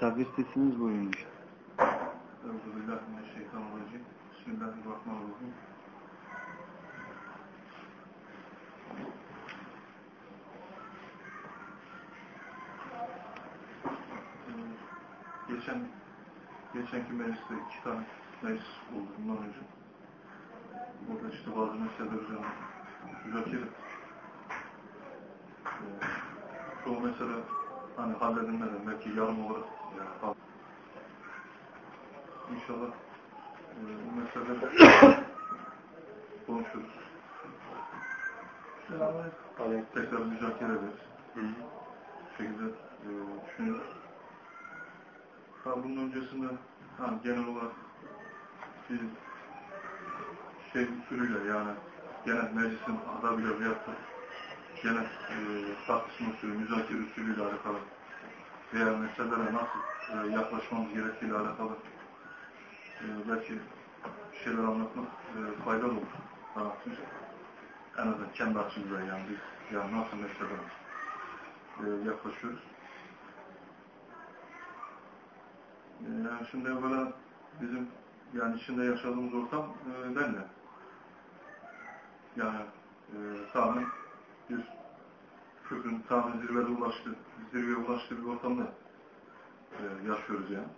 Sabir sesiniz buyurmuş. Euzubillahimineşşeytanirracim. Bismillahirrahmanirrahim. Geçen geçenki mecliste iki tane meclis oldu bundan önce. Burada işte bazı meseleler üzerine müzakere ettik. Çoğu mesele hani halledilmeden belki yarım olarak İnşallah e, bu meseleleri konuşuruz. Selamünaleyküm. Tekrar müzakere ederiz. Bu şekilde e, düşünüyoruz. Ha, bunun öncesinde hani genel olarak bir şey usulüyle yani genel meclisin adabıyla da genel e, tartışma usulü, müzakere usulüyle alakalı veya meselelere nasıl e, yaklaşmamız gerektiğiyle alakalı e, belki şeyler anlatmak e, faydalı olur bana açınca. En azından kendi açımızdan yani biz yani nasıl meselelere e, yaklaşıyoruz. E, şimdi evvela bizim yani içinde yaşadığımız ortam e, belli. Yani e, tamamen bir küfrün tamamen zirvede ulaştı, zirveye ulaştığı bir ortamda e, yaşıyoruz yani.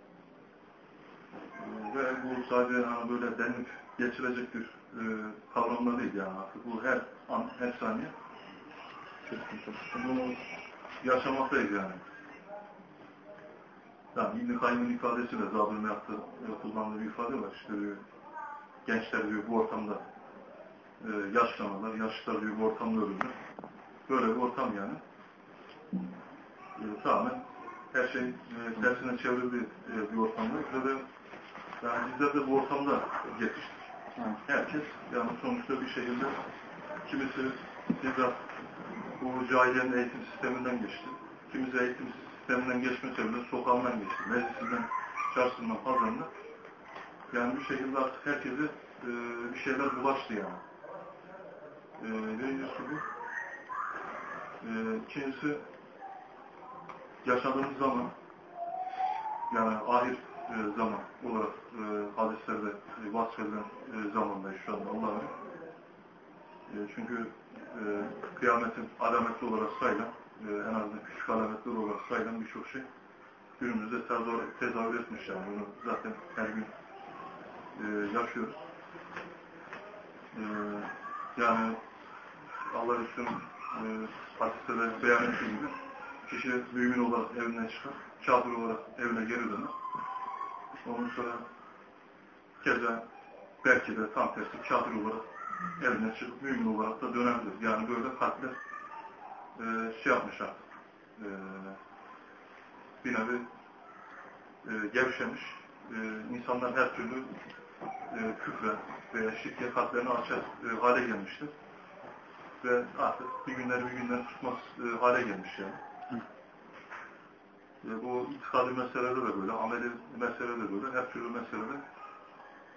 Ve bu sadece hani böyle denip geçilecek bir e, kavramda değil yani artık bu her an, her saniye bunu yaşamaktayız yani. Yani İbn-i Kayyum'un ifadesiyle Zabir'in yaptığı, e, kullandığı bir ifade var. İşte diyor, gençler diyor bu ortamda e, yaşlanırlar, yaşlılar diyor bu ortamda ölürler. Böyle bir ortam yani. E, tamamen her şey e, tersine çevrildiği e, bir ortamda. Ve de, yani bizler de bu ortamda yetiştik. Herkes yani sonuçta bir şekilde kimisi bizzat bu cahiliyenin eğitim sisteminden geçti. Kimisi eğitim sisteminden geçmese bile sokağından geçti. Meclisinden, çarşısından, pazarından. Yani bir şekilde artık herkese e, bir şeyler bulaştı yani. E, birincisi bu. İkincisi yaşadığımız zaman yani ahir e, zaman olarak e, hadislerde vasfedilen e, zamandayız şu anda Allah'ın. Çünkü kıyametin alameti olarak sayılan, en azından küçük alametler olarak sayılan birçok şey günümüzde tezahür, etmiş yani. Bunu zaten her gün yaşıyoruz. Yani Allah Resulü'nün e, hadiste de beyan ettiği gibi kişi mümin olarak evinden çıkar, kafir olarak evine geri döner. Ondan sonra keza belki de tam tersi kafir olarak evine çıkıp mümin olarak da dönebilir. Yani böyle kalpler e, şey yapmış artık. E, bir nevi e, gevşemiş. E, insanlar her türlü e, küfre veya şirke kalplerini açar e, hale gelmiştir. Ve artık bir günleri bir günleri tutmaz e, hale gelmiş yani. E, bu itikadi meselede de böyle, ameli meselede de böyle, her türlü meselede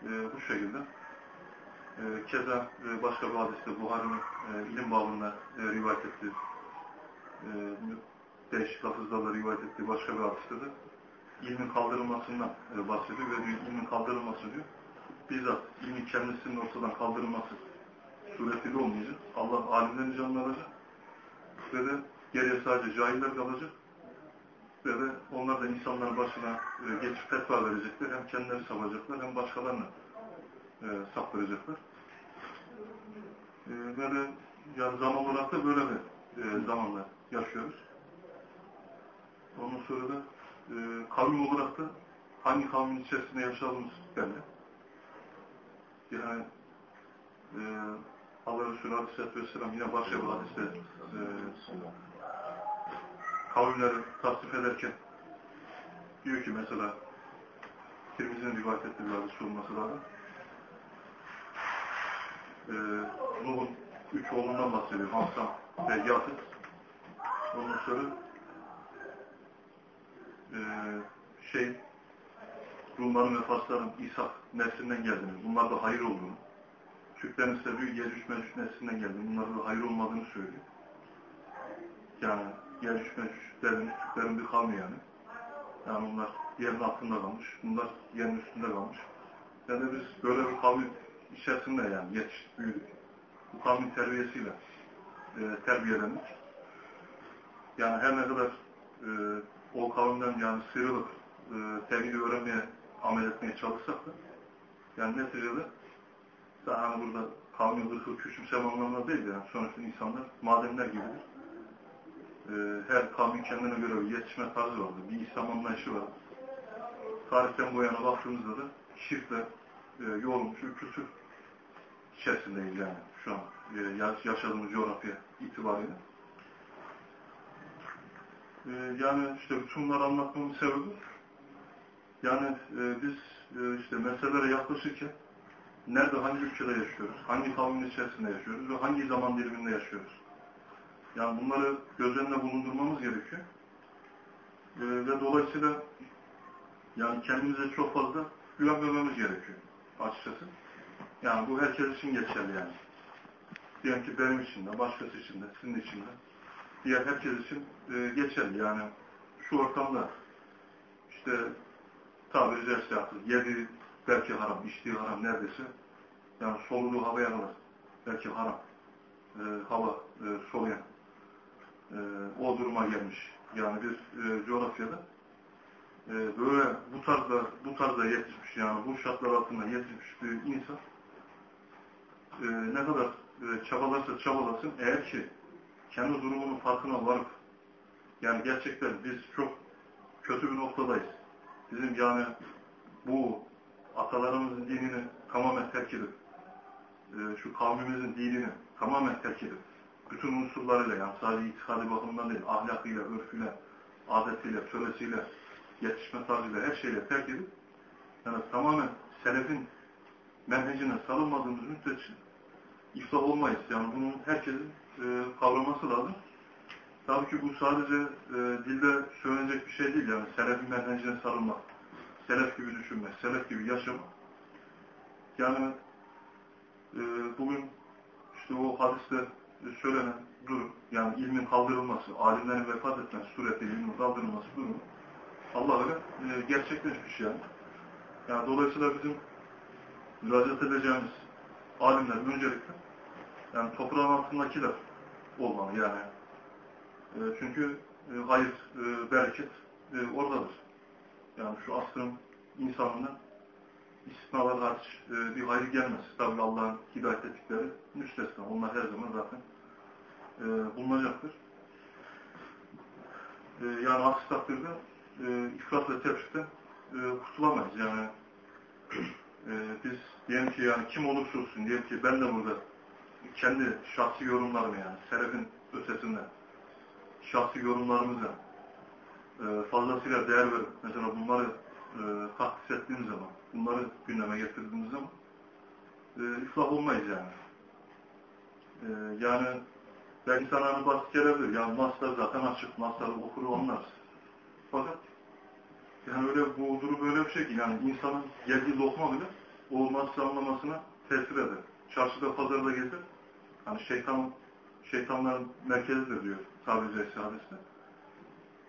e, bu şekilde. E, keza e, başka bir hadiste Buhari'nin e, ilim babında e, rivayet ettiği, e, değişik lafızlarla rivayet ettiği başka bir hadiste de ilmin kaldırılmasından e, bahsediyor ve ilmin kaldırılması diyor, bizzat ilmin kendisinin ortadan kaldırılması suretiyle olmayacak. Allah alimlerin canını alacak ve de geriye sadece cahiller kalacak ve de onlar da insanların başına e, geçip fetva verecekler. Hem kendileri sapacaklar hem başkalarını e, saptıracaklar. E, de yani zaman olarak da böyle bir e, zamanla yaşıyoruz. Ondan sonra da e, kavim olarak da hangi kavmin içerisinde yaşadığımız belli. Yani e, Allah Resulü Aleyhisselatü Vesselam yine başka bir hadiste e, kavimleri tasdif ederken diyor ki mesela Tirmizi'nin rivayet ettiği bir hadis olması lazım. E, Nuh'un üç oğlundan bahsediyor. Hamsam ve Yafet. Ondan sonra e, şey Rumların ve Fasların İsa neslinden geldiğini, bunlar da hayır olduğunu, Türklerin diyor Yecüc Mecüc neslinden geldiğini, bunların hayır olmadığını söylüyor. Yani Yecüc Mecüclerin, Türklerin bir kavmi yani. Yani onlar yerin altında kalmış, bunlar yerin üstünde kalmış. Yani biz böyle bir kavmin içerisinde yani yetiştik, büyüdük. Bu kavmin terbiyesiyle e, terbiyelendik. Yani her ne kadar e, o kavimden yani sıyrılıp e, tevhidi öğrenmeye, amel etmeye çalışsak da yani neticede daha hani burada kavmi ırkı küçümseme anlamında değil yani sonuçta insanlar madenler gibidir. E, her kavmin kendine göre bir yetişme tarzı vardır. Bir İslam anlayışı var. Tarihten bu yana baktığımızda da şirkle e, yoğrulmuş kültür içerisindeyiz yani şu an e, yaşadığımız coğrafya itibariyle. E, yani işte bütün bunları anlatmamın sebebi yani e, biz e, işte meselelere yaklaşırken nerede, hangi ülkede yaşıyoruz, hangi kavmin içerisinde yaşıyoruz ve hangi zaman diliminde yaşıyoruz. Yani bunları göz önüne bulundurmamız gerekiyor. E, ve dolayısıyla yani kendimize çok fazla güvenmememiz gerekiyor açıkçası. Yani bu herkes için geçerli yani. Diyelim ki benim için de, başkası için de, sizin için de, diğer herkes için e, geçerli. Yani şu ortamda işte tabiri caizse artık yedi belki haram, içtiği haram neredeyse yani soluduğu havaya kadar belki haram e, hava e, soluyan e, o duruma gelmiş. Yani bir e, coğrafyada e, böyle bu tarzda bu tarzda yetişmiş yani bu şartlar altında yetişmiş bir insan e, ne kadar e, çabalarsa çabalasın eğer ki kendi durumunun farkına varıp yani gerçekten biz çok kötü bir noktadayız. Bizim yani bu atalarımızın dinini tamamen terk edip e, şu kavmimizin dinini tamamen terk edip bütün unsurlarıyla yani sadece itikadi bakımından değil ahlakıyla, örfüyle, adetiyle, töresiyle, yetişme tarzıyla her şeyle terk edip yani tamamen selefin menhecine sarılmadığımız müddetçe iflah olmayız. Yani bunu herkesin e, kavraması lazım. Tabii ki bu sadece e, dilde söylenecek bir şey değil. Yani selefin menhecine sarılmak, selef gibi düşünmek, selef gibi yaşamak. Yani e, bugün işte o hadiste söylenen durum, yani ilmin kaldırılması, alimlerin vefat etmesi suretiyle ilmin kaldırılması durumu Allah öyle e, gerçekleşmiş yani. Yani dolayısıyla bizim müracaat edeceğimiz alimler öncelikle yani toprağın altındakiler olmalı yani. E, çünkü e, hayır, e, bereket e, oradadır. Yani şu asrın insanlığına istisnalar hariç e, bir hayır gelmez. Tabi Allah'ın hidayet ettikleri müstesna. Onlar her zaman zaten e, bulunacaktır. E, yani aksi takdirde e, ifrat ve tefrikten e, kurtulamayız. Yani e, biz diyelim ki yani kim olursa olsun diyelim ki ben de burada kendi şahsi yorumlarımı yani selefin ötesinde şahsi yorumlarımıza e, fazlasıyla değer verip mesela bunları e, takdis ettiğimiz zaman, bunları gündeme getirdiğimiz zaman e, iflah olmayız yani. E, yani belki sana hani basit gelebilir. Yani naslar zaten açık. Nasları okur anlarız. Fakat yani öyle bu durum böyle bir şey ki yani insanın yediği lokma bile o nasıl anlamasına tesir eder. Çarşıda pazarda gezer. Hani şeytan şeytanların merkezidir diyor tabiri caizse hadiste.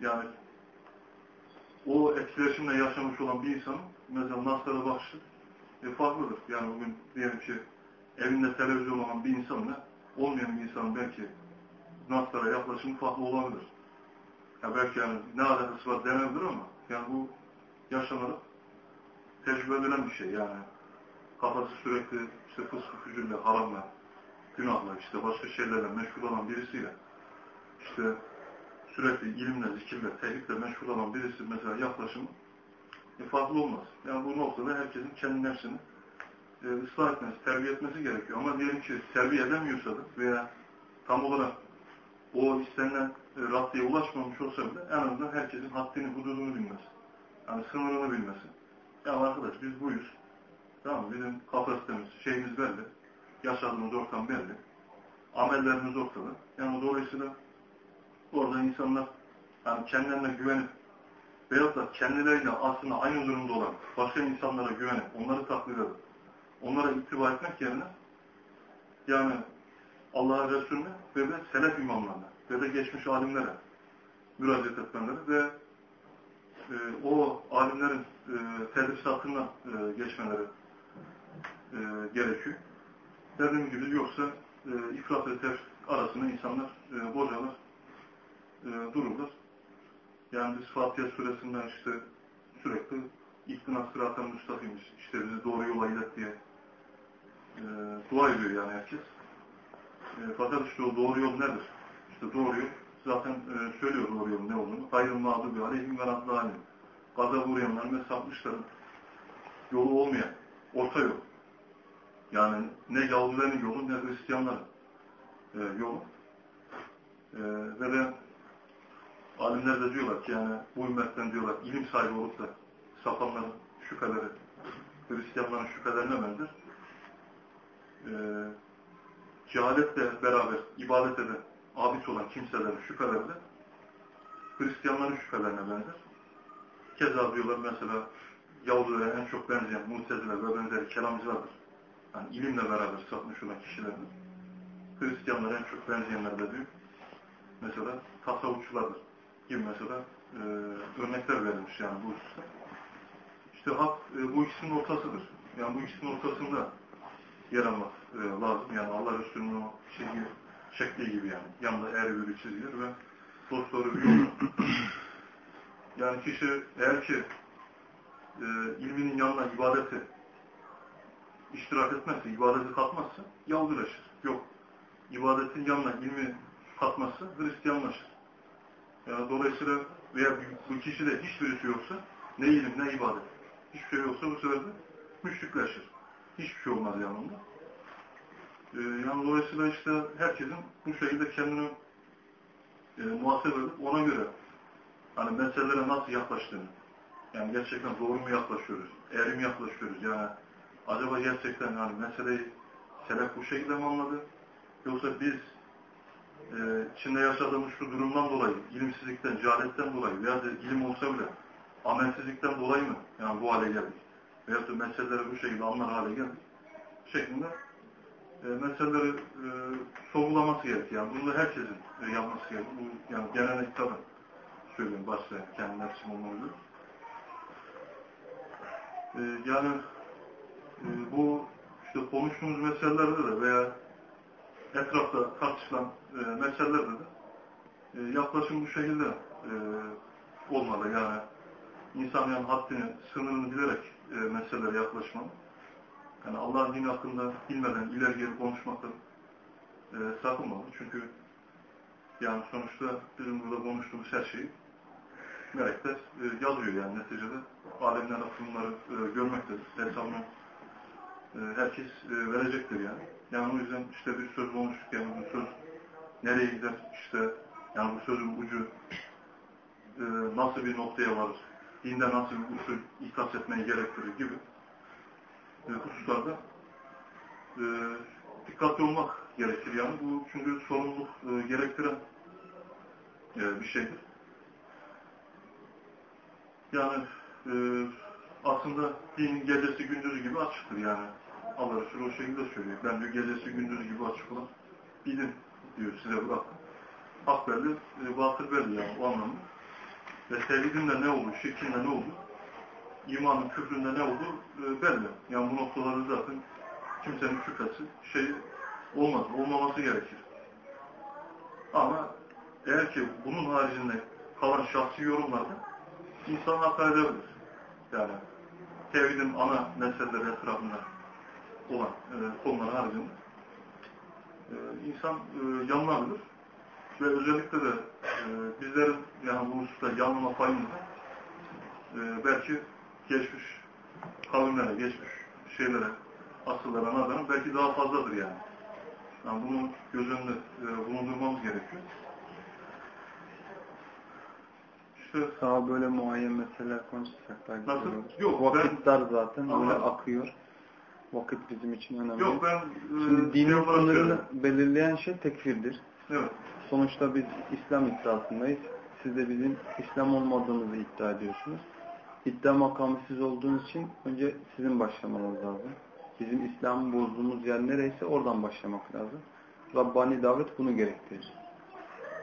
Yani o etkileşimle yaşamış olan bir insanın mesela Naslara bakışı e, farklıdır. Yani bugün diyelim ki evinde televizyon olan bir insanla olmayan bir insanın belki Naslara yaklaşımı farklı olabilir. Ya belki yani ne alakası var denebilir ama yani bu yaşanarak tecrübe edilen bir şey yani. Kafası sürekli işte fıskı fücürle, haramla, günahla, işte başka şeylerle meşgul olan birisiyle işte sürekli ilimle, zikirle, tehlikle meşgul olan birisi mesela yaklaşımı e, farklı olmaz. Yani bu noktada herkesin kendi nefsini e, ıslah etmesi, terbiye etmesi gerekiyor. Ama diyelim ki terbiye edemiyorsa da veya tam olarak o istenilen e, raddeye ulaşmamış olsa bile en azından herkesin haddini, hududunu bilmesi. Yani sınırını bilmesi. Ya arkadaş biz buyuz. Tamam? Bizim kapasitemiz, şeyimiz belli. Yaşadığımız ortam belli. Amellerimiz ortada. Yani dolayısıyla orada insanlar yani kendilerine güvenip veyahut da kendileriyle aslında aynı durumda olan başka insanlara güvenip onları takdir edip onlara ittiba etmek yerine yani Allah'a Resulüne ve de selef imamlarına ve de geçmiş alimlere müracaat etmeleri ve e, o alimlerin e, tedrisatından e, geçmeleri e, gerekiyor. Dediğim gibi yoksa e, ifrat ve tefrik arasında insanlar e, bocalar, e, dururlar. Yani biz Fatiha suresinden işte sürekli İhtina sıraten müstakimiz, işte bizi doğru yola ilet diye e, dua ediyor yani herkes. E, fakat işte o doğru yol nedir? İşte doğru yol zaten e, söylüyor doğru yolun ne olduğunu. Hayrın mağdubi aleyhim ve raddalim. Gazab uğrayanların ve sapmışların yolu olmayan orta yol. Yani ne Yahudilerin yolu ne Hristiyanların e, yolu. E, ve de alimler de diyorlar ki yani bu ümmetten diyorlar ilim sahibi olup da sapanların şüpheleri Hristiyanların şüphelerine benzer. E, cehaletle beraber ibadet eden, abid olan kimselerin şüpheleri de Hristiyanların şüphelerine benzer. Keza diyorlar mesela Yahudilere en çok benzeyen Muteziler ve benzeri kelamcılardır. Yani ilimle beraber sapmış olan kişilerdir. Hristiyanlara en çok benzeyenler de diyor. Mesela tasavvufçulardır gibi mesela e, örnekler verilmiş yani bu hususta. İşte hak e, bu ikisinin ortasıdır. Yani bu ikisinin ortasında yer almak e, lazım. Yani Allah Resulü'nün o şey gibi, şekli gibi yani. Yanında eğri bir çizilir ve dost doğru bir yol. yani kişi eğer ki e, ilminin yanına ibadeti iştirak etmezse, ibadeti katmazsa Yahudileşir. Yok. İbadetin yanına ilmi katmazsa Hristiyanlaşır. Yani dolayısıyla veya bu kişide hiçbirisi yoksa ne ilim ne ibadet. Hiçbir şey yoksa bu de müşrikleşir. Hiçbir şey olmaz yanında. Ee, yani dolayısıyla işte herkesin bu şekilde kendini e, muhasebe edip ona göre hani meselelere nasıl yaklaştığını yani gerçekten doğru mu yaklaşıyoruz, eğri mi yaklaşıyoruz yani acaba gerçekten hani meseleyi selef bu şekilde mi anladı yoksa biz e, içinde yaşadığımız şu durumdan dolayı ilimsizlikten, cehaletten dolayı veya ilim olsa bile amelsizlikten dolayı mı yani bu hale geldik veya da meseleleri bu şekilde anlar hale geldik şeklinde e, meseleleri e, sorgulaması gerekiyor. Yani bunu herkesin e, yapması gerekiyor. Bu yani genellikle de söyleyeyim başta kendi nefsim olmalı. E, yani e, bu işte konuştuğumuz meselelerde de veya etrafta tartışılan e, meselelerde de e, yaklaşım bu şekilde e, olmalı. Yani insan yani haddini, sınırını bilerek e, meselelere yaklaşmalı. Yani Allah'ın dini hakkında bilmeden ileri geri konuşmaktan e, sakınmalı. Çünkü yani sonuçta bizim burada konuştuğumuz her şeyi melekler e, yazıyor yani neticede. Alemler bunları e, görmektedir. Hesabını e, herkes e, verecektir yani. Yani o yüzden işte bir söz konuştuk yani bu söz nereye gider işte yani bu sözün ucu e, nasıl bir noktaya varır, dinde nasıl bir usul ihtas etmeyi gerektirir gibi e, hususlarda e, dikkatli olmak gerekir. Yani bu çünkü sorumluluk e, gerektiren e, bir şeydir. Yani e, aslında dinin gecesi gündüzü gibi açıktır yani. Allah Resulü o şekilde söylüyor. Ben diyor gecesi gündüzü gibi açık olan bilin diyor size bıraktım. Hak belli, batıl belli yani o anlamda. Ve tevhidin de ne oldu, şirkin de ne oldu, imanın küfründe ne oldu e, belli. Yani bu noktaları zaten kimsenin şüphesi şey olmaz, olmaması gerekir. Ama eğer ki bunun haricinde kalan şahsi yorumlarda insan hata edebilir. Yani tevhidin ana meseleleri etrafında olan e, konular haricinde e, insan e, yanılabilir. Ve özellikle de e, bizlerin yani bu hususta yanılma payımız e, belki geçmiş kavimlere, geçmiş şeylere, asıllara nazaran belki daha fazladır yani. Yani bunu göz önünde e, bulundurmamız gerekiyor. İşte Daha böyle muayyen meseleler konuşsak belki Nasıl? olur. Yok, Vakit dar zaten böyle akıyor. Vakit bizim için önemli. yok ben e, Şimdi şey dinin sınırını belirleyen şey tekfirdir. Evet. Sonuçta biz İslam iddiasındayız. Siz de bizim İslam olmadığımızı iddia ediyorsunuz. İddia makamı siz olduğunuz için önce sizin başlamanız lazım. Bizim İslam'ı bozduğumuz yer nereyse oradan başlamak lazım. Rabbani davet bunu gerektirir.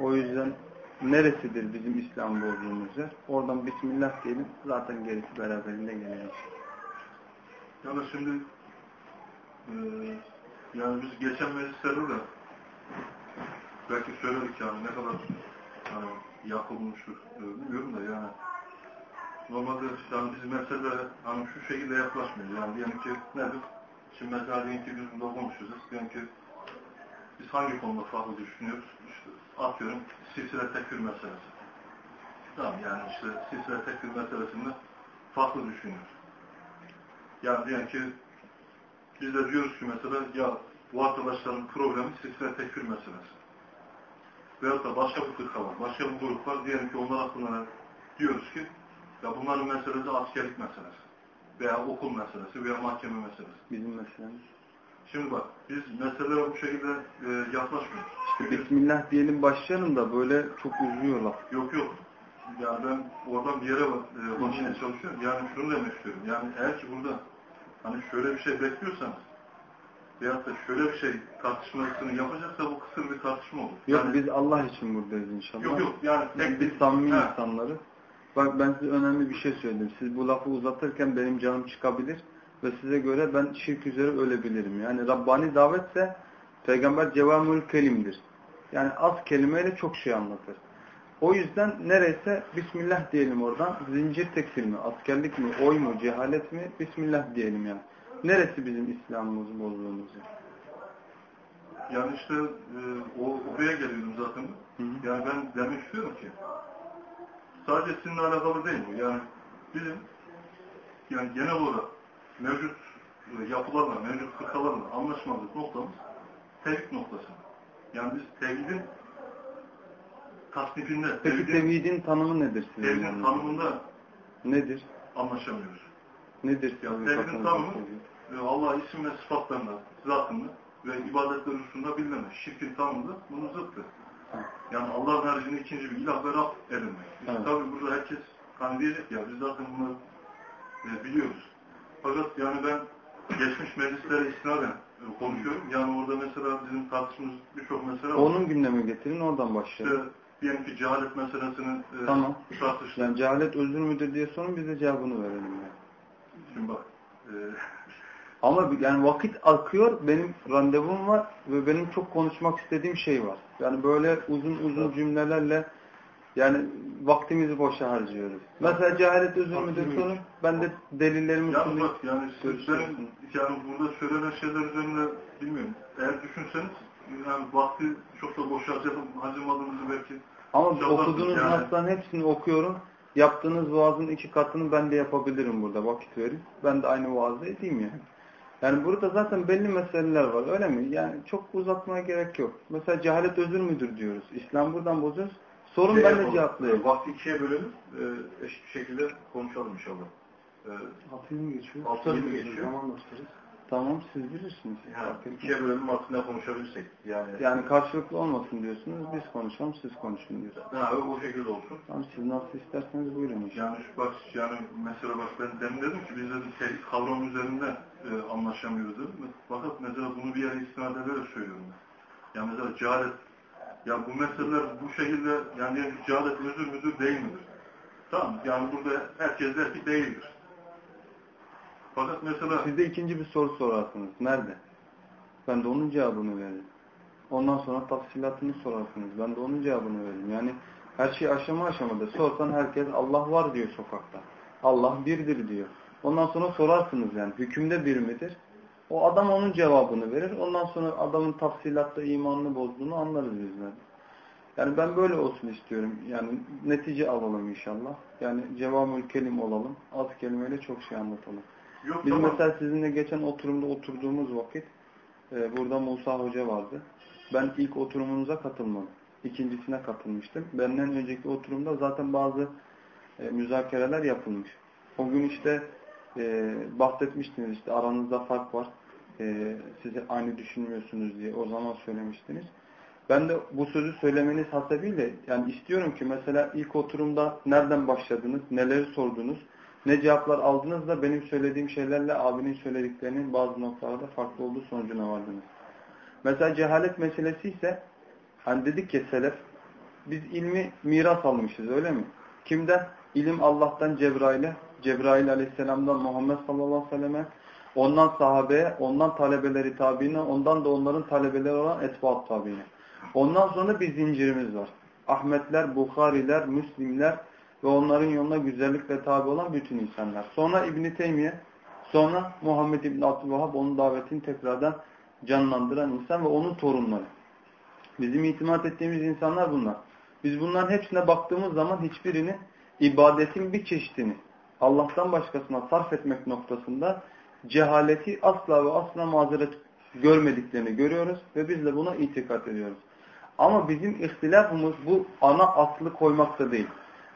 O yüzden neresidir bizim İslam bozduğumuz yer? Oradan Bismillah diyelim. Zaten gerisi beraberinde gelir. Yani şimdi e, yani biz geçen meclislerde de belki söyledik yani ne kadar yani yapılmıştır e, bilmiyorum da yani normalde yani biz meselelere hani şu şekilde yaklaşmıyoruz. Yani diyelim ki nedir? Şimdi mesela diyelim ki biz burada konuşuyoruz. Diyelim ki biz hangi konuda farklı düşünüyoruz? İşte atıyorum silsile tekfir meselesi. Tamam yani işte silsile tekfir meselesinde farklı düşünüyoruz. Yani diyelim ki biz de diyoruz ki mesela ya bu arkadaşların problemi silsile tekfir meselesi. Veyahut da başka bir fırka var, başka bir grup var. Diyelim ki onlar hakkında diyoruz ki ya bunların meselesi askerlik meselesi. Veya okul meselesi veya mahkeme meselesi. Bizim meselemiz. Şimdi bak biz meselelere bu şekilde e, yaklaşmıyoruz. İşte Bismillah diyelim başlayalım da böyle çok uzuyorlar. Yok yok. Yani ben oradan bir yere e, bakmaya çalışıyorum. Yani şunu demek istiyorum. Yani eğer ki burada hani şöyle bir şey bekliyorsanız veyahut da şöyle bir şey tartışmasını yapacaksa bu kısır bir tartışma olur. Yok yani, biz Allah için buradayız inşallah. Yok yok yani Yani tek biz samimi Ha. insanları. Bak ben size önemli bir şey söyledim. Siz bu lafı uzatırken benim canım çıkabilir ve size göre ben şirk üzere ölebilirim. Yani Rabbani davetse peygamber cevamül kelimdir. Yani az kelimeyle çok şey anlatır. O yüzden nereyse Bismillah diyelim oradan. Zincir tekstil mi, askerlik mi, oy mu, cehalet mi? Bismillah diyelim yani. Neresi bizim İslam'ımızı bozduğumuz yer? Yani işte e, o oraya geliyordum zaten. Hı hı. Yani ben demek istiyorum ki sadece sizinle alakalı değil bu. Yani bizim yani genel olarak mevcut e, yapılarla, mevcut fırkalarla anlaşmamız noktamız tevhid noktası. Yani biz tevhidin tasnifinde, Peki tevhidin, tevhidin tanımı nedir sizin tevhidin yanınızda? tanımında Nedir? anlaşamıyoruz. Nedir Ya sizin tevhidin tanımı Allah isim ve sıfatlarında, zatında ve ibadetler hususunda bilinmez. Şirkin tanımı bunun zıttı. Yani Allah'ın haricinde ikinci bir ilah ve Rab edinmek. İşte Evet. tabii burada herkes hani diyecek ya biz zaten bunları e, biliyoruz. Fakat yani ben geçmiş meclislere istinaden e, konuşuyorum. Yani orada mesela bizim tartışmamız birçok mesele var. Onun gündeme getirin oradan İşte başlayalım. Diyelim ki cehalet meselesini e, Tamam. tartıştık. Yani cehalet özür müdür diye sorun biz de cevabını verelim. Yani. Şimdi bak e, Ama yani vakit akıyor benim randevum var ve benim çok konuşmak istediğim şey var. Yani böyle uzun uzun cümlelerle yani vaktimizi boşa harcıyoruz. Mesela cehalet özür müdür sorun ben de delillerimi Yalnız sunayım. bak yani siz Görüşürüz. benim yani burada söylenen şeyler üzerine bilmiyorum. Eğer düşünseniz yani vakti çok da boş harcadım, harcamadığınızı belki Ama Yaparsınız okuduğunuz yani. nasların hepsini okuyorum. Yaptığınız vaazın iki katını ben de yapabilirim burada vakit verip. Ben de aynı vaazı edeyim yani. Yani burada zaten belli meseleler var öyle mi? Yani çok uzatmaya gerek yok. Mesela cehalet özür müdür diyoruz. İslam buradan bozuyoruz. Sorun Şey ben de cevaplayayım. Vakti ikiye bölelim. E, eşit bir şekilde konuşalım inşallah. E, Altı yıl geçiyor. Altı yıl geçiyor. Tamam siz bilirsiniz. yani ikiye bölelim hakkında konuşabilirsek. Yani, Yani karşılıklı olmasın diyorsunuz. Biz konuşalım siz konuşun diyorsunuz. ha, o şekilde olsun. Tamam siz nasıl isterseniz buyurun. Yani şu bak yani mesela bak ben demin dedim ki biz dedim tevhid kavramı üzerinde e, anlaşamıyoruz dedim. Fakat mesela bunu bir yere istinad ederek söylüyorum ben. Yani mesela cehalet ya bu meseleler bu şekilde yani cehalet özür müdür değil midir? Tamam yani burada herkes der ki değildir. Fakat mesela Siz de ikinci bir soru sorarsınız. Nerede? Ben de onun cevabını veririm. Ondan sonra tafsilatını sorarsınız. Ben de onun cevabını veririm. Yani her şey aşama aşamada. Sorsan herkes Allah var diyor sokakta. Allah birdir diyor. Ondan sonra sorarsınız yani hükümde bir midir? O adam onun cevabını verir. Ondan sonra adamın tafsilatta imanını bozduğunu anlarız bizler. Yani ben böyle olsun istiyorum. Yani netice alalım inşallah. Yani cevamül kelim olalım. Az kelimeyle çok şey anlatalım. Yok Biz tamam. mesela sizinle geçen oturumda oturduğumuz vakit e, burada Musa Hoca vardı. Ben ilk oturumunuza katılmadım. İkincisine katılmıştım. Benden önceki oturumda zaten bazı e, müzakereler yapılmış. O gün işte e, bahsetmiştiniz işte aranızda fark var. E, siz aynı düşünmüyorsunuz diye o zaman söylemiştiniz. Ben de bu sözü söylemeniz hasebiyle yani istiyorum ki mesela ilk oturumda nereden başladınız, neleri sordunuz, ne cevaplar aldınız da benim söylediğim şeylerle abinin söylediklerinin bazı noktalarda farklı olduğu sonucuna vardınız. Mesela cehalet meselesi ise hani dedik ki selef biz ilmi miras almışız öyle mi? Kimden? İlim Allah'tan Cebrail'e, Cebrail aleyhisselamdan Muhammed sallallahu aleyhi ve selleme, ondan sahabeye, ondan talebeleri tabiine, ondan da onların talebeleri olan etbaat tabiine. Ondan sonra bir zincirimiz var. Ahmetler, Bukhariler, Müslimler ve onların yoluna güzellikle tabi olan bütün insanlar. Sonra İbn-i Teymiye, sonra Muhammed İbn Abdülvahhab onun davetini tekrardan canlandıran insan ve onun torunları. Bizim itimat ettiğimiz insanlar bunlar. Biz bunların hepsine baktığımız zaman hiçbirini ibadetin bir çeşidini Allah'tan başkasına sarf etmek noktasında cehaleti asla ve asla mazeret görmediklerini görüyoruz ve biz de buna itikat ediyoruz. Ama bizim ihtilafımız bu ana aslı koymakta değil.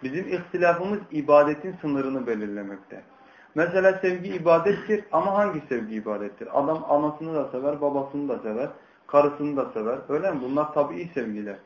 Bizim ihtilafımız ibadetin sınırını belirlemekte. Mesela sevgi ibadettir ama hangi sevgi ibadettir? Adam anasını da sever, babasını da sever, karısını da sever. Öyle mi? Bunlar tabii sevgiler.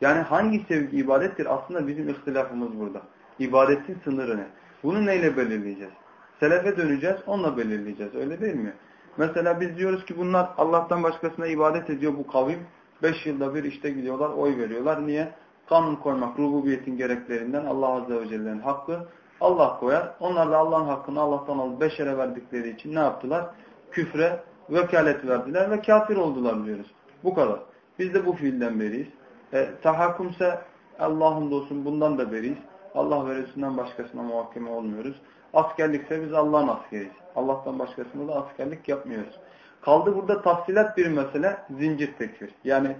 Yani hangi sevgi ibadettir? Aslında bizim ihtilafımız burada. İbadetin sınırı ne? Bunu neyle belirleyeceğiz? Selefe döneceğiz, onunla belirleyeceğiz. Öyle değil mi? Mesela biz diyoruz ki bunlar Allah'tan başkasına ibadet ediyor bu kavim. Beş yılda bir işte gidiyorlar, oy veriyorlar. Niye? Kanun koymak, rububiyetin gereklerinden Allah Azze ve Celle'nin hakkı. Allah koyar. Onlar da Allah'ın hakkını Allah'tan alıp beşere verdikleri için ne yaptılar? Küfre vekalet verdiler ve kafir oldular diyoruz. Bu kadar. Biz de bu fiilden beriyiz. E, tahakkumse Allah'ın olsun bundan da beriyiz. Allah ve Resulünden başkasına muhakkeme olmuyoruz. Askerlikse biz Allah'ın askeriyiz. Allah'tan başkasına da askerlik yapmıyoruz. Kaldı burada tafsilat bir mesele zincir tekfir. Yani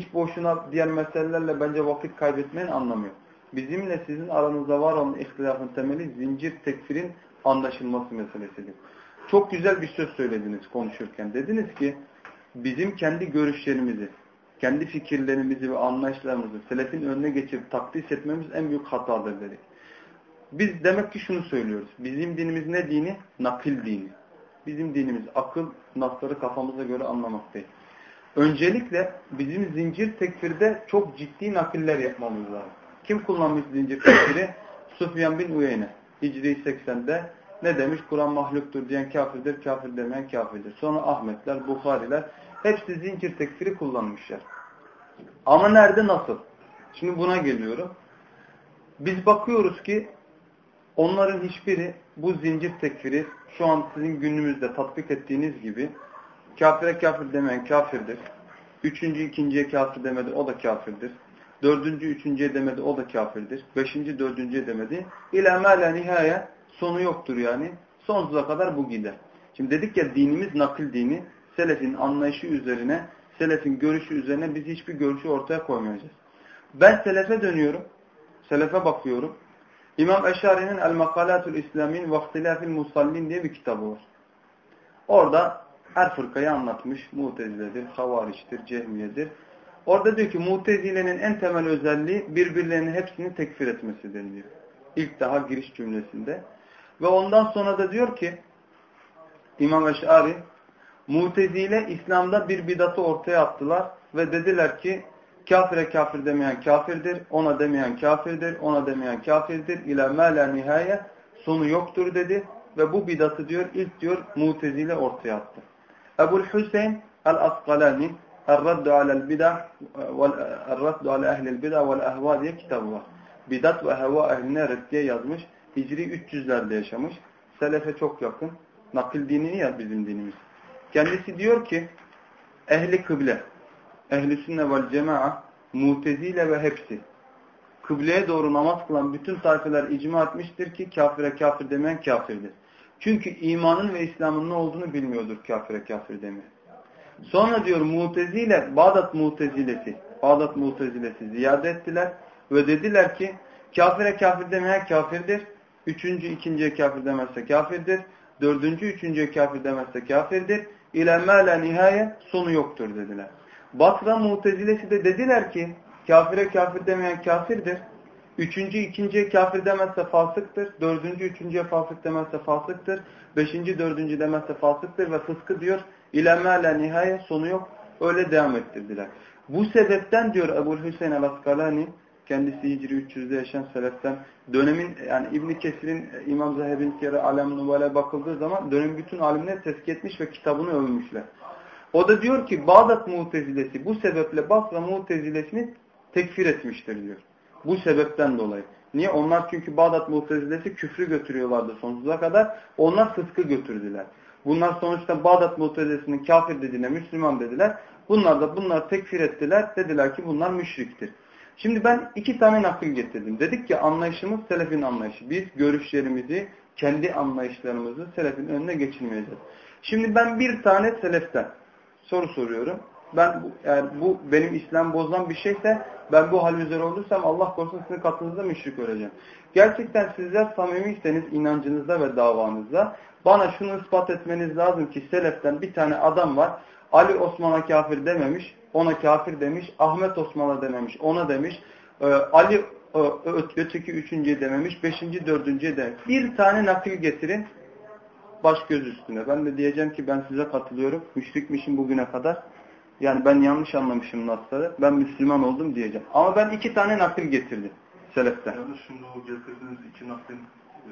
hiç boşuna diğer meselelerle bence vakit kaybetmenin anlamıyor. Bizimle sizin aranızda var olan ihtilafın temeli zincir tekfirin anlaşılması meselesidir. Çok güzel bir söz söylediniz konuşurken. Dediniz ki bizim kendi görüşlerimizi, kendi fikirlerimizi ve anlayışlarımızı selefin önüne geçirip takdis etmemiz en büyük hatadır dedik. Biz demek ki şunu söylüyoruz. Bizim dinimiz ne dini? Nakil dini. Bizim dinimiz akıl, nasları kafamıza göre anlamak değil. Öncelikle bizim zincir tekfirde çok ciddi nakiller yapmamız lazım. Kim kullanmış zincir tekfiri? Sufyan bin Uyeyne. Hicri 80'de ne demiş? Kur'an mahluktur diyen kafirdir, kafir demeyen kafirdir. Sonra Ahmetler, Bukhariler hepsi zincir tekfiri kullanmışlar. Ama nerede nasıl? Şimdi buna geliyorum. Biz bakıyoruz ki onların hiçbiri bu zincir tekfiri şu an sizin günümüzde tatbik ettiğiniz gibi kafire kafir demeyen kafirdir. Üçüncü ikinciye kafir demedi o da kafirdir. Dördüncü üçüncüye demedi o da kafirdir. Beşinci dördüncüye demedi. İlâ mâle nihaye sonu yoktur yani. Sonsuza kadar bu gider. Şimdi dedik ya dinimiz nakil dini. Selefin anlayışı üzerine, selefin görüşü üzerine biz hiçbir görüşü ortaya koymayacağız. Ben selefe dönüyorum. Selefe bakıyorum. İmam Eşari'nin El-Makalatul İslamin ve İhtilafil Musallin diye bir kitabı var. Orada her fırkayı anlatmış. Muteziledir, Havariçtir, Cehmiyedir. Orada diyor ki Mutezile'nin en temel özelliği birbirlerinin hepsini tekfir etmesidir diyor. İlk daha giriş cümlesinde. Ve ondan sonra da diyor ki İmam Eşari Mutezile İslam'da bir bidatı ortaya attılar ve dediler ki kafire kafir demeyen kafirdir, ona demeyen kafirdir, ona demeyen kafirdir. İlâ mâ nihaye sonu yoktur dedi ve bu bidatı diyor ilk diyor Mutezile ortaya attı. Ebu'l Hüseyin el-Asqalani Er-Raddu alel bid'a Er-Raddu ale ehlil bid'a vel ehva diye kitabı var. Bidat ve heva ehline reddiye yazmış. Hicri 300'lerde yaşamış. Selefe çok yakın. Nakil dini ya bizim dinimiz. Kendisi diyor ki ehli kıble, ehli sünne vel cema'a, mutezile ve hepsi kıbleye doğru namaz kılan bütün tayfeler icma etmiştir ki kafire kafir demeyen kafirdir. Çünkü imanın ve İslam'ın ne olduğunu bilmiyordur kafire kafir demeyen. Sonra diyor mutezile, Bağdat mutezilesi, Bağdat mutezilesi ziyade ettiler ve dediler ki kafire kafir demeyen kafirdir. Üçüncü, ikinciye kafir demezse kafirdir. Dördüncü, üçüncüye kafir demezse kafirdir. İlâ mâ nihaye sonu yoktur dediler. Basra mutezilesi de dediler ki kafire kafir demeyen kafirdir. Üçüncü, ikinciye kafir demezse fasıktır. Dördüncü, üçüncüye fasık demezse fasıktır. Beşinci, dördüncü demezse fasıktır ve fıskı diyor. Mâ nihaye sonu yok. Öyle devam ettirdiler. Bu sebepten diyor Ebu Hüseyin el-Askalani kendisi Hicri 300'de yaşayan seleften dönemin yani İbn Kesir'in İmam Zaheb'in kere Alem Nubale bakıldığı zaman dönem bütün alimleri tezkiye etmiş ve kitabını övmüşler. O da diyor ki Bağdat Mutezilesi bu sebeple Basra Mutezilesini tekfir etmiştir diyor. Bu sebepten dolayı. Niye? Onlar çünkü Bağdat Mu'tezilesi küfrü götürüyorlardı sonsuza kadar. Onlar fıskı götürdüler. Bunlar sonuçta Bağdat Mu'tezilesinin kafir dediğine Müslüman dediler. Bunlar da bunları tekfir ettiler. Dediler ki bunlar müşriktir. Şimdi ben iki tane nakil getirdim. Dedik ki anlayışımız selefin anlayışı. Biz görüşlerimizi, kendi anlayışlarımızı selefin önüne geçirmeyeceğiz. Şimdi ben bir tane seleften soru soruyorum. Ben eğer bu benim İslam bozan bir şeyse ben bu hal üzere olursam Allah korusun sizin katınızda müşrik öleceğim. Gerçekten sizler samimiyseniz inancınızda ve davanızda bana şunu ispat etmeniz lazım ki seleften bir tane adam var. Ali Osman'a kafir dememiş, ona kafir demiş. Ahmet Osman'a dememiş, ona demiş. Ee, Ali e, öteki üçüncüye dememiş, beşinci dördüncüye dememiş. Bir tane nakil getirin baş göz üstüne. Ben de diyeceğim ki ben size katılıyorum. Müşrikmişim bugüne kadar. Yani ben yanlış anlamışım nasları. Ben Müslüman oldum diyeceğim. Ama ben iki tane nakil getirdim. Seleften. Yalnız şimdi o getirdiğiniz iki naklin e,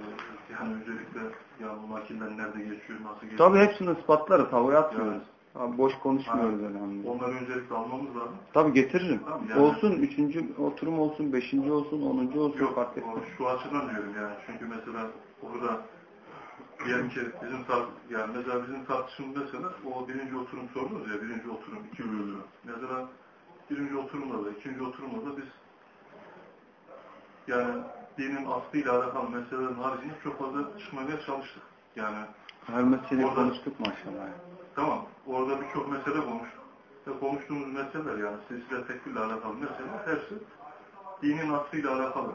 yani öncelikle ya bu nakiller nerede geçiyor, nasıl geçiyor? Tabii hepsini ispatlarız. Havaya atmıyoruz. Abi boş konuşmuyoruz Ha, elhamdülillah. Onları öncelikle almamız lazım. Tabii getiririm. Tamam, yani- Olsun üçüncü oturum olsun, beşinci olsun, onuncu olsun Yok, fark etmez. şu açıdan diyorum yani. Çünkü mesela orada diyelim ki bizim tar yani mesela bizim tartışımız mesela o birinci oturum sordunuz ya birinci oturum, iki oturum. Mesela birinci oturumda da ikinci oturumda da biz yani dinin aslıyla alakalı meselelerin haricinde çok fazla çıkmaya çalıştık. Yani Her meseleyi Orada- konuştuk maşallah. Tamam. Orada birçok mesele konuştuk. Ve konuştuğumuz meseleler yani silsile tekbirle alakalı meseleler hepsi dinin aslıyla alakalı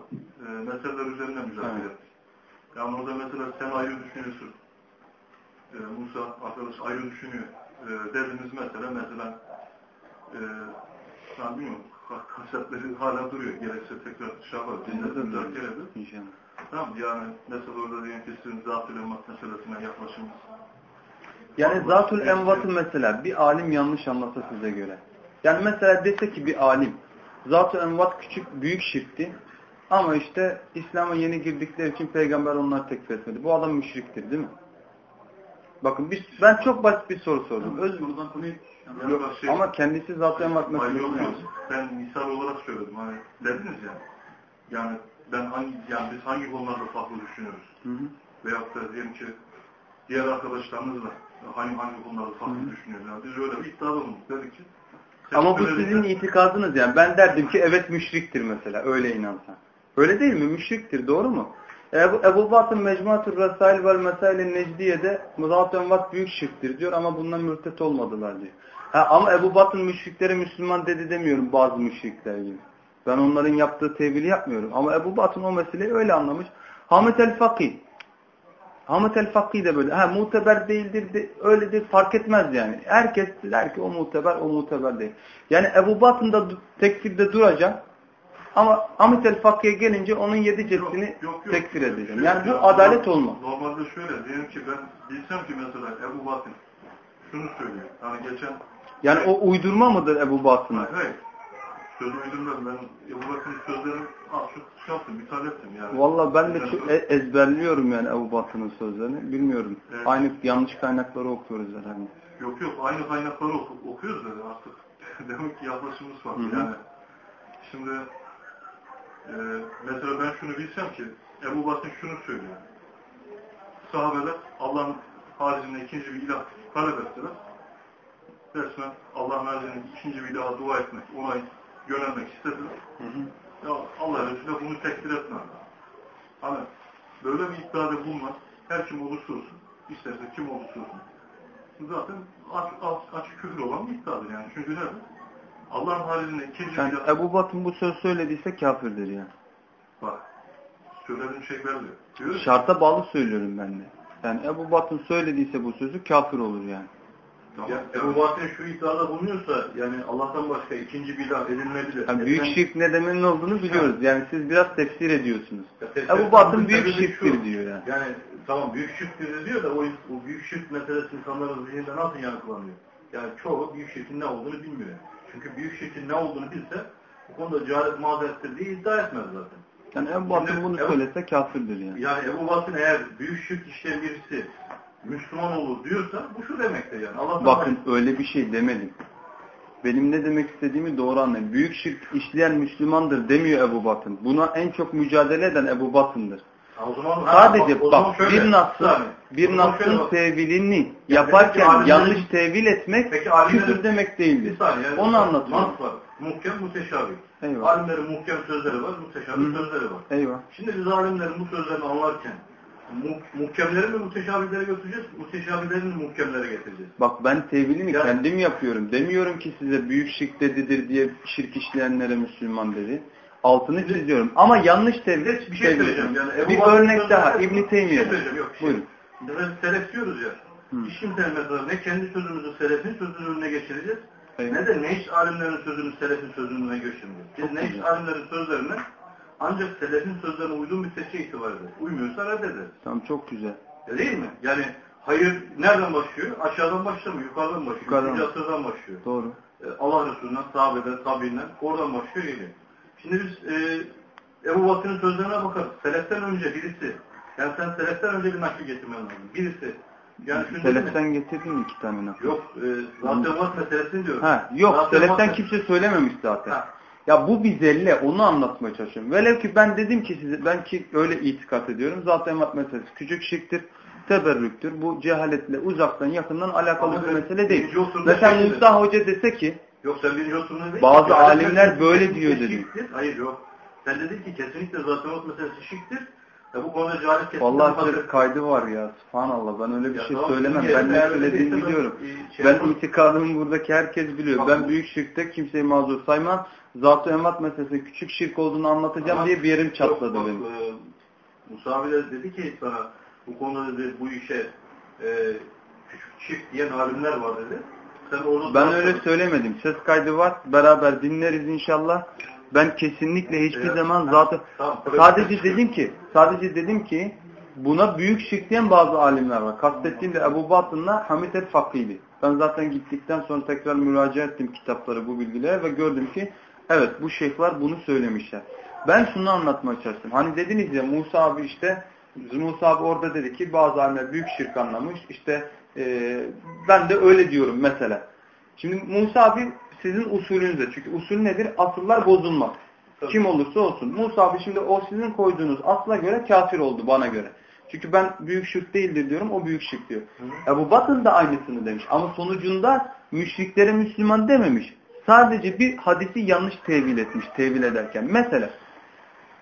e, meseleler üzerine müzakere Evet. Yani orada mesela sen ayrı düşünüyorsun. E, Musa arkadaş ayrı düşünüyor. E, dediğimiz mesele mesela e, ben bilmiyorum ka- kasetleri hala duruyor. Gerekse tekrar şey yaparız. Bizde de Müzakere duruyor. ederiz. İnşallah. Tamam yani mesela orada diyelim ki sizin zat-ı lemat meselesine yaklaşımız Yani zatül envatı mesela bir alim yanlış anlasa size göre. Yani mesela dese ki bir alim zatül envat küçük büyük şirkti ama işte İslam'a yeni girdikleri için peygamber onları tekfir etmedi. Bu adam müşriktir değil mi? Bakın biz, ben çok basit bir soru sordum. Öz, Buradan konuyu Yok, ama kendisi meselesini yok. almış. Ben misal olarak söyledim. Hani dediniz ya. Yani ben hangi yani biz hangi konularda farklı düşünüyoruz? Hı hı. Veyahut da diyelim ki diğer arkadaşlarımızla hangi hangi konularda farklı Hı hı. düşünüyoruz? Yani biz öyle bir iddiada bulunduk. Dedik ki Ama bu sizin itikadınız yani. Ben derdim ki evet müşriktir mesela öyle inansan. Öyle değil mi? Müşriktir doğru mu? Ebu, Ebu Batın Mecmuatur Resail vel Mesail-i Necdiye'de Muzahat Vat büyük şirktir diyor ama bundan mürtet olmadılar diyor. Ha, ama Ebu Batın müşriklere Müslüman dedi demiyorum bazı müşrikler gibi. Ben onların yaptığı tevili yapmıyorum. Ama Ebu Batın o meseleyi öyle anlamış. Hamid el-Fakih. Hamid el-Fakih de böyle. Ha muteber değildir, de, öyledir fark etmez yani. Herkes der ki o muteber, o muteber değil. Yani Ebu Batın da tekfirde duracak. Ama Hamid el-Fakih'e gelince onun yedi yok. tekfir edeceğim. Yani bu adalet olmaz. Normalde şöyle diyelim ki ben bilsem ki mesela Ebu Batin şunu söylüyor. Hani geçen Yani o uydurma mıdır Ebu Batın'a? Hayır, hayır. Sözü uydurmadım. Ben Ebu Bakır'ın sözlerini az çok şey yaptım, ettim yani. Vallahi ben de Yani çok e- ezberliyorum yani Ebu Batın'ın sözlerini. Bilmiyorum. Evet. Aynı yanlış kaynakları okuyoruz herhalde. Yok yok, aynı kaynakları oku, okuyoruz da artık. Demek ki yaklaşımımız Hı hı. yani. Şimdi e, mesela ben şunu bilsem ki Ebu Bakır şunu söylüyor. Sahabeler Allah'ın haricinde ikinci bir ilah talep ettiler. Resmen Allah'ın haricinde ikinci bir ilaha dua etmek, ona yönelmek istediler. Hı hı. Ya Allah Resulü bunu tekfir etmez. Hani böyle bir iddiada bulunmaz. Her kim olursa olsun, isterse kim olursa olsun. Zaten açık, açık, açık küfür olan bir iddiadır yani. Çünkü nerede? Allah'ın haricinde ikinci Yani bir. Ebu Batın bu söz söylediyse kafirdir yani. Bak, söylediğim şey belli. Diyor Şarta bağlı söylüyorum ben de. Yani Ebu Batın söylediyse bu sözü kafir olur yani. tamam, Ya, Ebu Bakır şu iddiada bulunuyorsa yani Allah'tan başka ikinci bir ilah edilmelidir. Yani büyük şirk ne demenin olduğunu biliyoruz. Yani siz biraz tefsir ediyorsunuz. Ya, tefsir- Ebu Batın büyük şirktir şu, diyor yani. Yani tamam büyük şirktir diyor da o, o büyük şirk meselesi insanların zihninde nasıl yankılanıyor? Yani çoğu büyük şirkin ne olduğunu bilmiyor. Çünkü büyük şirkin ne olduğunu bilse bu konuda cehalet mazerettir diye iddia etmez zaten. Yani Ebu Şimdi bunu Ebu- söylese kafirdir yani. Yani Ebu Bakır eğer büyük şirk işleyen birisi Müslüman olur diyorsa bu şu demektir yani. Allah'tan Bakın öyle bir şey demedim. Benim ne demek istediğimi doğru anlayın. Büyük şirk işleyen Müslümandır demiyor Ebu Batın. Buna en çok mücadele eden Ebu Batın'dır. Zaman, Sadece ha, bak şöyle, bir nasıl bir nasıl tevilini yaparken ki yanlış tevil etmek Peki küfür demek değildir. saniye. Yani Onu anlatıyorum. Nas var. Muhkem, müteşabih. Eyvah. Alimlerin muhkem sözleri var, müteşabih Hı. sözleri var. Eyvah. Şimdi biz alimlerin bu sözlerini anlarken mu- muhkemleri mi müteşabihlere götüreceğiz, müteşabihleri mi muhkemlere getireceğiz? Bak ben tevilini Yani- kendim yapıyorum. Demiyorum ki size büyük şirk dedidir diye şirk işleyenlere Müslüman dedi. Altını çiziyorum. Ama yanlış tevil. Bir şey tevil söyleyeceğim. Yani Ebu bir örnek daha. sözleri- İbn Bir şey Teymiye. söyleyeceğim. Yok. Şey, Buyurun. Selef diyoruz ya. Hı. Hiç kimsenin mesela ne kendi sözümüzü selefin sözünün önüne geçireceğiz. Eyvah. Ne de ne iş alimlerin sözünü selefin sözünün önüne geçirmeyeceğiz. Biz Çok ne iş güzel. alimlerin sözlerine ancak selefin sözlerine uyduğun bir seçe itibar ederiz. Uymuyorsa reddederiz. Tamam çok güzel. Ya değil mi? Yani hayır nereden başlıyor? Aşağıdan başlamıyor, yukarıdan başlıyor. Yukarıdan. Üçüncü asırdan başlıyor. Doğru. E, Allah Resulü'nden, sahabeden, tabiinden oradan başlıyor geliyor. Şimdi biz e, Ebu Bakır'ın sözlerine bakarız. Seleften önce birisi, yani sen seleften önce bir nakil getirmen lazım. Birisi. Yani? Seleften getirdin mi iki tane nakil? Yok, e, zaten vat meselesini diyorum. Ha, yok Zaten seleften kimse söylememiş zaten. Ha. Ya bu bir zelle onu anlatmaya çalışıyorum. Velev ki ben dedim ki size ben ki öyle itikat ediyorum. Zaten vat meselesi küçük şirktir, teberrüktür. Bu cehaletle uzaktan yakından alakalı Ama bir mesele değil. Mesela şey. Musa Hoca dese ki Yok sen birinci oturumda değil. Bazı Yani alimler böyle diyor dedi. Hayır yok. Sen dedin ki kesinlikle zaten meselesi şirktir. Ya bu konuda cehalet kesinlikle vallahi bakır- kaydı var ya. Subhanallah ben öyle bir Ya şey tamam, söylemem. Ben ne söylediğimi biliyorum. öyleyse şey Ben yapalım. itikadımı buradaki herkes biliyor. Bak, Ben büyük şirkte kimseyi mazur saymam. Zat-ı envat meselesi küçük şirk olduğunu anlatacağım Ama diye bir yerim çatladı yok, benim. E, Musa abi de dedi ki sana bu konuda dedi bu işe e, küçük çift diyen alimler var dedi. Sen Ben öyle söylemedim. Ses kaydı var. Beraber dinleriz inşallah. Ben kesinlikle hiçbir zaman zaten Tamam, sadece dedim ki sadece dedim ki buna büyük şirk diyen bazı alimler var. Kastettiğim de Ebu Batın'la Hamid el-Fakili. Ben zaten gittikten sonra tekrar müracaat ettim kitapları bu bilgilere ve gördüm ki evet bu şeyhler bunu söylemişler. Ben şunu anlatmaya çalıştım. Hani dediniz ya Musa abi işte Musa abi orada dedi ki bazı alimler büyük şirk anlamış. İşte e, ben de öyle diyorum mesela. Şimdi Musa abi sizin usulünüzde. Çünkü usul nedir? Asıllar bozulmaz. Tabii. Kim olursa olsun. Musa abi şimdi o sizin koyduğunuz asla göre kafir oldu bana göre. Çünkü ben büyük şirk değildir diyorum, o büyük şirk diyor. Ebu Batın da aynısını demiş. Ama sonucunda müşriklere Müslüman dememiş. Sadece bir hadisi yanlış tevil etmiş, tevil ederken. Mesela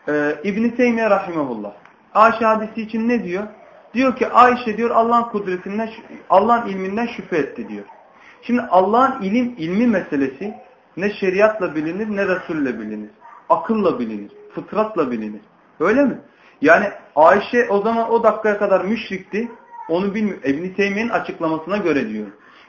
e, İbn-i Teymiye Rahimahullah. Ayşe hadisi için ne diyor? Diyor ki Ayşe diyor Allah'ın kudretinden, Allah'ın ilminden şüphe etti diyor. Şimdi Allah'ın ilim, ilmi meselesi ne şeriatla bilinir ne Resul'le bilinir. Akılla bilinir, fıtratla bilinir. Öyle mi? Yani Ayşe o zaman o dakikaya kadar müşrikti. Onu bilmiyor. İbn Teymiye'nin açıklamasına göre diyor.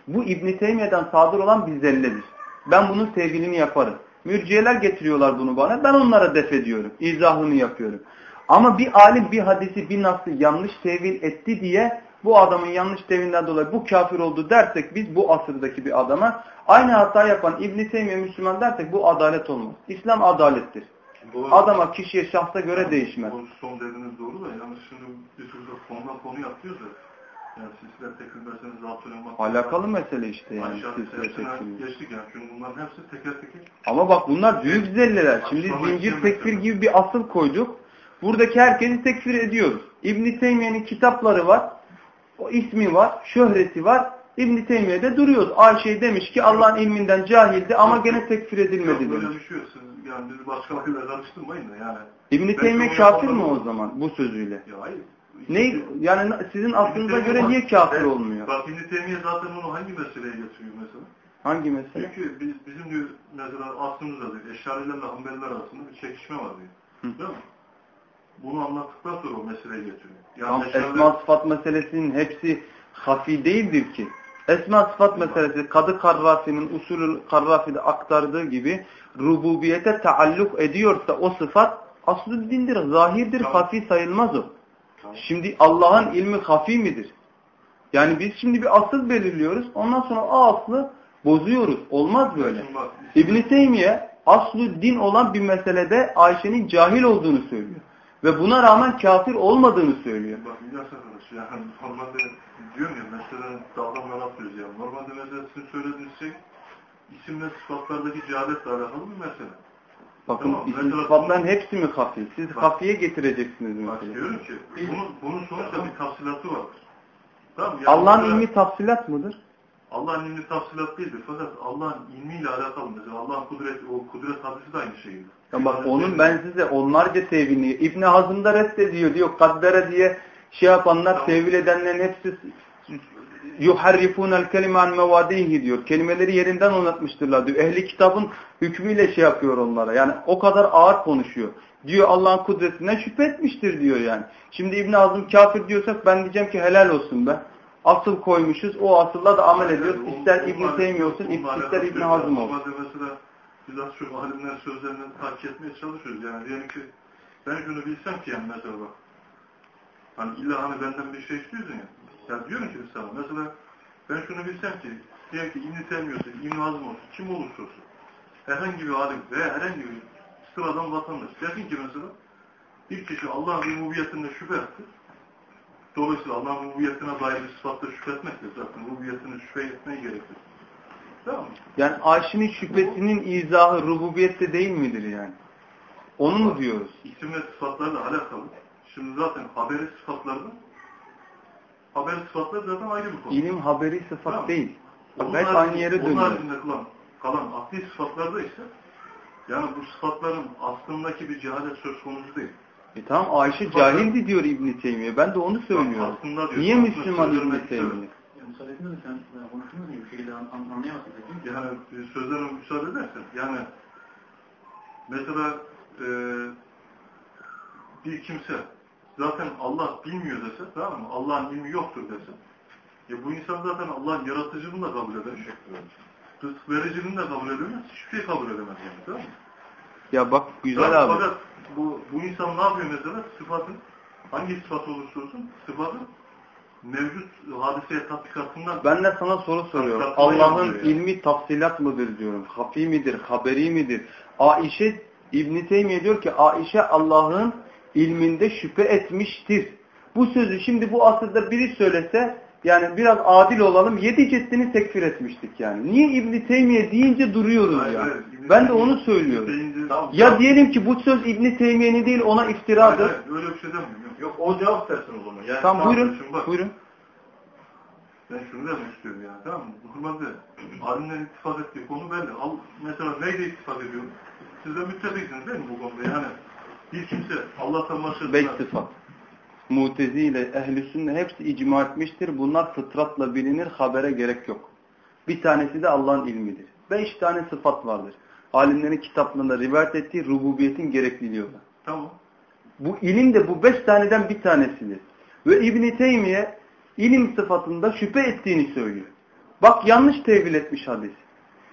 Bu İbn Teymiye'den sadır olan bir zelledir. Ben bunun sevgilini yaparım. Mürciyeler getiriyorlar bunu bana. Ben onlara def ediyorum. İzahını yapıyorum. Ama bir alim bir hadisi bir nasıl yanlış tevil etti diye bu adamın yanlış tevilinden dolayı bu kafir oldu dersek biz bu asırdaki bir adama aynı hata yapan İbn Teymiye Müslüman dersek bu adalet olmaz. İslam adalettir. Doğru. Adama, kişiye, şahsa göre değişmez. O son dediğiniz doğru da yalnız şimdi bir türlü konudan konu yapıyoruz da yani silsile tekrar verseniz zatürre Alakalı mesele işte yani. Silsile tekfiri. geçtik yani çünkü bunların hepsi teker teker Ama bak bunlar büyük zelleler. Şimdi zincir tekfir gibi bir asıl koyduk. Buradaki herkesi tekfir ediyoruz. İbn Teymiye'nin kitapları var. O ismi var, şöhreti var. İbn Teymiye'de duruyoruz. Ayşe demiş ki Allah'ın ilminden cahildi ama gene tekfir edilmedi Yok, böyle bir şey yani bizi başkalarıyla karıştırmayın da yani. İbn Ben Teymiye kafir mi o zaman bu sözüyle? Ya hayır. Ne yani sizin aklınıza göre niye kafir olmuyor? Bak İbn Teymiye zaten onu hangi meseleye getiriyor mesela? Hangi mesele? Çünkü biz, bizim diyor mesela aslımızda diyor Eşarilerle Hanbeliler arasında bir çekişme var diyor. Hı. Değil mi? Bunu anlattıktan sonra o meseleyi getiriyor. Yani Eşariler- esma sıfat meselesinin hepsi hafi değildir ki. Esma sıfat meselesi Kadı Karrafi'nin usulü Karrafi'de aktardığı gibi rububiyete taalluk ediyorsa o sıfat aslı dindir, zahirdir, Tamam. hafi sayılmaz o. Tamam. Şimdi Allah'ın ilmi hafi midir? Yani biz şimdi bir asıl belirliyoruz, ondan sonra o aslı bozuyoruz. Olmaz böyle. Şimdi bak, İbn Teymiye aslı din olan bir meselede Ayşe'nin cahil olduğunu söylüyor. Ve buna rağmen kafir olmadığını söylüyor. Bak İlyas arkadaş yani normalde diyorum ya mesela daldan atıyoruz yani. Normalde mesela sizin söylediğiniz şey isim ve sıfatlardaki cehaletle alakalı bir mesele. Bakın Tamam, isim mesela sıfatların bunu- hepsi mi hafi? Siz Bak. hafiye getireceksiniz Bak mesela. diyorum ki bunun, bunun sonuçta bir tafsilatı vardır. Tamam, yani Allah'ın ilmi tafsilat mıdır? Allah'ın ilmi tafsilat değildir. Fakat Allah'ın ilmiyle alakalı mesela Allah'ın kudret, o kudret hadisi de aynı şeydir. Ya bak onun ben size onlarca tevilini İbn Hazm da reddediyor diyor. Kaddere diye şey yapanlar Tamam. tevil edenlerin hepsi yuharrifunel kelime an mevadihi diyor. Kelimeleri yerinden oynatmıştırlar diyor. Ehli kitabın hükmüyle şey yapıyor onlara. Yani o kadar ağır konuşuyor. Diyor Allah'ın kudretinden şüphe etmiştir diyor yani. Şimdi İbn Hazm kafir diyorsak ben diyeceğim ki helal olsun be. Asıl koymuşuz. O asılla da amel ediyoruz. İster o- İbn onunla- Teymiye olsun, ister alakası İbn yok. Hazm olsun. Mesela biz az çok alimler sözlerinden takip etmeye çalışıyoruz. Yani diyelim ki ben şunu bilsem ki yani mesela bak. Hani illa hani benden bir şey istiyorsun ya. Ya diyorum ki sana mesela ben şunu bilsem ki diyelim ki İbn-i Teymiye olsun, İbn-i Hazm olsun, kim olursa olsun. Herhangi bir alim veya herhangi bir sıradan vatandaş. Desin ki mesela bir kişi Allah'ın rububiyetinde şüphe etti. Dolayısıyla Allah'ın rububiyetine dair bir sıfatta şüphe etmektir zaten. Rububiyetine şüphe etmeye gerekir. Tamam mı? Yani Ayşe'nin şüphesinin izahı rububiyette değil midir yani? Onu mu diyoruz? İsim ve sıfatlarla alakalı. Şimdi zaten haberi sıfatlarda haberi sıfatlar zaten ayrı bir konu. İlim haberi sıfat Tamam. değil. Onun haricinde- aynı yere Onun dönüyor. haricinde kalan, kalan akli sıfatlarda ise yani bu sıfatların aslındaki bir cehalet söz konusu değil. E tamam Ayşe cahildi diyor İbn Teymiye. Ben de onu söylüyorum. Niye Müslüman sözlerine İbn Teymiye? Yani müsaade etmiyor da sen e, konuştuğunuz gibi bir şeyle an, an, anlayamazsın. Çünkü Yani e, sözlerime müsaade edersen yani mesela e, bir kimse zaten Allah bilmiyor dese tamam mı? Allah'ın ilmi yoktur dese ya bu insan zaten Allah'ın yaratıcılığını da kabul eder. Rızık vericiliğini de kabul edemez. Hiçbir şey kabul edemez yani tamam mı? Ya bak güzel Tamam, abi. Fakat bu, bu insan ne yapıyor mesela? Sıfatın hangi sıfat olursa olsun sıfatın mevcut hadiseye tatbikatından Ben de sana soru soruyorum. Allah'ın ilmi tafsilat mıdır diyorum. Hafi midir? Haberi midir? Aişe İbn Teymiye diyor ki Aişe Allah'ın ilminde şüphe etmiştir. Bu sözü şimdi bu asırda biri söylese yani biraz adil olalım yedi ceddini tekfir etmiştik yani. Niye İbn Teymiye deyince duruyoruz Hayır, ya? hayır, İbn Ben de onu söylüyorum. deyince- Tamam. Ya diyelim ki bu söz İbn Teymiye'nin değil ona iftiradır. hayır, öyle bir şey demiyorum. Yok. o cevap versin o zaman. Yani Tamam buyurun. bak. Buyurun. Ben şunu demek istiyorum yani tamam mı? Normalde alimlerin ittifak ettiği konu belli. Al, mesela neyle ittifak ediyor? Siz de müttefiksiniz değil mi bu konuda? Yani bir kimse Allah'tan başkasına... Beş sıfat. Mutezile, ehl-i sünne hepsi icma etmiştir. Bunlar fıtratla bilinir, habere gerek yok. Bir tanesi de Allah'ın ilmidir. Beş tane sıfat vardır. Alimlerin kitaplarında rivayet ettiği rububiyetin gerekliliği olan. Tamam. Bu ilim de bu beş taneden bir tanesidir. Ve İbn Teymiye ilim sıfatında şüphe ettiğini söylüyor. Bak yanlış tevil etmiş hadis.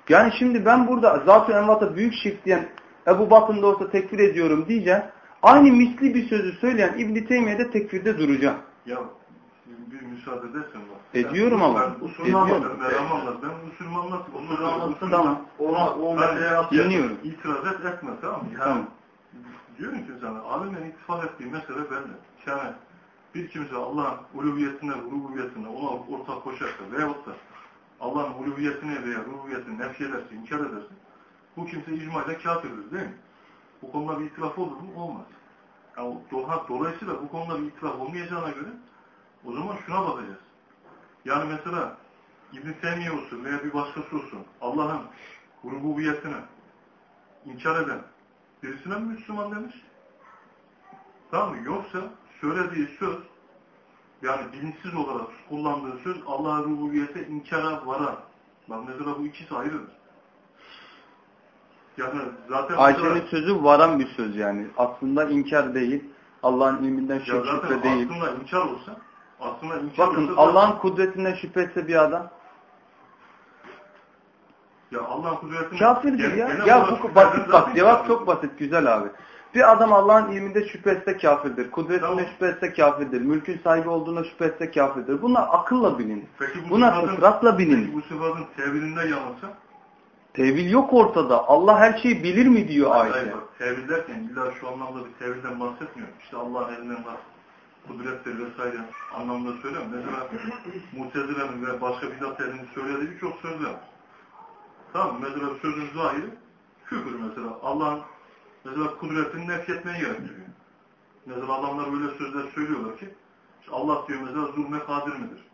Yani şimdi ben burada Zat-ı Envat'a büyük şirk diyen Ebu Bakın da olsa tekfir ediyorum diyeceğim. Aynı misli bir sözü söyleyen İbn Teymiye de tekfirde duracağım. Ya bir müsaade edersen bak. Ediyorum Yani ama. Ben usulü Ediyorum. anlatırım. Ben anlatırım. Ben usulümü anlatırım. Ondan Usulü sonra anlatsın usulü- Tamam. Ona, o Ben meseleye. Dinliyorum. İtiraz et etme tamam mı? Yani Tamam. diyorum ki sana alimlerin ittifak ettiği mesele belli. Yani bir kimse Allah'ın uluviyetine, rububiyetine ona ortak koşarsa veyahut da Allah'ın uluviyetine veya rububiyetini nefy ederse, inkar ederse bu kimse icmayla kafirdir değil mi? Bu konuda bir itiraf olur mu? Olmaz. Yani do- dolayısıyla bu konuda bir itiraf olmayacağına göre o zaman şuna bakacağız. Yani mesela İbn-i olsun veya bir başkası olsun Allah'ın rububiyetine inkar eden birisine mi Müslüman demiş? Tamam mı? Yoksa söylediği söz yani bilinçsiz olarak kullandığı söz Allah'ın rububiyete inkara varan. Bak mesela bu ikisi ayrıdır. Yani zaten Ayşe'nin mesela- sözü varan bir söz yani. Aslında inkar değil. Allah'ın ilminden ya şüphe zaten değil. aslında inkar olsa aslında inkar Bakın olsa Allah'ın kudretinden şüphe etse bir adam ya Allah'ın kudretini Kafirdir ya. Ya olarak bu basit bak zaten cevap çok basit güzel abi. Bir adam Allah'ın ilminde şüphe etse kafirdir. Kudretinde Tamam. şüphe etse kafirdir. Mülkün sahibi olduğuna şüphe etse kafirdir. Bunlar akılla bilinir. Peki bu Buna sıfatın- fıtratla bilinir. Peki bu sıfatın tevilinde yanılsa Tevil yok ortada. Allah her şeyi bilir mi diyor Hayır, ayette. hayır bak, tevil derken illa şu anlamda bir tevilden bahsetmiyorum. İşte Allah'ın elinden var, kudrettir vesaire anlamda söylüyorum. Mesela Mutezile'nin ve başka bidat ehlinin söylediği birçok sözler var. Tamam mı? Mesela sözün zahiri küfür mesela. Allah'ın mesela kudretini nefretmeyi gerektiriyor. Mesela adamlar böyle sözler söylüyorlar ki işte Allah diyor mesela zulme kadir midir?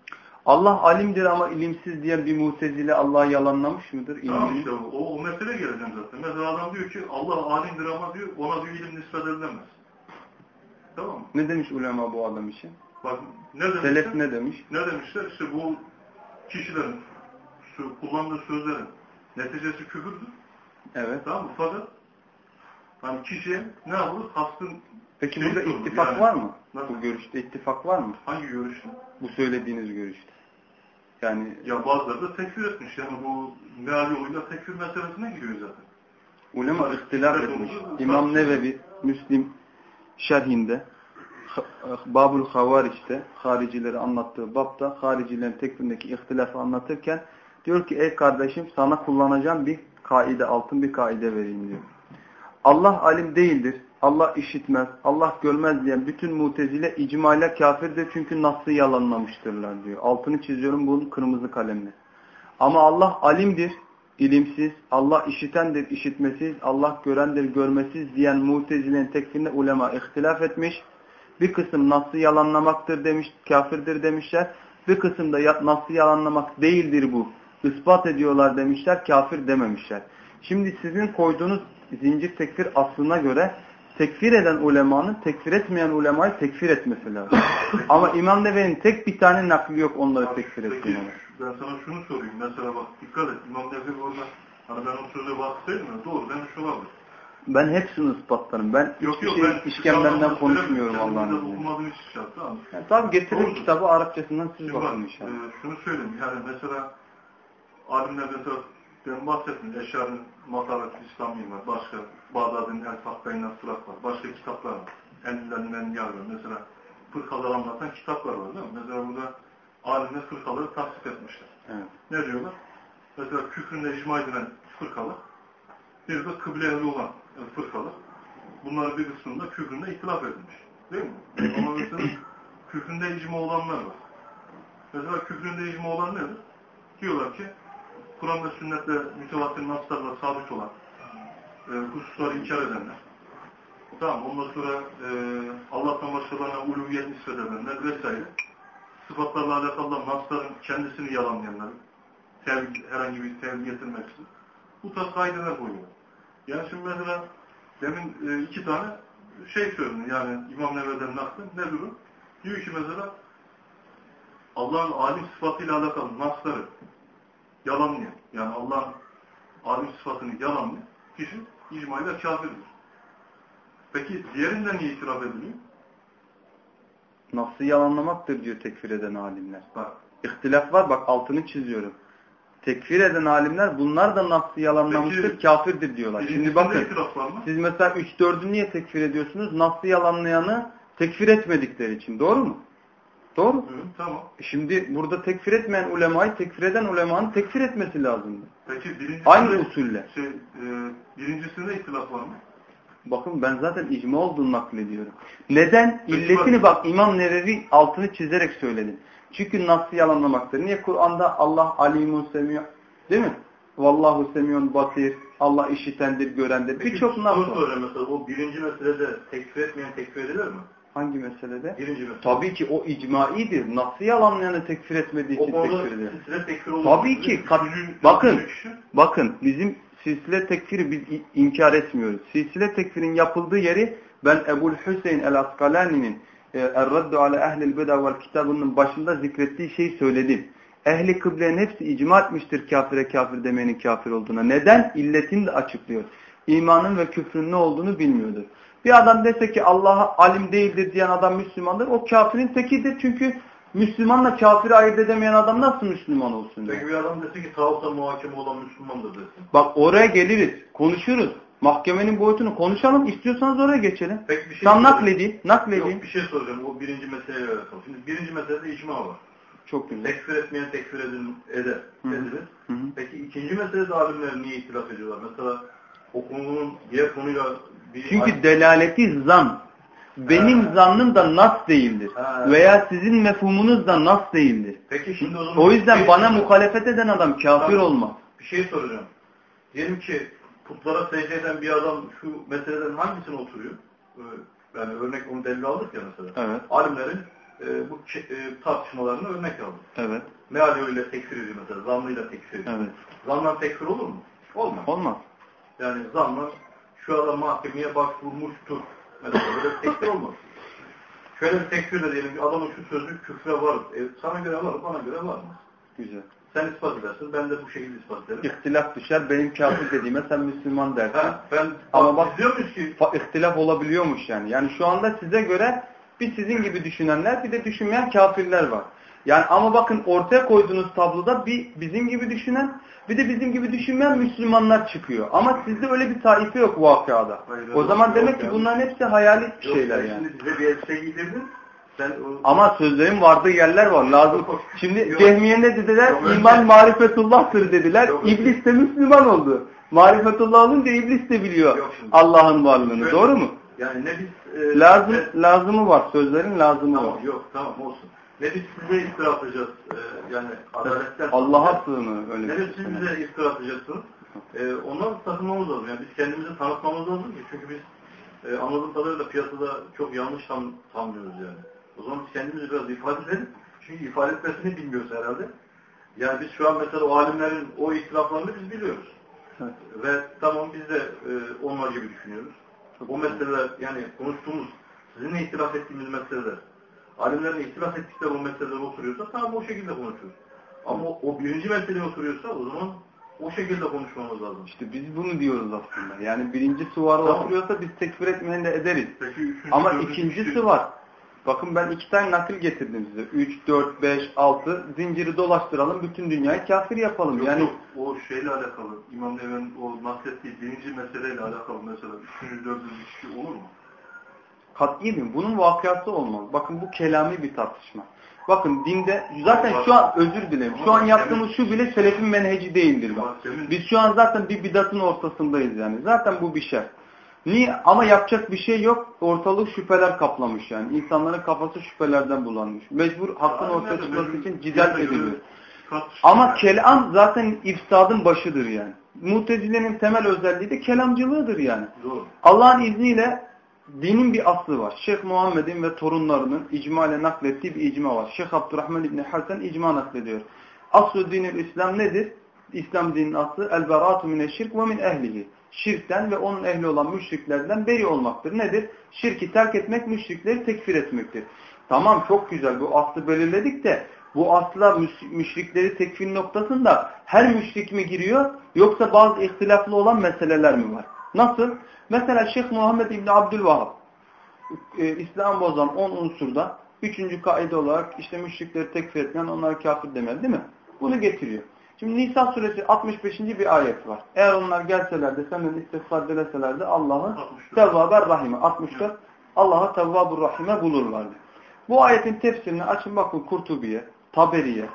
Allah alimdir ama ilimsiz diyen bir mutezile Allah'ı yalanlamış mıdır? Tamam işte o, o mesele geleceğim zaten. Mesela adam diyor ki Allah alimdir ama diyor ona bir ilim nispet edilemez. Tamam mı? Ne demiş ulema bu adam için? Bak ne demişler? Selef ne demiş? Ne demişler? İşte bu kişilerin sö- kullandığı sözlerin neticesi küfürdür. Evet. Tamam mı? Fakat hani kişiye ne yapılır? Kastın Peki burada ittifak Yani var mı? Nasıl? Bu görüşte ittifak var mı? Hangi görüşte? Bu söylediğiniz görüşte. Yani Ya bazıları da tekfir etmiş. Yani bu meal yoluyla tekfir meselesine giriyor zaten. ulema ihtilaf etmiş. İmam Nevevi Müslim şerhinde Babul Havariç'te haricileri anlattığı babda haricilerin tekfirindeki ihtilafı anlatırken diyor ki ey kardeşim sana kullanacağım bir kaide, altın bir kaide vereyim diyor. Allah alim değildir. Allah işitmez, Allah görmez diyen bütün mutezile icmayla kafirdir çünkü nasıl yalanlamıştırlar diyor. Altını çiziyorum bunun kırmızı kalemle. Ama Allah alimdir, ilimsiz, Allah işitendir, işitmesiz, Allah görendir, görmesiz diyen mutezilerin tekfirine ulema ihtilaf etmiş. Bir kısım nasıl yalanlamaktır demiş, kafirdir demişler. Bir kısım da nasıl yalanlamak değildir bu. ispat ediyorlar demişler, kafir dememişler. Şimdi sizin koyduğunuz zincir tekfir aslına göre tekfir eden ulemanın tekfir etmeyen ulemayı tekfir etmesi lazım. Ama İmam Nevevi'nin tek bir tane nakli yok onları tekfir Peki ettiğine. ben sana şunu sorayım. Mesela bak dikkat et. İmam Nefi orada hani ben o söze vakıftayım ya doğru demiş olabilir. Ben hepsini ispatlarım. Ben Yok hiçbir yok şey ben işkemlerinden konuşmuyorum Allah'ın izniyle. okumadığım hiç şey. Yani tabii getirin Doğrudur. kitabı Arapçasından siz Şimdi bak, bakın inşallah. e, şunu söyleyeyim yani mesela alimler mesela ben bahsettim Eşar'ın Matarat İslami var. Başka Bağdat'ın El Fakkay'ın Sırak var. Başka kitaplar var. Endilerin Enliyar var. Mesela fırkaları anlatan kitaplar var değil mi? Mesela burada alimler fırkaları tasdik etmişler. Evet. Ne diyorlar? Mesela küfründe icma edilen fırkalar, bir de kıble ehli olan fırkalar. Bunların bir kısmında küfründe ihtilaf edilmiş. Değil mi? Ama mesela küfründe icma olanlar var. Mesela küfründe icma olan nedir? Diyorlar ki Kur'an ve sünnette mütevatir naslarla sabit olan e, hususları inkar edenler. Tamam ondan sonra e, Allah'tan başkalarına uluviyet nispet edenler vesaire. Sıfatlarla alakalı nasların kendisini yalanlayanlar. Tevhid, herhangi bir tevhid getirmeksizin. Bu tarz kaideler koyuyor. Yani şimdi mesela demin e, iki tane şey söyledim yani İmam Nevevi'den naklen ne durum? Diyor ki mesela Allah'ın alim sıfatıyla alakalı nasları yalanlayan, yani Allah'ın alim sıfatını yalanlayan kişi icmayla kafirdir. Peki diğerinden niye itiraf ediliyor? Nasıl yalanlamaktır diyor tekfir eden alimler. Bak, İhtilaf var bak altını çiziyorum. Tekfir eden alimler bunlar da nasıl yalanlamıştır Peki, kafirdir diyorlar. Şimdi bakın siz mesela 3-4'ü niye tekfir ediyorsunuz? Nasıl yalanlayanı tekfir etmedikleri için. Doğru mu? Doğru. Hı, tamam. Şimdi burada tekfir etmeyen ulemayı tekfir eden ulemanın tekfir etmesi lazımdı. Peki birincisinde, Aynı usulle. Şey, e, birincisinde itiraf var mı? Bakın ben zaten icma olduğunu naklediyorum. Neden? Peki İlletini bak İmam Nevevi altını çizerek söyledim. Çünkü nasıl yalanlamaktır? Niye Kur'an'da Allah alimun semiyor değil mi? Vallahu semiyun basir. Allah işitendir, görendir. Birçok soru nas var. söyle mesela o birinci meselede tekfir etmeyen tekfir edilir mi? Hangi meselede? Birinci mesele. Tabii ki o icmaidir. Nasıl yalanlayanı tekfir etmediği için tekfir edilir. Tabii ki. kat- bakın, bakın bizim silsile tekfiri biz inkar etmiyoruz. Silsile tekfirin yapıldığı yeri ben Ebul Hüseyin el-Askalani'nin e, Er-Raddu ala Ehlil Beda vel kitabının başında zikrettiği şeyi söyledim. Ehli kıblenin hepsi icma etmiştir kafire kafir demenin kafir olduğuna. Neden? İlletini de açıklıyor. İmanın ve küfrün ne olduğunu bilmiyordur. Bir adam dese ki Allah'a alim değildir diyen adam Müslümandır. O kafirin tekidir çünkü Müslümanla kafiri ayırt edemeyen adam nasıl Müslüman olsun? yani? Peki bir adam desin ki tağuta muhakeme olan Müslümandır desin. Bak oraya geliriz. Konuşuruz. Mahkemenin boyutunu konuşalım. İstiyorsanız oraya geçelim. Peki bir şey Sen sorayım. nakledin. Nakledin. Yok bir şey soracağım. O birinci meseleyle alakalı. Şimdi birinci meselede icma var. Çok güzel. Tekfir etmeyen tekfir edin, eder. Hı hı. Edilir. Hı hı. Peki ikinci meselede alimler niye itilaf ediyorlar? Mesela o konunun diğer konuyla. Çünkü delaleti zan. Benim Ha. zannım da nas değildir. Ha. Veya sizin mefhumunuz da nas değildir. Peki şimdi o zaman... O yüzden şey bana soracağım. muhalefet eden adam kafir Tamam. olmaz. Bir şey soracağım. diyelim ki putlara secde eden bir adam şu meselelerin hangisine oturuyor? Ee, Yani örnek onu delil aldık ya mesela. Evet. Alimlerin e, bu e, tartışmalarını örnek aldık. Evet. Mealiyle tekfir ediyor mesela, zannıyla tekfir ediyor. Evet. Zanla tekfir olur mu? Olmaz. Olmaz. Yani zanla şu adam mahkemeye başvurmuştur. Mesela böyle bir tekfir olmaz. Şöyle bir tekfir de diyelim ki adamın şu sözü küfre var. E, sana göre var, bana göre var mı? Güzel. Sen ispat edersin, ben de bu şekilde ispat ederim. İhtilaf düşer. Benim kafir dediğime sen Müslüman dersin. Ha, ben Ama bak- ki ihtilaf olabiliyormuş yani. Yani şu anda size göre bir sizin gibi düşünenler bir de düşünmeyen kafirler var. Yani ama bakın ortaya koyduğunuz tabloda bir bizim gibi düşünen bir de bizim gibi düşünmeyen Müslümanlar çıkıyor. Ama sizde öyle bir taife yok vakıada. Hayır, O zaman yok demek ki yani. bunların hepsi hayali Yok, şeyler yani. Şimdi bize bir elbise giydirdin. Sen o... Ama sözlerin vardığı yerler var. Lazım. Şimdi. Cehmiye ne dediler? Yok, öyle. İman marifetullah'tır dediler. Yok, öyle. İblis de Müslüman oldu. Marifetullah olunca iblis de biliyor. Allah'ın varlığını. Şöyle- Doğru mu? Yani ne biz... e, Lazım, ne- lazımı var. Sözlerin lazımı var. Tamam yok tamam olsun. Ne biz size iftira atacağız. e, yani adaletten... Allah'a sığını öyle Ne bir de şey. siz bize iftira atacaksınız. E, ondan sakınmamız lazım. Yani biz kendimizi tanıtmamız lazım ki. Çünkü biz e, anladığım kadarıyla piyasada çok yanlış tam, tanımlıyoruz yani. O zaman biz kendimizi biraz ifade edelim. Çünkü ifade etmesini bilmiyoruz herhalde. Yani biz şu an mesela o alimlerin o itiraflarını biz biliyoruz. Evet. Ve tamam biz de e, onlar gibi düşünüyoruz. Çok o meseleler yani konuştuğumuz, sizinle itiraf ettiğimiz meseleler, alimlerin itiraf ettikleri o meseleler oturuyorsa tamam o şekilde konuşuyoruz. Ama o, o birinci meseleye oturuyorsa o zaman o şekilde konuşmamız lazım. İşte biz bunu diyoruz aslında. Yani birinci suvara Tamam. oturuyorsa biz tekfir etmeyen de ederiz. Peki üçüncü, Ama dördüncü ikincisi şey- var. Bakın ben iki tane nakil getirdim size. 3, 4, 5, 6 zinciri dolaştıralım. Bütün dünyayı kafir yapalım. Yok, yani yok, o şeyle alakalı, İmam Nevevi'nin o naklettiği birinci meseleyle alakalı mesela üçüncü, dördüncü kişi olur mu? Kat'i mi? Bunun vakıası olmaz. Bakın bu kelami bir tartışma. Bakın dinde zaten şu an özür dilerim. Şu an yaptığımız şu bile selefin menheci değildir bak. Biz şu an zaten bir bidatın ortasındayız yani. Zaten bu bir şey. Niye? Ama yapacak bir şey yok. Ortalık şüpheler kaplamış yani. İnsanların kafası şüphelerden bulanmış. Mecbur hakkın ortaya çıkması için cidal ediliyor. Ama kelam zaten ifsadın başıdır yani. Mutezile'nin temel özelliği de kelamcılığıdır yani. Allah'ın izniyle dinin bir aslı var. Şeyh Muhammed'in ve torunlarının icma ile naklettiği bir icma var. Şeyh Abdurrahman İbni Hasan icma naklediyor. Aslı dinil İslam nedir? İslam dininin aslı el-beratu mineşşirk ve min ehlihi. Şirkten ve onun ehli olan müşriklerden beri olmaktır. Nedir? Şirki terk etmek, müşrikleri tekfir etmektir. Tamam çok güzel bu aslı belirledik de bu asla müş- müşrikleri tekfir noktasında her müşrik mi giriyor yoksa bazı ihtilaflı olan meseleler mi var? Nasıl? Mesela Şeyh Muhammed İbni Abdülvahhab e, İslam bozan 10 unsurda üçüncü kaide olarak işte müşrikleri tekfir etmeyen onlara kafir demeli değil mi? Bunu getiriyor. Şimdi Nisa suresi 65. bir ayet var. Eğer onlar gelselerdi senden istiğfar dileselerdi Allah'ın 64. tevvaber rahime 64 Allah'a tevvabur rahime bulurlardı. Bu ayetin tefsirini açın bakın Kurtubi'ye, Taberi'ye.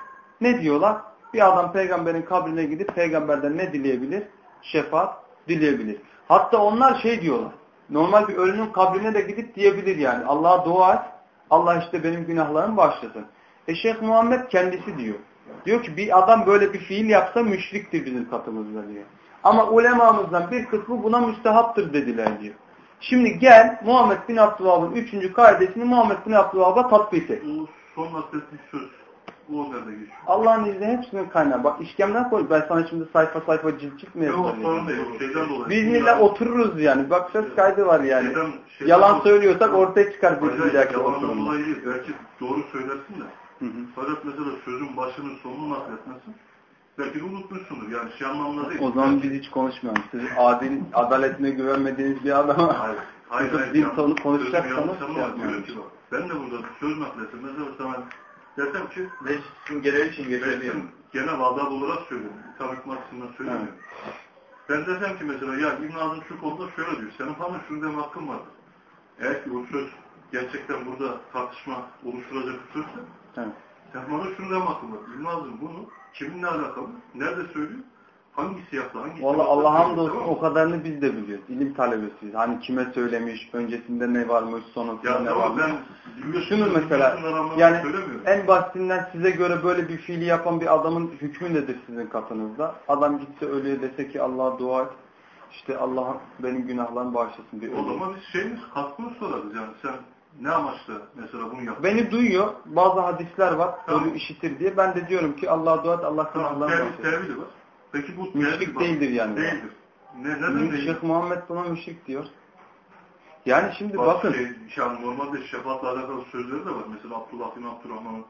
Ne diyorlar? Bir adam peygamberin kabrine gidip peygamberden ne dileyebilir? Şefaat dileyebilir. Hatta onlar şey diyorlar. Normal bir ölünün kabrine de gidip diyebilir yani. Allah'a dua et. Allah işte benim günahlarımı bağışlasın. E Şeyh Muhammed kendisi diyor. Diyor ki bir adam böyle bir fiil yapsa müşriktir bizim katımızda diyor. Ama ulemamızdan bir kısmı buna müstehaptır dediler diyor. Şimdi gel Muhammed bin Abdülvahab'ın üçüncü kaidesini Muhammed bin Abdülvahab'a tatbik et. O son nerede geçiyor? Allah'ın izniyle hepsinin kaynağı. Bak işkemden koy. Ben sana şimdi sayfa sayfa cilt cilt mi Yok, sorun değil, şeyden dolayı. Biiznillah otururuz yani. Bak söz kaydı var yani. Şeyden- şeyden Yalan söylüyorsak ortaya çıkar bir yalandan oturumda. dolayı değil, belki doğru söylersin de. Hı hı. Fakat mesela sözün başının sonunu nakletmesin. Belki de unutmuşsundur. Yani şey anlamında değil. O zaman biz hiç konuşmayalım. Siz adil, adaletine güvenmediğiniz bir adama Hayır. Hayır, hayır. sonu sözüm konuşacaksanız şey bak, Ben de burada söz nakletim. Mesela sana desem ki Meclisin gereği için ben genel adab olarak söylüyorum. Tabii ki açısından söylemiyorum. Ben desem ki mesela ya İbn Azim şu konuda şöyle diyor. Senin falan şunu deme hakkın vardır. Eğer ki o söz gerçekten burada tartışma oluşturacak bir sözse Evet. sen bana şunu deme hakkın var. İbn Azim bunu kiminle alakalı, nerede söylüyor? Hangisi yaptı? Hangisi Valla? Allah hamdolsun o kadarını biz de biliyoruz. İlim talebesiyiz. Hani kime söylemiş, öncesinde ne varmış, sonrasında Ya ne tamam varmış. ben Şunu mesela yani en basitinden size göre böyle bir fiili yapan bir adamın hükmü nedir sizin katınızda? Adam gitse ölüye dese ki Allah'a dua et. İşte Allah benim günahlarımı bağışlasın diye. O zaman biz şeyimiz katkını sorarız yani sen ne amaçla mesela bunu yaptın? Beni duyuyor. Bazı hadisler var. Tamam. Ölü işitir diye. Ben de diyorum ki Allah'a dua et. Allah Tamam, günahlarını bağışlasın. tevhidi var. Peki bu Müşrik değildir yani. Değildir. Ne, neden Şeyh değil? Muhammed buna müşrik diyor. Yani şimdi Bak, bakın. Şey, yani normalde şefaatla alakalı sözleri de var. Mesela Abdullah bin Abdurrahman'ın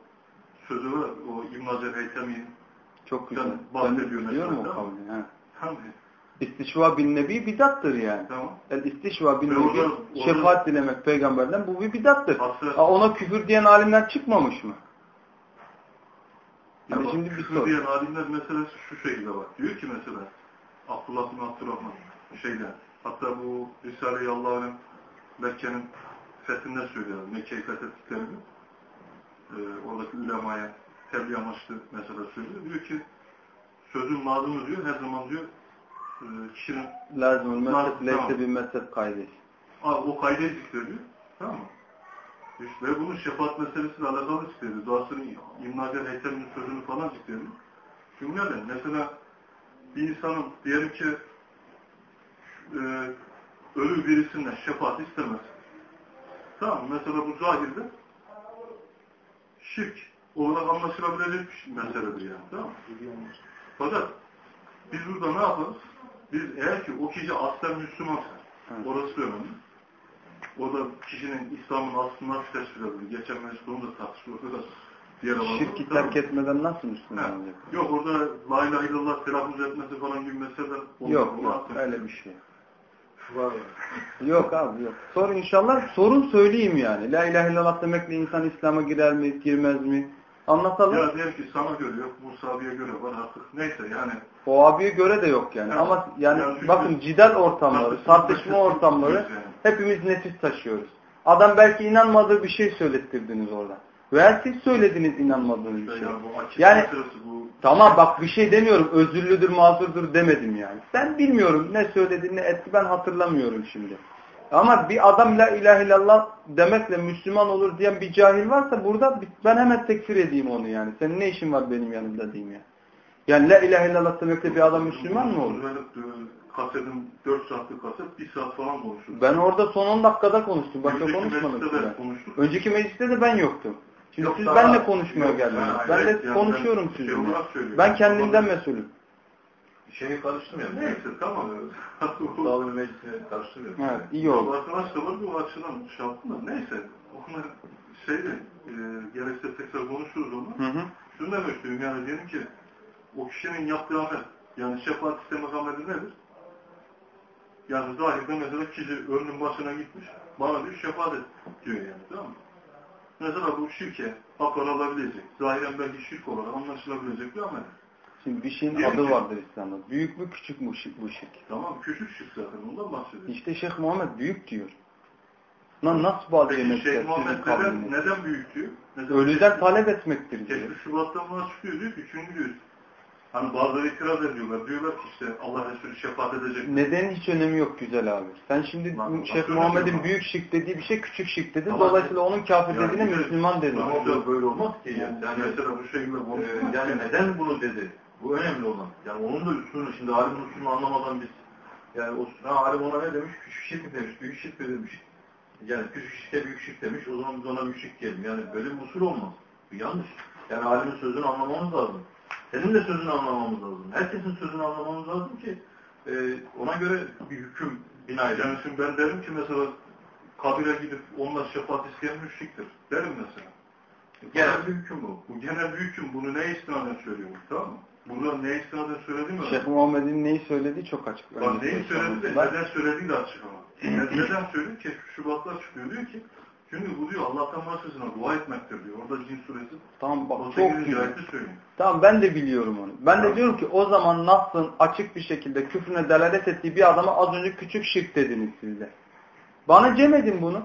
sözü var. O İbn Hacer Heytemi'nin Çok güzel. Sen Ben bahsediyor biliyorum o kavli. hangi? İstişva bin nebi bidattır yani. Tamam. El istişva bin nebi şefaat dilemek peygamberden bu bir bidattır. Aa, Ona küfür diyen alimler çıkmamış mı? Ya bak, şimdi bir küfür sor. diyen alimler meselesi şu şekilde var. Diyor ki mesela Abdullah bin Abdurrahman şeyden hatta bu Risale-i Allah'ın Mekke'nin fethinde söylüyor. Mekke'yi fethettiklerini e, oradaki ulemaya tebliğ amaçlı mesela söylüyor. Diyor ki sözün lazımı diyor her zaman diyor e, kişinin Lazım mezhep leyse bir mezhep kaydesi. Aa, o kaydı zikrediyor. Tamam mı? Ve bunun şefaat meselesiyle alakalı zikrediyor. Doğasını İbn Hacer Heytem'in sözünü falan zikrediyor. Çünkü neden? Mesela bir insanın diyelim ki e, ölü birisinden şefaat istemez. Tamam? Mesela bu zahirde şirk olarak anlaşılabilecek bir meseledir yani. Tamam? Fakat biz burada ne yaparız? Biz eğer ki o kişi aslen Müslümansa, orası önemli. O da kişinin İslam'ın aslını nasıl tespit edilir? Geçen mecliste onu da tartışıyoruz. da Diğer. Şirki terk etmeden nasıl Müslüman olacak? Yok orada la ilahe illallah telaffuz etmesi falan gibi olur. Yok yok öyle bir şey. Var. Yok abi yok. Sor inşallah. Sorun söyleyeyim yani. La ilahe illallah demekle insan İslam'a girer mi, girmez mi? Anlatalım. Ya diyelim ki sana göre yok, Musa abiye göre var artık. Neyse yani. O abiye göre de yok yani. Evet. Ama yani Yani bakın cidal ortamları, Tartışma- ortamları Yani. hepimiz nefis taşıyoruz. Adam belki inanmadığı bir şey söylettirdiniz orada. Veya siz söylediniz inanmadığınız bir şey. yani bu akit Yani- bu. Tamam bak bir şey demiyorum. Özürlüdür, mazurdur demedim yani. Ben bilmiyorum ne söyledi ne etti ben hatırlamıyorum şimdi. Ama bir adam la ilahe illallah demekle Müslüman olur diyen bir cahil varsa burada ben hemen tekfir edeyim onu yani. Senin ne işin var benim yanımda diyeyim ya. Yani la ilahe illallah demekle bir adam Müslüman mı olur? E, Kasetin 4 saatlik kaset 1 saat falan konuşuruz. Ben orada son 10 dakikada konuştum. Başka Önceki konuşmadım. Önceki mecliste de ben yoktum. Şimdi Yok, siz benle konuşmaya geldiniz. Ben de yani konuşuyorum ben şey sizinle. Ben kendimden mesulüm. Şeyi karıştırmıyorum. Neyse tamam. Dağlı meclisini karıştırmıyorum. Evet, iyi oldu. Arkadaş da var bu açıdan şey yaptım da neyse. Onlar şeyde e, gerekse tekrar konuşuruz onu. Hı hı. Şunu demek istiyorum yani diyelim ki o kişinin yaptığı amel yani şefaat istemek ameli nedir? Yani zahirde mesela kişi ölünün başına gitmiş bana diyor şefaat et diyor yani tamam mı? Mesela bu şirke akıl alabilecek, zahiren belki şirk olarak anlaşılabilecek bir amel. Şimdi bir şeyin Diyelim adı ki- vardır İslam'da. Büyük mü küçük mü şirk, bu şirk? Tamam küçük şirk zaten ondan bahsediyorum. İşte Şeyh Muhammed büyük diyor. Lan nasıl bazı Peki Şeyh Muhammed neden, neden büyük diyor? Neden Ölüden talep etmektir diyor. Keşfi Şubat'tan buna çıkıyor diyor ki çünkü diyor hani bazıları itiraz ediyorlar. Diyorlar ki işte Allah Resulü şefaat edecek. Nedenin hiç önemi yok güzel abi. Sen şimdi bak, Şeyh Muhammed'in büyük şirk dediği bir şey küçük şirk dedin. Ama- Dolayısıyla onun kafir Yani dediğine Müslüman dedin. Tamam. Böyle olmaz ki. Yani, Yani mesela bu Ee, konuşmak. yani neden bunu dedi? Bu önemli olan. Yani onun da üstünü, şimdi alimin üstünü anlamadan biz yani o ha, alim ona ne demiş? Küçük şirk mi demiş, büyük şirk mi demiş. Yani küçük şirke büyük şirk demiş, o zaman biz ona şirk diyelim. Yani böyle bir usul olmaz. Bu yanlış. Yani alimin sözünü anlamamız lazım. Senin de sözünü anlamamız lazım. Herkesin sözünü anlamamız lazım ki e, ona göre bir hüküm bina edelim. Yani şimdi ben derim ki mesela kabire gidip onunla şefaat isteyen müşriktir. Derim mesela. Genel bir hüküm bu. Bu genel bir hüküm. Bunu neye istinaden söylüyorum? Tamam mı? Burada neye istinaden söylediğim önemli. Şeyh Muhammed'in neyi söylediği çok açık. Bak neyi söyledi de Ben- neden söylediği de açık ama. Ne- neden söylüyor ki? Şubat'ta açıklıyor diyor ki çünkü bu diyor Allah'tan başkasına dua etmektir diyor. Orada Cin suresi Tamam bak çok 18. güzel. Tamam ben de biliyorum onu. Ben de Tamam. diyorum ki o zaman Nas'ın açık bir şekilde küfrüne delalet ettiği bir adama az önce küçük şirk dediniz siz de. Bana cem edin bunu.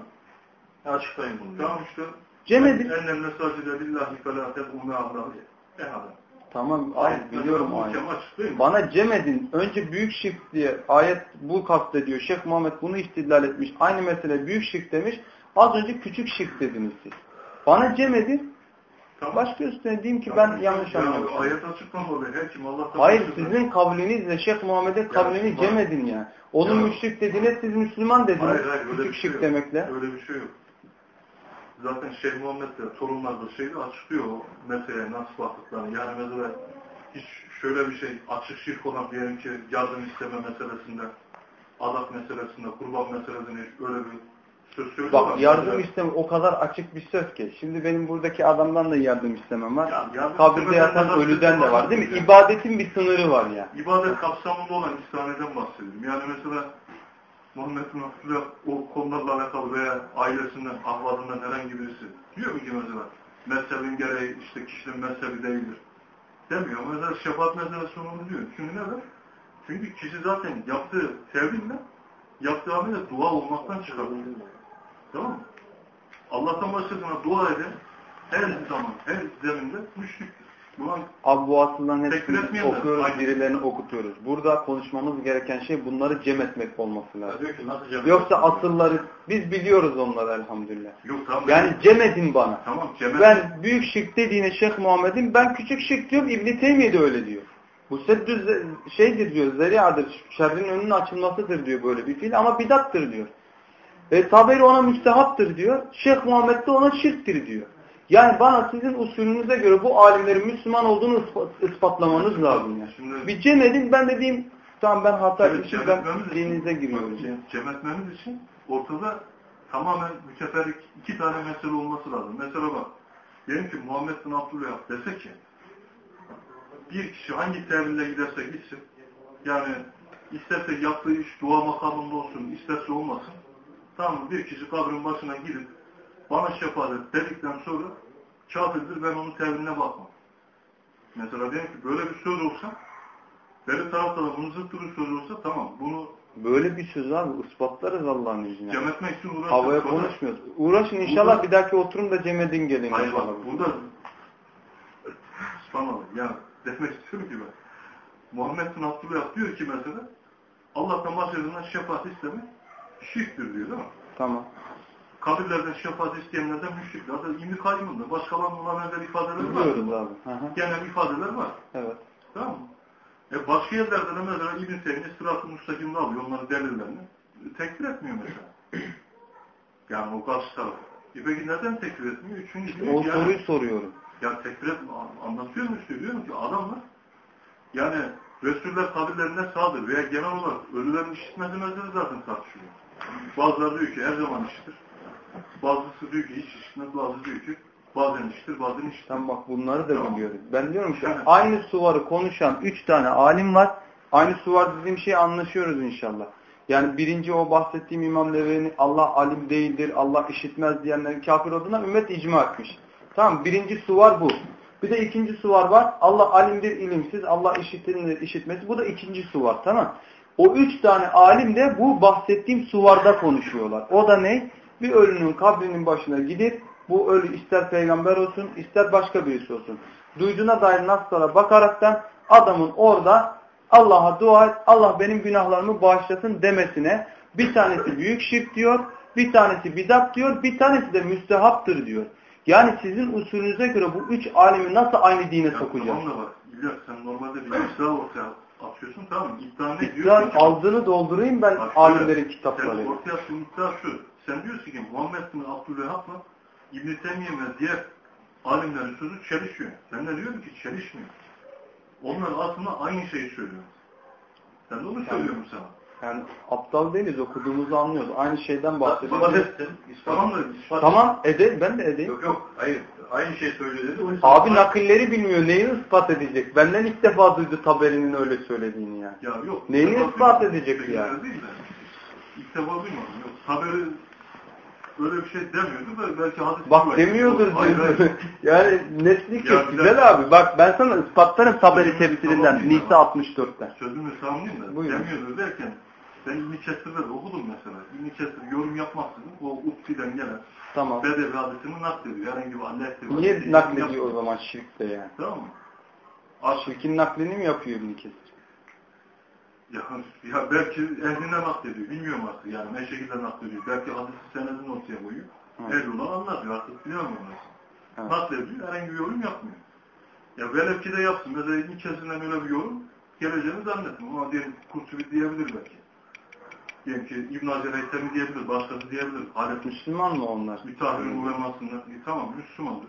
Açıklayın bunu. Tamam işte. Cem edin. Ennel mesacide lillahi felâ ted'û me'allâhi ehada. Tamam Ayet abi biliyorum ayet. Bana Cem edin. Önce büyük şirk diye ayet bu kastediyor. Şeyh Muhammed bunu istidlal etmiş. Aynı mesele büyük şirk demiş. Az önce küçük şirk dediniz siz. Bana Cem edin. Tamam. Başka üstüne diyeyim ki Tamam, ben yanlış ya, anlamışım. Ayet açıklamalı. Her kim Allah'tan Hayır sizin kavlinizle Şeyh Muhammed'in kavlini Cem edin yani. Onun Ya- müşrik dediğine siz Müslüman dediniz. Hayır hayır küçük şey şirk yok. demekle. Öyle bir şey yok. Zaten Şeyh Muhammed de torunlar da şeyde açıklıyor o meseleye nasıl baktıklarını. Yani mesela hiç şöyle bir şey açık şirk olan diyelim ki yardım isteme meselesinde, adak meselesinde, kurban meselesinde hiç öyle bir söz söylüyorlar. Bak yardım isteme o kadar açık bir söz ki. Şimdi benim buradaki adamdan da yardım istemem var. Ya, Kabirde yatan de ölüden de var değil mi? yani. İbadetin bir sınırı var ya. İbadet kapsamında olan İslamiye'den bahsediyorum. Yani mesela Muhammed bin Abdülhah o konularla alakalı veya ailesinden, ahvadından herhangi birisi diyor mu ki mesela mezhebin gereği işte kişinin mezhebi değildir. Demiyor. Mesela şefaat meselesi onu diyor. Çünkü neden? Çünkü kişi zaten yaptığı tevhidle yaptığı amel de dua olmaktan çıkartıyor. Tamam mı? Allah'tan başkasına dua eden her zaman, her zeminde müşriktir. Tekfir hepsini okuyoruz, Aynen. birilerini okutuyoruz. Burada konuşmamız gereken şey bunları cem etmek olması lazım. ki nasıl cem Yoksa asılları biz biliyoruz onları elhamdülillah. yok tamam. Yani cem edin bana. Tamam Cemal. Ben büyük şirk dediğine Şeyh Muhammed'in ben küçük şirk diyorum İbn-i Teymiye de öyle diyor. Bu seddü ze- şeydir diyor, zeriadır, şerrin önünün açılmasıdır diyor böyle bir fiil ama bidattır diyor. E, Taberi ona müstehaptır diyor, Şeyh Muhammed de ona şirktir diyor. Yani bana sizin usulünüze göre bu alimlerin Müslüman olduğunu ispat- ispatlamanız lazım. Yani. Şimdi- Bir cem edin ben de diyeyim, tamam ben hata Evet, etmişim, ben dininize giriyorum. Cem- etmemiz için ortada tamamen müteferrik iki tane mesele olması lazım. Mesela bak, diyelim ki Muhammed bin Abdülhah dese ki, bir kişi hangi tevhille giderse gitsin, yani isterse yaptığı iş dua makamında olsun, isterse olmasın, tamam? Bir kişi kabrin başına gidip bana şefaat dedikten sonra kafirdir ben onun teviline bakmam. Mesela diyelim ki böyle bir söz olsa, beri tarafta da bunun zıttı bir söz olsa tamam bunu Böyle bir söz abi ispatlarız Allah'ın izniyle. cem etmek için uğraşacağız. Havaya Sonra- konuşmuyoruz. Uğraşın inşallah Burada- bir dahaki oturun da Cem edin gelin Hayır bak burada Subhanallah yani demek istiyorum ki ben Muhammed bin Abdülhah diyor ki mesela Allah'tan başkasından şefaat istemek şirktir diyor değil mi? Tamam. Kabirlerden şefaat isteyenlerden müşrikler. Zaten İbn-i Kayyım'ın da başkalarının buna benzer ifadeleri var. Biliyoruz abi. Hı hı. Genel ifadeler var. Evet. Tamam mı? E başka yerlerde de mesela İbn-i Teymiye sırat-ı müstakimde alıyor onların delillerini. Tekfir etmiyor mesela. yani o karşı taraf. E peki neden tekfir etmiyor? Çünkü diyor O yani- soruyu soruyorum. ya tekfir etme, anlatıyorum işte diyorum ki adamlar yani Resuller kabirlerinde sağdır veya genel olarak ölülerin işitmesi meselesi zaten tartışılıyor. Bazıları diyor ki her zaman işitir. Bazısı diyor ki hiç işitmez, bazısı diyor ki bazen işitir, bazen işitmez. Sen bak bunları da Tamam. biliyoruz. Ben diyorum ki Yani- aynı suvarı konuşan üç tane alim var. Aynı suvar dediğim şeyi anlaşıyoruz inşallah. Yani birinci o bahsettiğim İmam Nevevi'nin Allah alim değildir, Allah işitmez diyenlerin kafir olduğuna ümmet icma etmiş. Tamam birinci suvar bu. Bir de ikinci suvar var. Allah alimdir, ilimsiz. Allah işitindir, işitmez. Bu da ikinci suvar. Tamam. O üç tane alim de bu bahsettiğim suvarda konuşuyorlar. O da ne? Bir ölünün kabrinin başına gidip bu ölü ister peygamber olsun, ister başka birisi olsun. Duyduğuna dair naslara bakaraktan adamın orada Allah'a dua et, Allah benim günahlarımı bağışlasın demesine bir tanesi büyük şirk diyor, bir tanesi bidat diyor, bir tanesi de müstehaptır diyor. Yani sizin usulünüze göre bu üç alimi nasıl aynı dine sokacağız? Tamam da bak İlyas sen normalde bir iddia ortaya atıyorsun tamam mı? İddia ne diyorsun aldığını doldurayım ben Bak alimlerin kitaplarıyla. ortaya attığın iddia şu. Sen diyorsun ki Muhammed bin Abdülvehhab'la İbn-i Teymiye ve diğer alimlerin sözü çelişiyor. Ben de diyorum ki çelişmiyor. Onlar aslında aynı şeyi söylüyor. Ben de onu söylüyorum sana. Yani aptal değiliz okuduğumuzu anlıyoruz. Aynı şeyden bahsediyoruz. Tamam da ispat- Tamam edeyim ben de edeyim. Yok yok. Hayır. Aynı şey söylüyor dedi. Abi nakilleri bilmiyor. Neyini ispat edecek? Benden ilk defa duydu Taberi'nin öyle söylediğini yani. Ya yok. Neyini ispat edecek yani? İlk defa duymadım. Yok. Haberi öyle bir şey demiyordu da belki hadis Bak demiyordur Hayır, hayır. yani netlik Ya yok. Güzel dakika. abi. Bak ben sana ispatlarım Taberi tamamlayayım Nisa ama. 64'ten. Sözümü tamamlayayım da Buyurun. demiyordu derken ben İbn-i Kesir'de de okudum mesela. İbn-i Kesir yorum yapmaksızın o Ufti'den gelen Tamam. Bedevi hadisini naklediyor. Herhangi bir Allah Niye naklediyor o zaman şirkte yani? Tamam mı? Şirkin naklini mi yapıyor İbn Kesir? Ya, ya belki ehlinden naklediyor. Bilmiyorum artık yani ne şekilde naklediyor. Belki hadisi senedini ortaya koyuyor. Ehli olan anlatıyor artık bilemem. Evet. Naklediyor herhangi bir yorum yapmıyor. Ya velev ki de yapsın. Mesela İbn Kesir'den öyle bir yorum geleceğini zannetmiyorum. Ama diyelim Kurtubi diyebilir belki. Diyelim ki İbn Hacer Heysemi diyebilir, başkası diyebilir. Halef Müslüman mı onlar? müteahhirin ulemasında, e, tamam Müslümandır.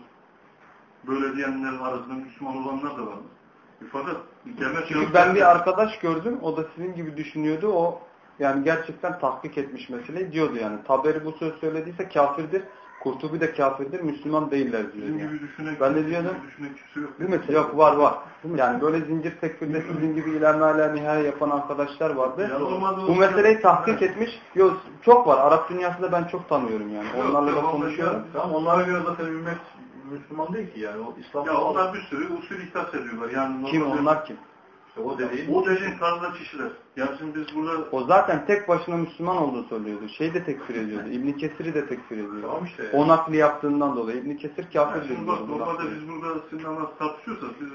Böyle diyenlerin arasında Müslüman olanlar da vardır. E, fakat demek Çünkü ben bir arkadaş gördüm. O da sizin gibi düşünüyordu. O yani gerçekten tahkik etmiş meseleyi diyordu yani. Taberi bu söz söylediyse kafirdir. Kurtubi de kafirdir. Müslüman değiller diyor. Bizim Yani. gibi düşünen, Ben de diyordum, yok. Bu mesela yok var var. Yani böyle zincir tekfirde sizin gibi ilerme hala nihai yapan arkadaşlar vardı. Ya Bu meseleyi tahkik etmiş. Yok çok var. Arap dünyasında ben çok tanıyorum yani. Yok, Onlarla da konuşuyorum. Tamam onlara göre zaten ümmet Müslüman değil ki yani. O İslam Ya onlar bir sürü usul ihtas ediyorlar. Yani Kim normalde- onlar kim? İşte o dediğin O dediğin tarzda kişiler. Yani şimdi biz burada O zaten tek başına Müslüman olduğu söylüyordu. Şeyi de tekfir ediyordu. İbn Kesir'i de tekfir ediyordu. tamam işte. O nakli yaptığından dolayı İbn Kesir yani kafir şimdi bak normalde biz burada sinemada tartışıyorsak biz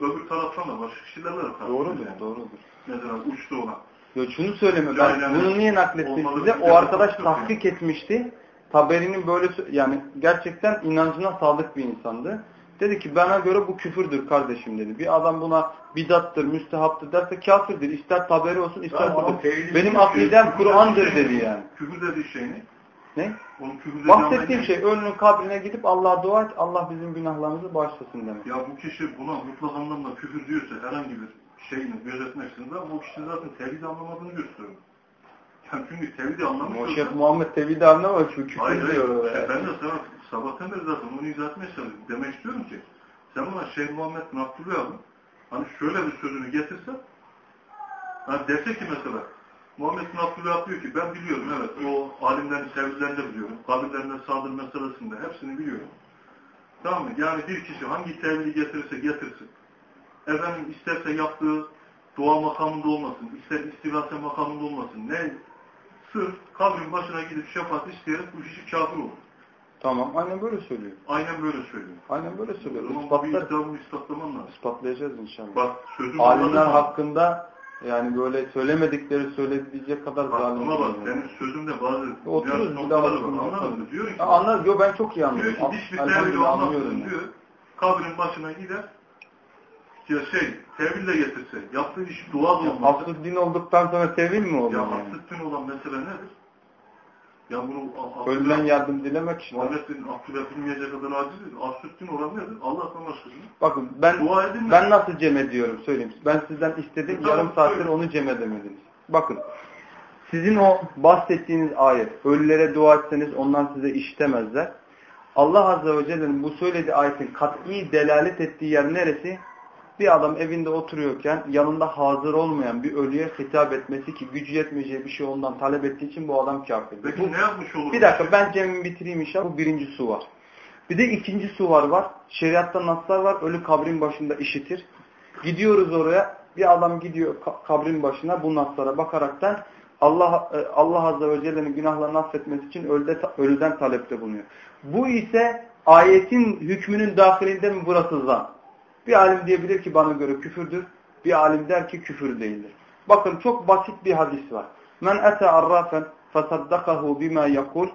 öbür taraftan da başka kişilerle de tartışıyoruz. Doğrudur, yani. doğrudur. Mesela uçta olan. Yo şunu söyleme ben yani bunu niye naklettim size? O şey arkadaş tahkik etmişti. Taberi'nin böyle yani gerçekten inancına sadık bir insandı. Dedi ki bana göre bu küfürdür kardeşim dedi. Bir adam buna bidattır, müstehaptır derse kafirdir. İster taberi olsun ister tevhid- Benim akidem Kur'an'dır dedi yani. Küfür dediği şey ne? Ne? Onun Bahsettiğim şey ölünün kabrine gidip Allah'a dua et, Allah bizim günahlarımızı bağışlasın demek. Ya bu kişi buna mutlak anlamda küfür diyorsa herhangi bir şeyini gözetmeksizin o kişi zaten tevhid anlamadığını gösteriyor. Yani çünkü tevhidi olsa- Şeyh Muhammed tevhidi anlamamış bu küfür Hayır, diyor. hayır. oraya. Ben de sana sabahtan beri zaten onu izah etmeye çalışıyorum. Demek istiyorum ki sen bana Şeyh Muhammed bin Abdülhamid hani şöyle bir sözünü getirse hani dese ki mesela Muhammed Abdülhamid diyor ki ben biliyorum evet o alimlerin sevgilerini de biliyorum. Kabirlerine sadır meselesinde hepsini biliyorum. Tamam mı? Yani bir kişi hangi tevhidi getirirse getirsin. Efendim isterse yaptığı dua makamında olmasın, ister istilase makamında olmasın. Ne? Sırf kabrin başına gidip şefaat isteyerek bu kişi kafir olur. Tamam aynen böyle söylüyor. Aynen böyle söylüyor. Aynen böyle söylüyor. O zaman bu İspatlar, iddiamı ispatlaman lazım. ispatlayacağız inşallah. Bak sözüm Alimler hakkında yani böyle söylemedikleri söyleyecek kadar Bak, zalim. ama bak değil. benim sözümde bazı Otururuz bir daha. Anladın mı? Diyor ki, Anlar, yo ben çok iyi diyor anlıyorum. ki hiçbir Elhamdülillah tevhidi anlıyorum anlatsın yani. diyor. Kabrin başına gider. Ya şey, tevhille getirse, yaptığı iş dua da Ya, olmasa. Aslı din olduktan sonra tevil mi olur Ya yani? hasrettin olan mesele nedir? Ya bunu Abdülhamid- yardım dilemek işte. Muhammed bin Abdülhamid bilmeyecek kadar aciz değil. Hasrettin olan nedir? Allah'tan başkasını. Bakın ben Dua edin ben nasıl cem ediyorum söyleyeyim. Ben sizden istedim Tamam, yarım saattir söyle. onu cem edemediniz. Bakın sizin o bahsettiğiniz ayet ölülere dua etseniz onlar size işitemezler. Allah Azze ve Celle'nin bu söylediği ayetin kat'i delalet ettiği yer neresi? Bir adam evinde oturuyorken yanında hazır olmayan bir ölüye hitap etmesi ki gücü yetmeyeceği bir şey ondan talep ettiği için bu adam kafir. Peki Bu- ne yapmış olur? bir dakika ben cemimi bitireyim inşallah. Bu birinci su var. Bir de ikinci su var var. Şeriatta naslar var. Ölü kabrin başında işitir. Gidiyoruz oraya. Bir adam gidiyor ka- kabrin başına bu naslara bakaraktan Allah e, Allah Azze ve Celle'nin günahlarını affetmesi için ölüde, ölüden talepte bulunuyor. Bu ise ayetin hükmünün dahilinde mi burası zan? Bir alim diyebilir ki bana göre küfürdür. Bir alim der ki küfür değildir. Bakın çok basit bir hadis var. Men ete arrafen fesaddakahu bima yakul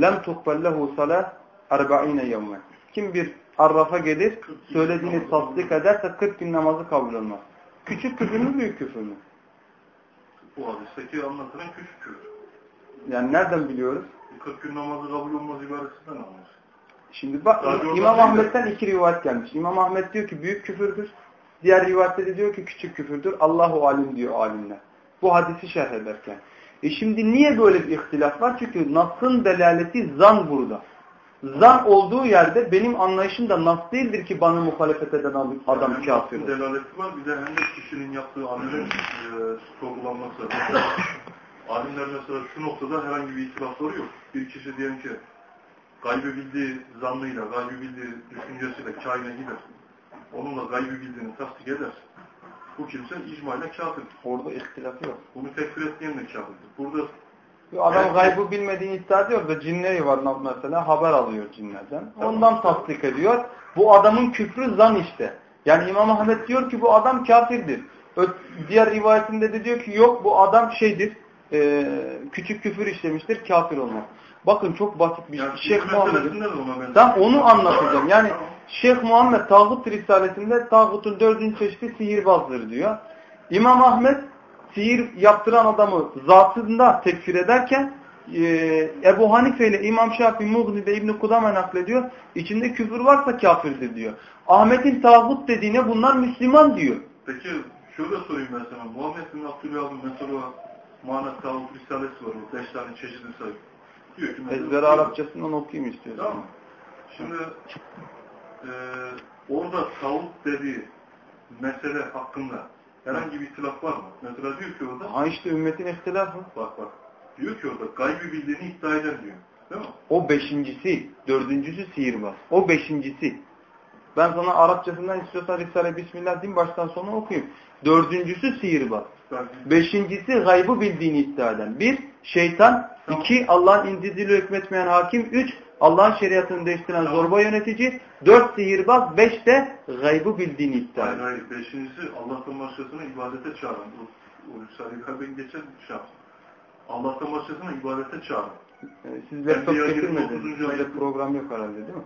lem tukbel lehu salah 40 yevmen. Kim bir arrafa gelir, söylediğini tasdik ederse 40 gün namazı kabul olmaz. Küçük küfür mü, büyük küfür mü? Bu hadisteki anlatılan küçük küfür. Yani nereden biliyoruz? 40 gün namazı kabul olmaz ibaresinden anlıyoruz. Şimdi bak Sadece İmam Ahmet'ten iki rivayet gelmiş. İmam Ahmet diyor ki büyük küfürdür. Diğer rivayette de diyor ki küçük küfürdür. Allahu alim diyor alimler. Bu hadisi şerh ederken. E şimdi niye böyle bir ihtilaf var? Çünkü Nas'ın delaleti zan burada. Zan olduğu yerde benim anlayışım da Nas değildir ki bana muhalefet eden adam hem kafir. nasıl delaleti var bir de hem de kişinin yaptığı amelin e, sorgulanması. Alimler mesela şu noktada herhangi bir itirafları yok. Bir kişi diyelim ki gaybı bildiği zannıyla, gaybı bildiği düşüncesiyle kaine gider. Onunla gaybı bildiğini tasdik eder. Bu kimse icmayla kafir. Orada ihtilafı yok. Bunu tekfir etmeyen de kafirdir. Burada Adam Evet. gaybı bilmediğini iddia ediyor da cinleri var mesela haber alıyor cinlerden. Ondan tasdik ediyor. Bu adamın küfrü zan işte. Yani İmam Ahmet diyor ki bu adam kafirdir. Diğer rivayetinde de diyor ki yok bu adam şeydir, e, küçük küfür işlemiştir, kafir olmaz. Bakın çok basit bir Yani şey. Şeyh Muhammed'in. Muhammed. Tam onu anlatacağım. Yani Şeyh Muhammed Tağut Risalesi'nde Tağut'un dördüncü çeşidi sihirbazdır diyor. İmam Ahmet sihir yaptıran adamı zatında tekfir ederken e, Ebu Hanife ile İmam Şafii Mughni'de İbn-i Kudame naklediyor. İçinde küfür varsa kafirdir diyor. Ahmet'in tağut dediğine bunlar Müslüman diyor. Peki şöyle sorayım ben sana. Muhammed bin Abdülhab'ın mesela Muhammed Tavuk Risalesi var. O beş tane çeşidini sayıyor. Ezber Arapçasından okuyayım istiyorsan. Tamam. Şimdi e, orada tavuk dediği mesele hakkında herhangi bir ihtilaf var mı? Mesela diyor ki orada Ha işte ümmetin ihtilafı. bak bak diyor ki orada gaybi bildiğini iddia eden diyor. Değil mi? O beşincisi, dördüncüsü sihirbaz. O beşincisi. Ben sana Arapçasından istiyorsan Risale Bismillah diyeyim baştan sona okuyayım. Dördüncüsü sihirbaz. Beşincisi gaybı bildiğini iddia eden. Bir, şeytan. İki Allah'ın indirdiğiyle hükmetmeyen hakim. Üç, Allah'ın şeriatını değiştiren zorba yönetici. Dört, sihirbaz. Beş de gaybı bildiğini iddia hayır eden. hayır. Beşincisi Allah'tan başkasına ibadete çağıran. O, o Risale-i Kalbe'nin geçen yaptı. Allah'tan başkasına ibadete çağıran. Ee, Siz laptop getirmediniz. 29. Böyle ayet. program yok herhalde değil mi?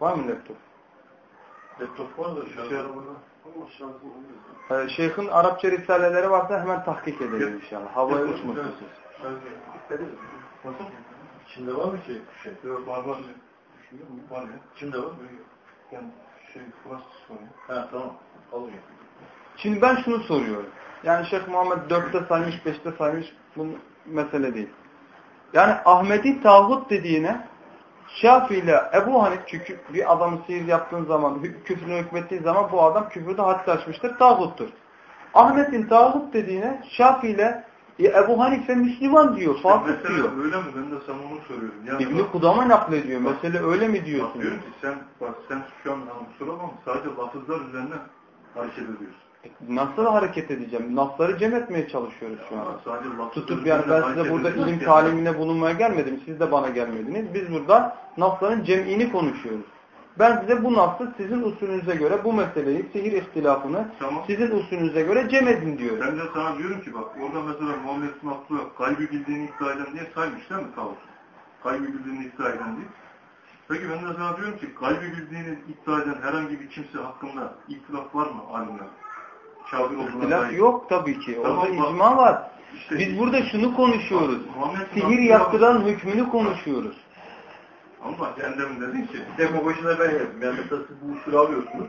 Var mı laptop? Laptop var da şu Şey- olmuyor. Ee, şeyhin Arapça risaleleri varsa hemen tahkik edelim inşallah. Havaya uçmasın siz. Nasıl? İçinde var mı ki şey? Yok var var. Var ya. İçinde var mı? Yani şey var ya. Ha tamam. Alayım. Şimdi ben şunu soruyorum. Yani Şeyh Muhammed 4'te saymış, 5'te saymış bu mesele değil. Yani Ahmet'i tağut dediğine Şafii ile Ebu Hanif çünkü bir adamı sihir yaptığın zaman, küfrünü hükmettiği zaman bu adam küfürde haddi açmıştır, tağuttur. Ahmet'in tağut dediğine Şafii ile e, Ebu Hanife Müslüman diyor, fasık diyor. öyle mi? Ben de sana onu soruyorum. Yani İbn-i bak- Kudama naklediyor. Bak- Mesele öyle mi Bak diyorsun? diyorum ki sen, bak sen şu an kusura bakma sadece lafızlar üzerinden hareket ediyorsun. Nasıl hareket edeceğim? Nasları cem etmeye çalışıyoruz şu an. Ama Tutup yani ben size burada ilim talimine bulunmaya gelmedim. Siz de bana gelmediniz. Biz burada nasların cem'ini konuşuyoruz. Ben size bu naslı sizin usulünüze göre bu meseleyi, sihir ihtilafını Tamam. sizin usulünüze göre cem edin diyorum. Ben de sana diyorum ki bak orada mesela Muhammed Abdullah kaybı bildiğini iddia eden diye saymış değil mi tavuk? Kaybı bildiğini iddia eden diye. Peki ben de sana diyorum ki kaybı bildiğini iddia eden herhangi bir kimse hakkında ihtilaf var mı alimler? İhtilaf yok tabii ki. Orada Tamam, bak. icma var. İşte- Biz burada şunu konuşuyoruz. Bin Sihir yaptıran hükmünü konuşuyoruz. Ama demin dedin ki Demagojine ben yapayım. Yani mesela siz bu usulü alıyorsunuz.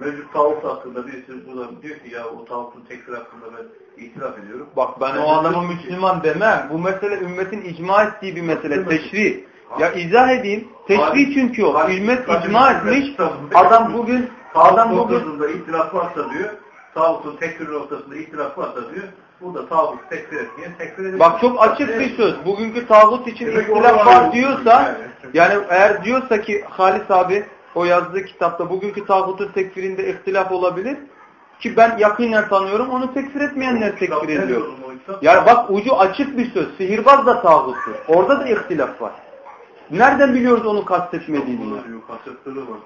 Mevcut tavuk hakkında birisi buradan diyor ki ya o tavukun tekfir hakkında ben itiraf ediyorum. Bak ben Ben o ki- Müslüman demem. Bu mesele ümmetin icma ettiği bir mesele. Teşri. Ya izah edeyim. Teşri çünkü o. Ümmet icma etmiş. Adam bugün adam bugün ihtilaf varsa diyor, tavukun tekfir noktasında ihtilaf varsa diyor, burada tavuk tekfir etmeyen tekfir edilir. Bak çok açık bir söz. Bugünkü tağut için Demek ihtilaf var diyorsa Yani. yani eğer diyorsa ki Halis abi o yazdığı kitapta bugünkü tağutun tekfirinde ihtilaf olabilir ki ben yakinen tanıyorum onu tekfir etmeyenler tekfir ediyor. Yani bak ucu açık bir söz. Sihirbaz da tağuttur. Orada da ihtilaf var. Nereden biliyoruz onu kastetmediğini?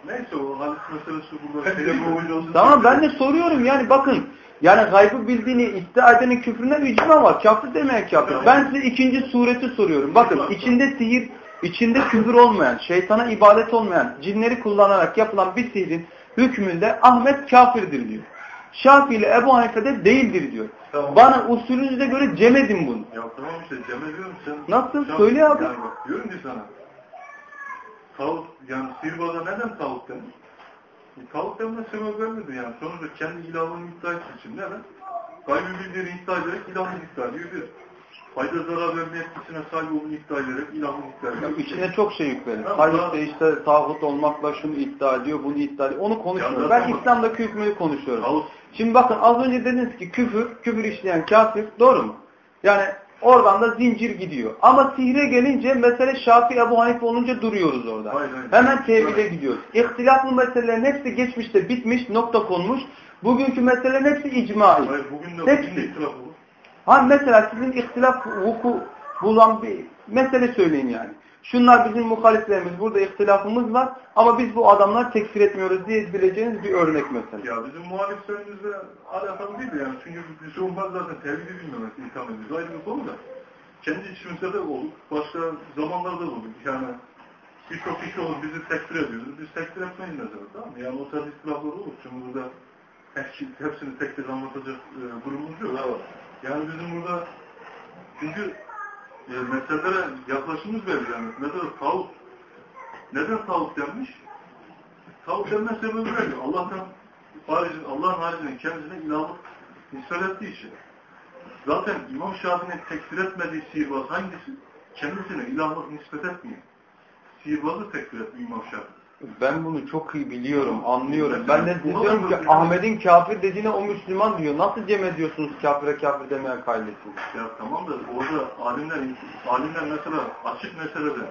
Neyse o hadis meselesi burada. Tamam ben de soruyorum yani bakın yani gaybı bildiğini iddia edenin küfrüne icma var. Kafir demeyen kafir. Ben size ikinci sureti soruyorum. Bakın içinde sihir, içinde küfür olmayan, şeytana ibadet olmayan, cinleri kullanarak yapılan bir sihirin hükmünde Ahmet kafirdir diyor. Şafii ile Ebu Hanife de değildir diyor. Tamam. Bana usulünüze göre cem edin bunu. Ya tamam işte Cem ediyorum sen. Nasıl? Sen- Söyle abi. Yani bak diyorum ki sana. Tavuk yani sihirbaza neden tavuk denir? Tavuk denme sebep vermedi yani. Sonuçta kendi ilahını iddia ettiği için neden? Kaybı bildiğini iddia ederek ilahını iddia ediyor bir. Fayda zarar verme etkisine sahip olduğunu iddia ederek ilahını iddia ediyor. Ya içine çok şey yüklenir. De işte tağut olmakla şunu iddia ediyor, bunu iddia ediyor. Onu konuşmuyorum. Ya Ben İslam'daki hükmünü konuşuyorum. Tavuk Şimdi bakın az önce dediniz ki küfür, küfür işleyen kafir. Doğru mu? Yani oradan da zincir gidiyor. Ama sihre gelince mesele Şafii Ebu Hanife olunca duruyoruz orada. Hayır, hayır. Hemen tevhide Evet. gidiyoruz. İhtilaflı meselelerin hepsi geçmişte bitmiş, nokta konmuş. Bugünkü meselelerin hepsi icmai. Hayır bugün de Hepsi. bugün de itiraf olur. Ha mesela sizin ihtilaf vuku bulan bir mesele söyleyin yani. Şunlar bizim muhaliflerimiz. Burada ihtilafımız var. Ama biz bu adamlar tekfir etmiyoruz diye bileceğiniz bir örnek mesela. Ya bizim muhaliflerimizle alakalı değil de yani. Çünkü biz onlar zaten tevhidi bilmemek itham ediyoruz. Ayrı bir konu da. Kendi içimizde de olur. Başka zamanlarda da olur. Yani birçok kişi olur bizi tekfir ediyoruz. Biz tekfir etmeyiz mesela tamam mı? Yani o tarz istilaflar olur. Çünkü burada hepsi- hepsini tek tek anlatacak e, durumumuz yok. Yani bizim burada çünkü e, meselelere yaklaşımımız belli yani. Mesela tavuk. Neden tavuk denmiş? Tavuk denme sebebi belli. Allah'tan haricin, Allah'ın haricinde kendisine ilahlık nispet ettiği için. Zaten İmam Şafii'nin tekfir etmediği sihirbaz hangisi? Kendisine ilahlık nispet etmiyor. Sihirbazı tekfir etmiyor İmam Şafii Ben bunu çok iyi biliyorum, anlıyorum. Mesela Ben de size buna diyorum da ki böyle- Ahmet'in kafir dediğine o Müslüman diyor. Nasıl cem ediyorsunuz kafire kafir demeye kaydetsiniz? Ya tamam da orada alimler, alimler mesela açık meselede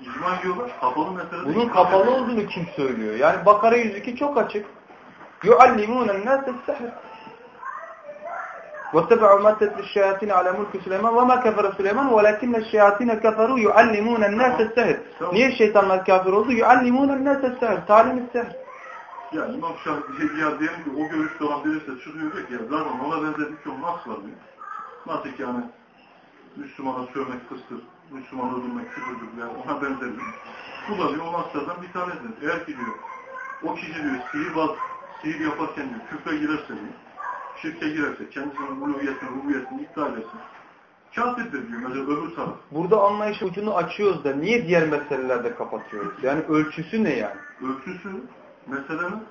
icma ediyorlar, kapalı meselede Bunun icma kapalı ediyorlar. olduğunu kim söylüyor? Yani Bakara 102 çok açık. يُعَلِّمُونَ النَّاسَ السَّحْرِ واتبعوا ما تتلو الشياطين على ملك سليمان وما كفر سليمان ولكن الشياطين كفروا يعلمون الناس السحر Niye şeytanlar kafir oldu? يعلمون الناس السحر Talim السحر Ya İmam Şafii ya diyelim ki o görüşte olan birisi çıkıyor diyor ki ya zaten ona benzer bir çok nas var diyor. Nasıl ki yani Müslümana sövmek kıstır, Müslümana öldürmek küfürdür yani ona benzer bir. Bu da diyor o naslardan bir tanesidir. Eğer ki diyor o kişi diyor sihirbaz, sihir yaparken diyor küfre girerse diyor, şirke girerse, kendisinin uluhiyetini, rububiyetini iddia ederse kafirdir diyor mesela öbür taraf. Burada anlayış ucunu açıyoruz da niye diğer meselelerde kapatıyoruz? Yani ölçüsü ne yani? Ölçüsü meselenin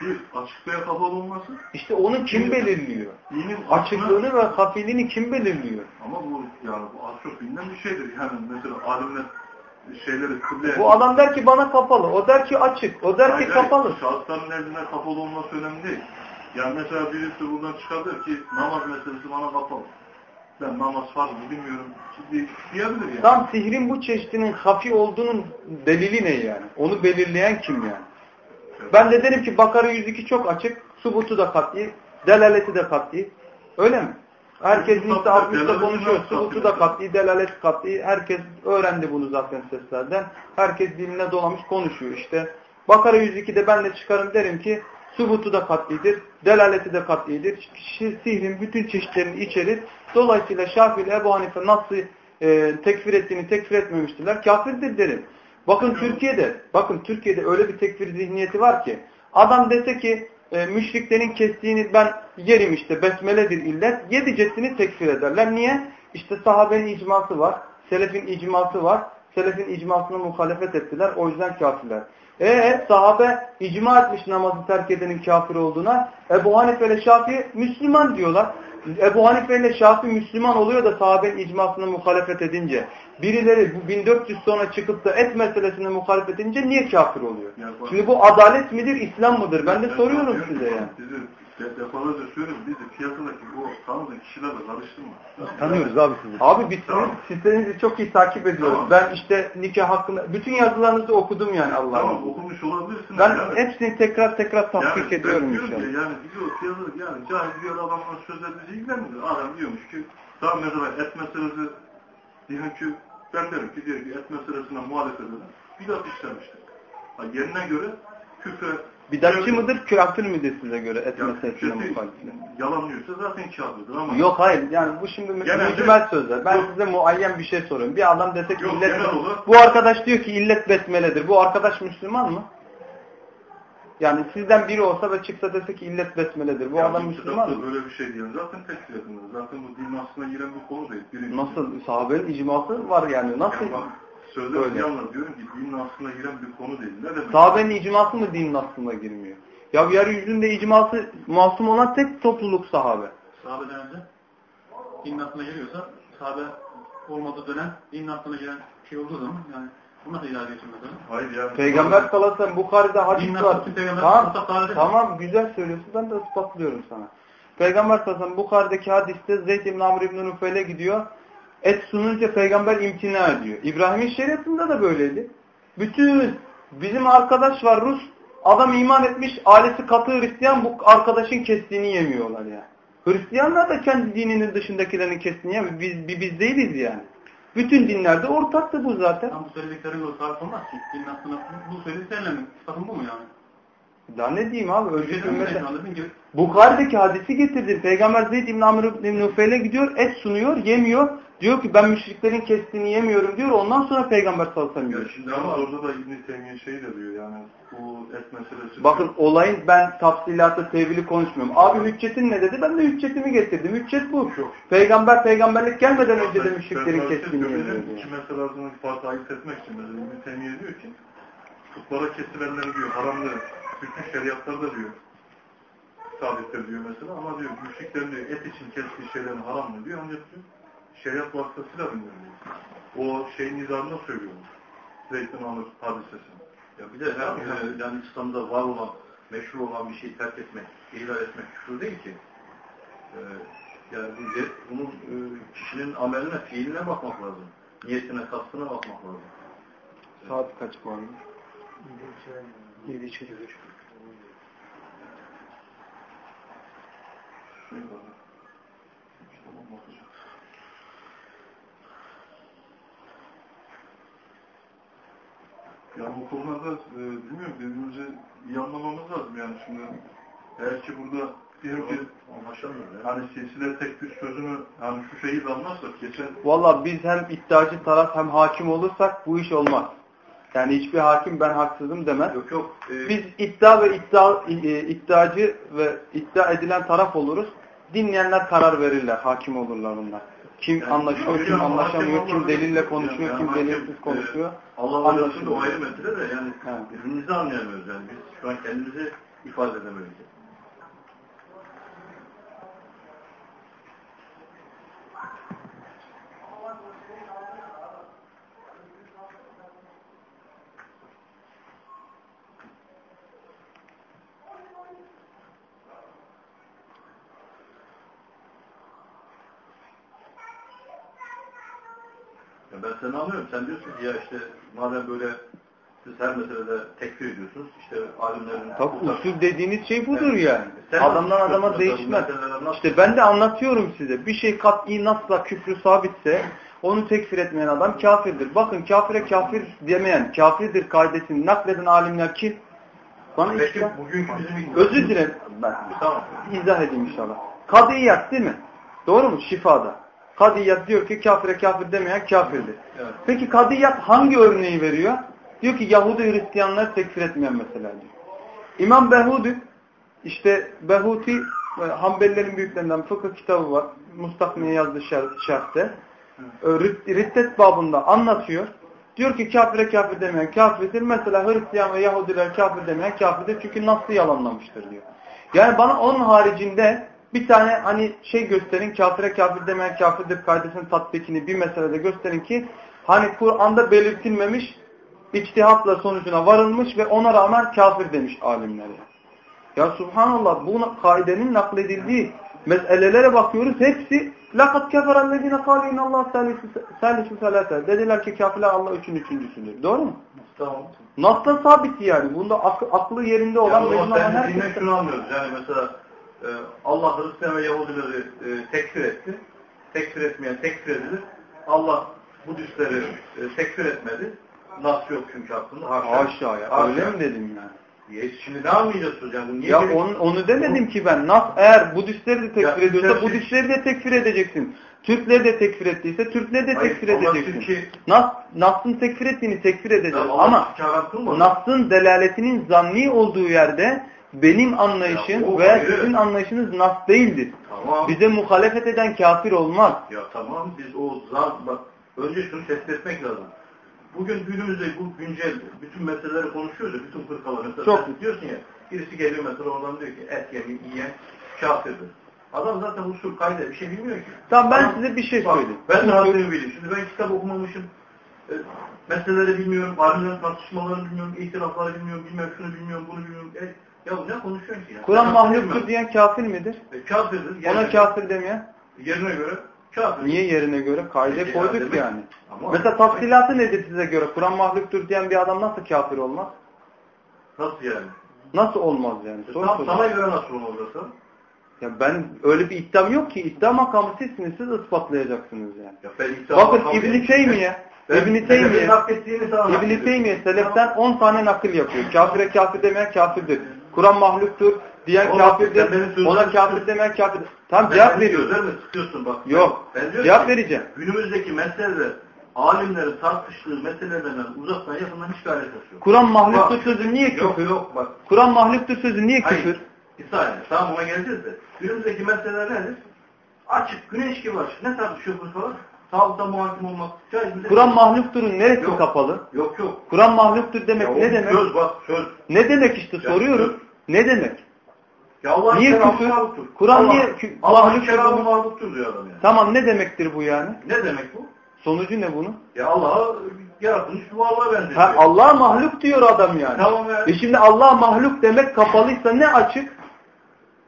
bir açıklığa kapalı olması, İşte onu kim belirliyor? dinin Açıklığını ve hafiliğini kim belirliyor? Ama bu yani bu az çok bilinen bir şeydir. Yani mesela alimler şeyleri kıble... Bu adam der ki bana kapalı, o der ki açık, o der Hayır, ki hayır, kapalı. Şahısların nezdinde kapalı olması önemli değil. Yani mesela birisi buradan çıkar der ki namaz meselesi bana kapalı. Ben namaz farz mı bilmiyorum diye- diyebilir yani. Tam sihrin bu çeşidinin hafi olduğunun delili ne yani? Onu belirleyen kim yani? Ben de derim ki Bakara 102 çok açık, subutu da kat'i, delaleti de kat'i. Öyle mi? Herkes liste da- 60'da delaleti konuşuyor. Subutu da kat'i, delalet kat'i. Herkes öğrendi bunu zaten seslerden. Herkes diline dolamış konuşuyor işte. Bakara 102'de ben de çıkarım derim ki subutu da kat'idir, delaleti de kat'idir. Şi- Sihrin bütün çeşitlerini içerir. Dolayısıyla Şafii ile Ebu Hanife nasıl e, tekfir ettiğini tekfir etmemiştiler. Kafirdir derim. Bakın Türkiye'de, bakın Türkiye'de öyle bir tekfir zihniyeti var ki adam dese ki e, müşriklerin kestiğini ben yerim işte besmeledir illet yedicesini tekfir ederler. Niye? İşte sahabenin icması var, selefin icması var. Selefin icmasına muhalefet ettiler. O yüzden kafirler. E sahabe icma etmiş namazı terk edenin kafir olduğuna. Ebu Hanife ile Şafii Müslüman diyorlar. Ebu Hanife ile Şafii Müslüman oluyor da sahabenin icmasına muhalefet edince. Birileri bu 1400 sonra çıkıp da et meselesine muhalefet edince niye kafir oluyor? Şimdi bu adalet midir, İslam mıdır? Ben de soruyorum size yani. De, defalarca söylüyorum. Bizi piyasadaki bu tanıdığın kişilerle karıştırma. Tanıyoruz abi sizi. Abi biz Tamam. sitenizi çok iyi takip ediyoruz. Tamam. Ben işte nikah hakkında bütün yazılarınızı okudum yani Allah'ım. Tamam okumuş olabilirsin. Ben yani. hepsini tekrar tekrar tahkik yani, ediyorum ben diyorum inşallah. ki yani biliyor piyasada yani cahil diyor adamlar sözler bizi ilgilenmiyor. Adam diyormuş ki tamam mesela et meselesi diyelim ki ben derim ki diyor ki et meselesine muhalefet eden bidat işlemiştir. Ha, yerine göre küfre Bidatçı mıdır, kafir midir size göre et yani muhalifler? yalanlıyorsa zaten kafirdir ama Yok hayır yani bu şimdi mücmel sözler. Ben Yok. size muayyen bir şey soruyorum. Bir adam dese ki Yok, illet bu arkadaş diyor ki illet besmeledir. Bu arkadaş Müslüman mı? Yani sizden biri olsa ve çıksa dese ki illet besmeledir. Bu Ya adam Müslüman mı? Böyle bir şey diyor. Zaten tekfir edilir. Zaten bu din aslına giren bir konu değil. Birincisi. Nasıl? Sahabenin icması var yani. Nasıl? Yani bak Böyle. yanlar diyorum ki dinin aslına giren bir konu değil. Ne demek? Sahabenin icması mı dinin aslına girmiyor? Ya yeryüzünde icması masum olan tek topluluk sahabe. Sahabeden önce dinin aklına geliyorsa sahabe olmadığı dönem dinin aklına gelen şey olduğu zaman yani bu nasıl ilave ediyorsun mesela? Hayır yani. Peygamber sallallahu aleyhi ve sellem Bukhari'de hadis Dinle var. Tamam, tamam güzel söylüyorsun. Ben de ispatlıyorum sana. Peygamber sallallahu aleyhi ve sellem Bukhari'deki hadiste Zeyd ibn Amr ibn Nufeyl'e gidiyor. Et sununca peygamber imtina ediyor. İbrahim'in şeriatında da böyleydi. Bütün bizim arkadaş var Rus. Adam iman etmiş. Ailesi katı Hristiyan bu arkadaşın kestiğini yemiyorlar ya. Hristiyanlar da kendi dininin dışındakilerin kestiğini yemiyor. Biz, biz, biz değiliz yani. Bütün dinlerde ortaktı bu zaten. Tam bu söylediklerinle o sabit olmaz ki. Dinin aslında bu, söylediklerinle mi? Sıfatın bu mu yani? Daha ne diyeyim abi? Önceden ümmete... Bukhari'deki hadisi getirdim. Peygamber Zeyd İbn Amr İbn Nufeyl'e gidiyor, et sunuyor, yemiyor. Diyor ki ben müşriklerin kestiğini yemiyorum diyor. Ondan sonra Peygamber sallallahu aleyhi ve sellem şimdi ama orada da İbn-i Teymiye şey de diyor yani bu et meselesi. Bakın olayın ben tafsilatı, tevhili konuşmuyorum. Abi hüccetin ne dedi? Ben de hüccetimi getirdim. Hüccet bu. Peygamber peygamberlik gelmeden önce de müşriklerin kestiğini yemiyor. İki mesele arasındaki farkı ayırt etmek için mesela İbn-i Teymiye diyor ki putlara kesilenleri diyor haramlı bütün şeriatlarda diyor sabittir diyor mesela ama diyor müşriklerin diyor, et için kestiği şeylerin haramlı diyor ancak diyor şeriat vasıtasıyla bilmiyor diyor. O şeyin izahında söylüyor. Zeytin alır hadisesini. Ya bir de yani, e, yani İslam'da var olan, meşhur olan bir şeyi terk etmek, ihlal etmek küfür değil ki. E, yani bu, bunun e, kişinin ameline, fiiline bakmak lazım. Niyetine, kastına bakmak lazım. Saat kaç bu arada? 7 çekiyor. Şey var. İşte o bakacak. Ya bu konularda e, bilmiyorum birbirimizi iyi anlamamız lazım yani şimdi eğer ki burada diyelim ki Anlaşılmıyor. Yani. hani silsile tek bir sözünü hani şu şekilde anlarsak geçen Valla biz hem iddiacı taraf hem hakim olursak bu iş olmaz. Yani hiçbir hakim ben haksızım demez. Yok yok. E, Biz iddia ve iddia, e, iddiacı ve iddia edilen taraf oluruz. Dinleyenler karar verirler, hakim olurlar onlar. Kim Yani anlaşıyor, kim anlaşamıyor, kim delille konuşuyor, kim delilsiz e, konuşuyor. Allah Anlaşılıyor. o ayrı mesele de yani birbirimizi anlayamıyoruz yani. Biz şu an kendimizi ifade edemeyiz. Ya ben seni anlıyorum. Sen diyorsun ki ya işte madem böyle siz her meselede tekfir ediyorsunuz. işte alimlerin... Tabii usul dediğiniz şey budur yani. Sen Adamdan adama değişmez. İşte ben de anlatıyorum size. Bir şey kat'i nasla küfrü sabitse onu tekfir etmeyen adam kafirdir. Bakın kafire kafir demeyen, kafirdir kaidesini nakleden alimler kim? Bana Peki işte bizim... özür dilerim. Ben Tamam. izah edeyim inşallah. Kadiyat değil mi? Doğru mu? Şifada. Kadiyat diyor ki kafire kafir demeyen kafirdir. Evet. Peki kadiyat hangi örneği veriyor? Diyor ki Yahudi Hristiyanları tekfir etmeyen mesela diyor. İmam Behudi işte Behuti e, Hanbelilerin büyüklerinden fıkıh kitabı var. Mustakmi'ye yazdığı şer- şerhte. E, Rid- Riddet babında anlatıyor. Diyor ki kafire kafir demeyen kafirdir. Mesela Hristiyan ve Yahudiler kafir demeyen kafirdir. Çünkü Nas'ı yalanlamıştır diyor. Yani bana onun haricinde bir tane hani şey gösterin, kafire kafir demeyen kafirdir kardeşinin tatbikini bir meselede gösterin ki hani Kur'an'da belirtilmemiş içtihatla sonucuna varılmış ve ona rağmen kafir demiş alimlere. Ya subhanallah bu kaidenin nakledildiği meselelere bakıyoruz. Hepsi lakat keferellezine kâle inallâh sâlisu salâta. Dediler ki kafirler Allah üçün üçüncüsüdür. Doğru mu? Tamam. Nasıl sabit yani. Bunda aklı, yerinde olan... Yani o sen dinle şey- şunu anlıyoruz. Yani mesela Allah Hristiyan ve Yahudileri e, tekfir etti. Tekfir etmeyen tekfir edilir. Allah Budistleri e, tekfir etmedi. Nas yok çünkü aklında. Haşa. Haşa ya. Haşa. Öyle mi dedim yani? Ya şimdi ne anlayacağız hocam? Niye Ya onu, onu demedim ki ben. Nas eğer Budistleri de tekfir Ya, ediyorsa her şey- Budistleri de tekfir edeceksin. Türkleri de tekfir ettiyse Türkleri de Hayır, tekfir edeceksin. Türkiye- Nas, Nas'ın tekfir ettiğini tekfir Allah Ama. Nas'ın delaletinin zanni olduğu yerde benim anlayışım Ya, veya ayrı. sizin anlayışınız Nas değildir. Tamam. Bize muhalefet eden kafir olmaz. Ya tamam biz o zan bak önce şunu tespit etmek lazım. Bugün günümüzde bu güncel bütün meseleleri konuşuyoruz ya bütün fırkalar mesela Çok. diyorsun ya birisi geliyor mesela oradan diyor ki et yemeği yiyen kafirdir. Adam zaten usul kaydı bir şey bilmiyor ki. Tamam ben Adam- size bir şey Bak, söyleyeyim. Ben de haddimi bileyim. Şimdi ben kitap okumamışım. E, meseleleri bilmiyorum. Alimlerin tartışmalarını bilmiyorum. itirafları bilmiyorum. Bilmem şunu bilmiyorum. Bunu bilmiyorum. E, ya ne konuşuyorsun ki ya? Kur'an mahluktur diyen kafir midir? E, kafirdir. Ona Yerine, kafir demeyen? yerine göre kafir. Niye yerine göre? Kaide Peki, koyduk ya yani. Ama- Mesela tafsilatı nedir size göre? Kur'an mahluktur diyen bir adam nasıl kafir olmaz? Nasıl yani? Nasıl olmaz yani? Soru Tam soruyorum. sana göre nasıl olmaz orası? Ya ben öyle bir iddiam yok ki. İddia makamı sizsiniz. Siz ispatlayacaksınız yani. Ya ben iddia Bakın İbn-i. Teymiye, İbn-i Teymiye, İbn-i. Teymiye seleften 10 tane nakil yapıyor. Kafire kafir demeyen kafirdir. Kur'an mahluktur diyen Oğlum, kafirdir. Ona kafir demeyen kafirdir. Tam Ben cevap seni veriyorum. gözlerime sıkıyorsun bak. Yok. Ben diyorum Cevap ki, vereceğim. Günümüzdeki meseleler alimlerin tartıştığı meselelerden uzaktan yakından hiç alakası yok. Kur'an mahluktur sözü niye Yok küfür? yok bak. Kur'an mahluktur sözü niye Hayır. küfür? Bir saniye. Tamam ona geleceğiz de. Günümüzdeki meseleler nedir? Açık, güneş gibi açık. Ne tartışıyorsunuz falan? Sağlıkta muhakim olmak. Kur'an mahlukturun neresi Yok. kapalı? Yok yok. Kur'an mahluktur demek Ya ne o demek? Söz bak söz. Ne demek işte Ya soruyorum. söz. Ne demek? Ya Allah'ın Niye küfür? Kur'an Allah- niye Allah'ın kelamı bunu? mahluktur diyor adam yani. Tamam ne demektir bu yani? Ne demek bu? Sonucu ne bunun? Ya Allah'a yaratılmış bir varlığa benziyor. Ha, Allah mahluk diyor adam yani. Tamam ya. E şimdi Allah mahluk demek kapalıysa ne açık?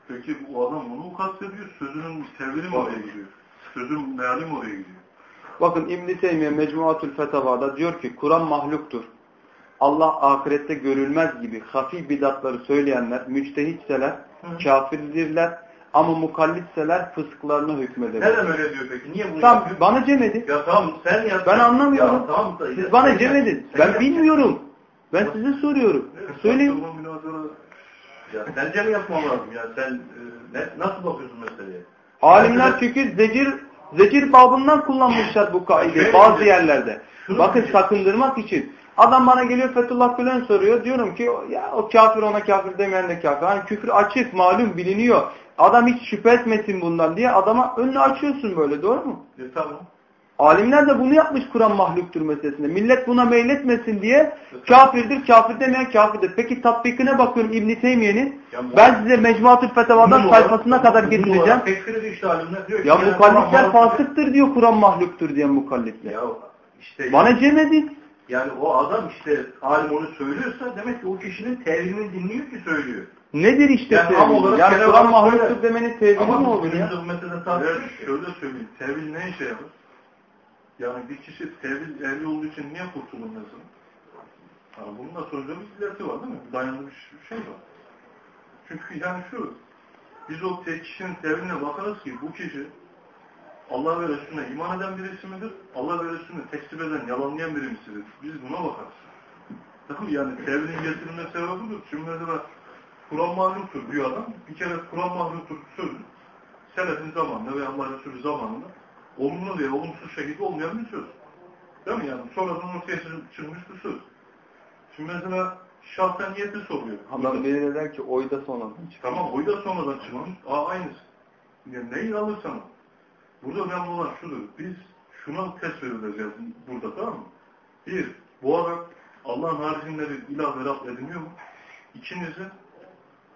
Peki bu adam onu mu kastediyor? Sözünün tevhili mi oraya gidiyor? Sözün meali mi oraya gidiyor? Bakın İbn-i Teymiye Mecmuatül Fetava'da diyor ki Kur'an mahluktur. Allah ahirette görülmez gibi hafi bidatları söyleyenler, müçtehitseler, kafirdirler ama mukallitseler fısklarına hükmederler. Neden öyle diyor peki? Niye bunu Tamam yapıyor? bana cem edin. Ya tamam sen yap. Ben anlamıyorum. Ya, tamam da, Siz bana sen cem yap. edin. Sen Ben yap. bilmiyorum. Ben size soruyorum. Söyleyin. Tartışma, münazara, Ya sence mi yapmam lazım ya? Sen e, ne, nasıl bakıyorsun meseleye? Alimler Ben- çünkü zecir zecir babından kullanmışlar bu kaideyi bazı yerlerde. Bakın sakındırmak için. Adam bana geliyor Fethullah Gülen soruyor. Diyorum ki ya o kafir ona kafir demeyen de kafir. Hani küfür açık malum biliniyor. Adam hiç şüphe etmesin bundan diye adama önünü açıyorsun böyle doğru mu? E, tamam. Alimler de bunu yapmış Kur'an mahluktur meselesinde. Millet buna meyletmesin diye kafirdir, kafir demeyen kafirdir. Peki tatbikine bakıyorum İbn-i Teymiye'nin. Ben size Mecmuatül Fetava'dan Umum sayfasına olarak- kadar getireceğim. işte alimler. Diyor Ya mukallitler fasıktır diyor Kur'an mahluktur diyen mukallitler. Ya işte Bana cem edin. Yani o adam işte alim onu söylüyorsa demek ki o kişinin tevilini dinliyor ki söylüyor. Nedir işte Yani ama olarak Yani Kur'an mahluktur demenin tevili mi Ama olur ya? meseleden Evet, tartışıyoruz. şöyle söyleyeyim. Tevil ne işe yarar? Yani bir kişi tevil ehli olduğu için niye kurtulur mesela? Yani bunun da sonuçta bir illeti var değil mi? Dayanlı bir şey var. Çünkü yani şu, biz o tek kişinin teviline bakarız ki bu kişi Allah ve Resulüne iman eden birisi midir? Allah ve Resulüne tekzip eden, yalanlayan birisidir. Biz buna bakarız. Mı? Yani tevilin getirilme sebebi budur. Şimdi mesela Kur'an mahluktur diyor adam. Bir kere Kur'an mahluktur sözü Selefin zamanında ve Allah Resulü zamanında olumlu veya olumsuz şekilde olmayan bir söz. Değil mi yani? Sonradan ortaya çı- çıkmış bir söz. Şimdi mesela şahseniyeti soruyor. Adam biri der ki oyda sonradan çıkıyor. Tamam oy da sonradan çıkmış. Aa aynısı. Yani neyi alırsan al. Burada önemli olan şudur. Biz şuna test verileceğiz burada tamam mı? Bir, bu adam Allah'ın haricinde bir ilah ve Rab ediniyor mu? İkincisi,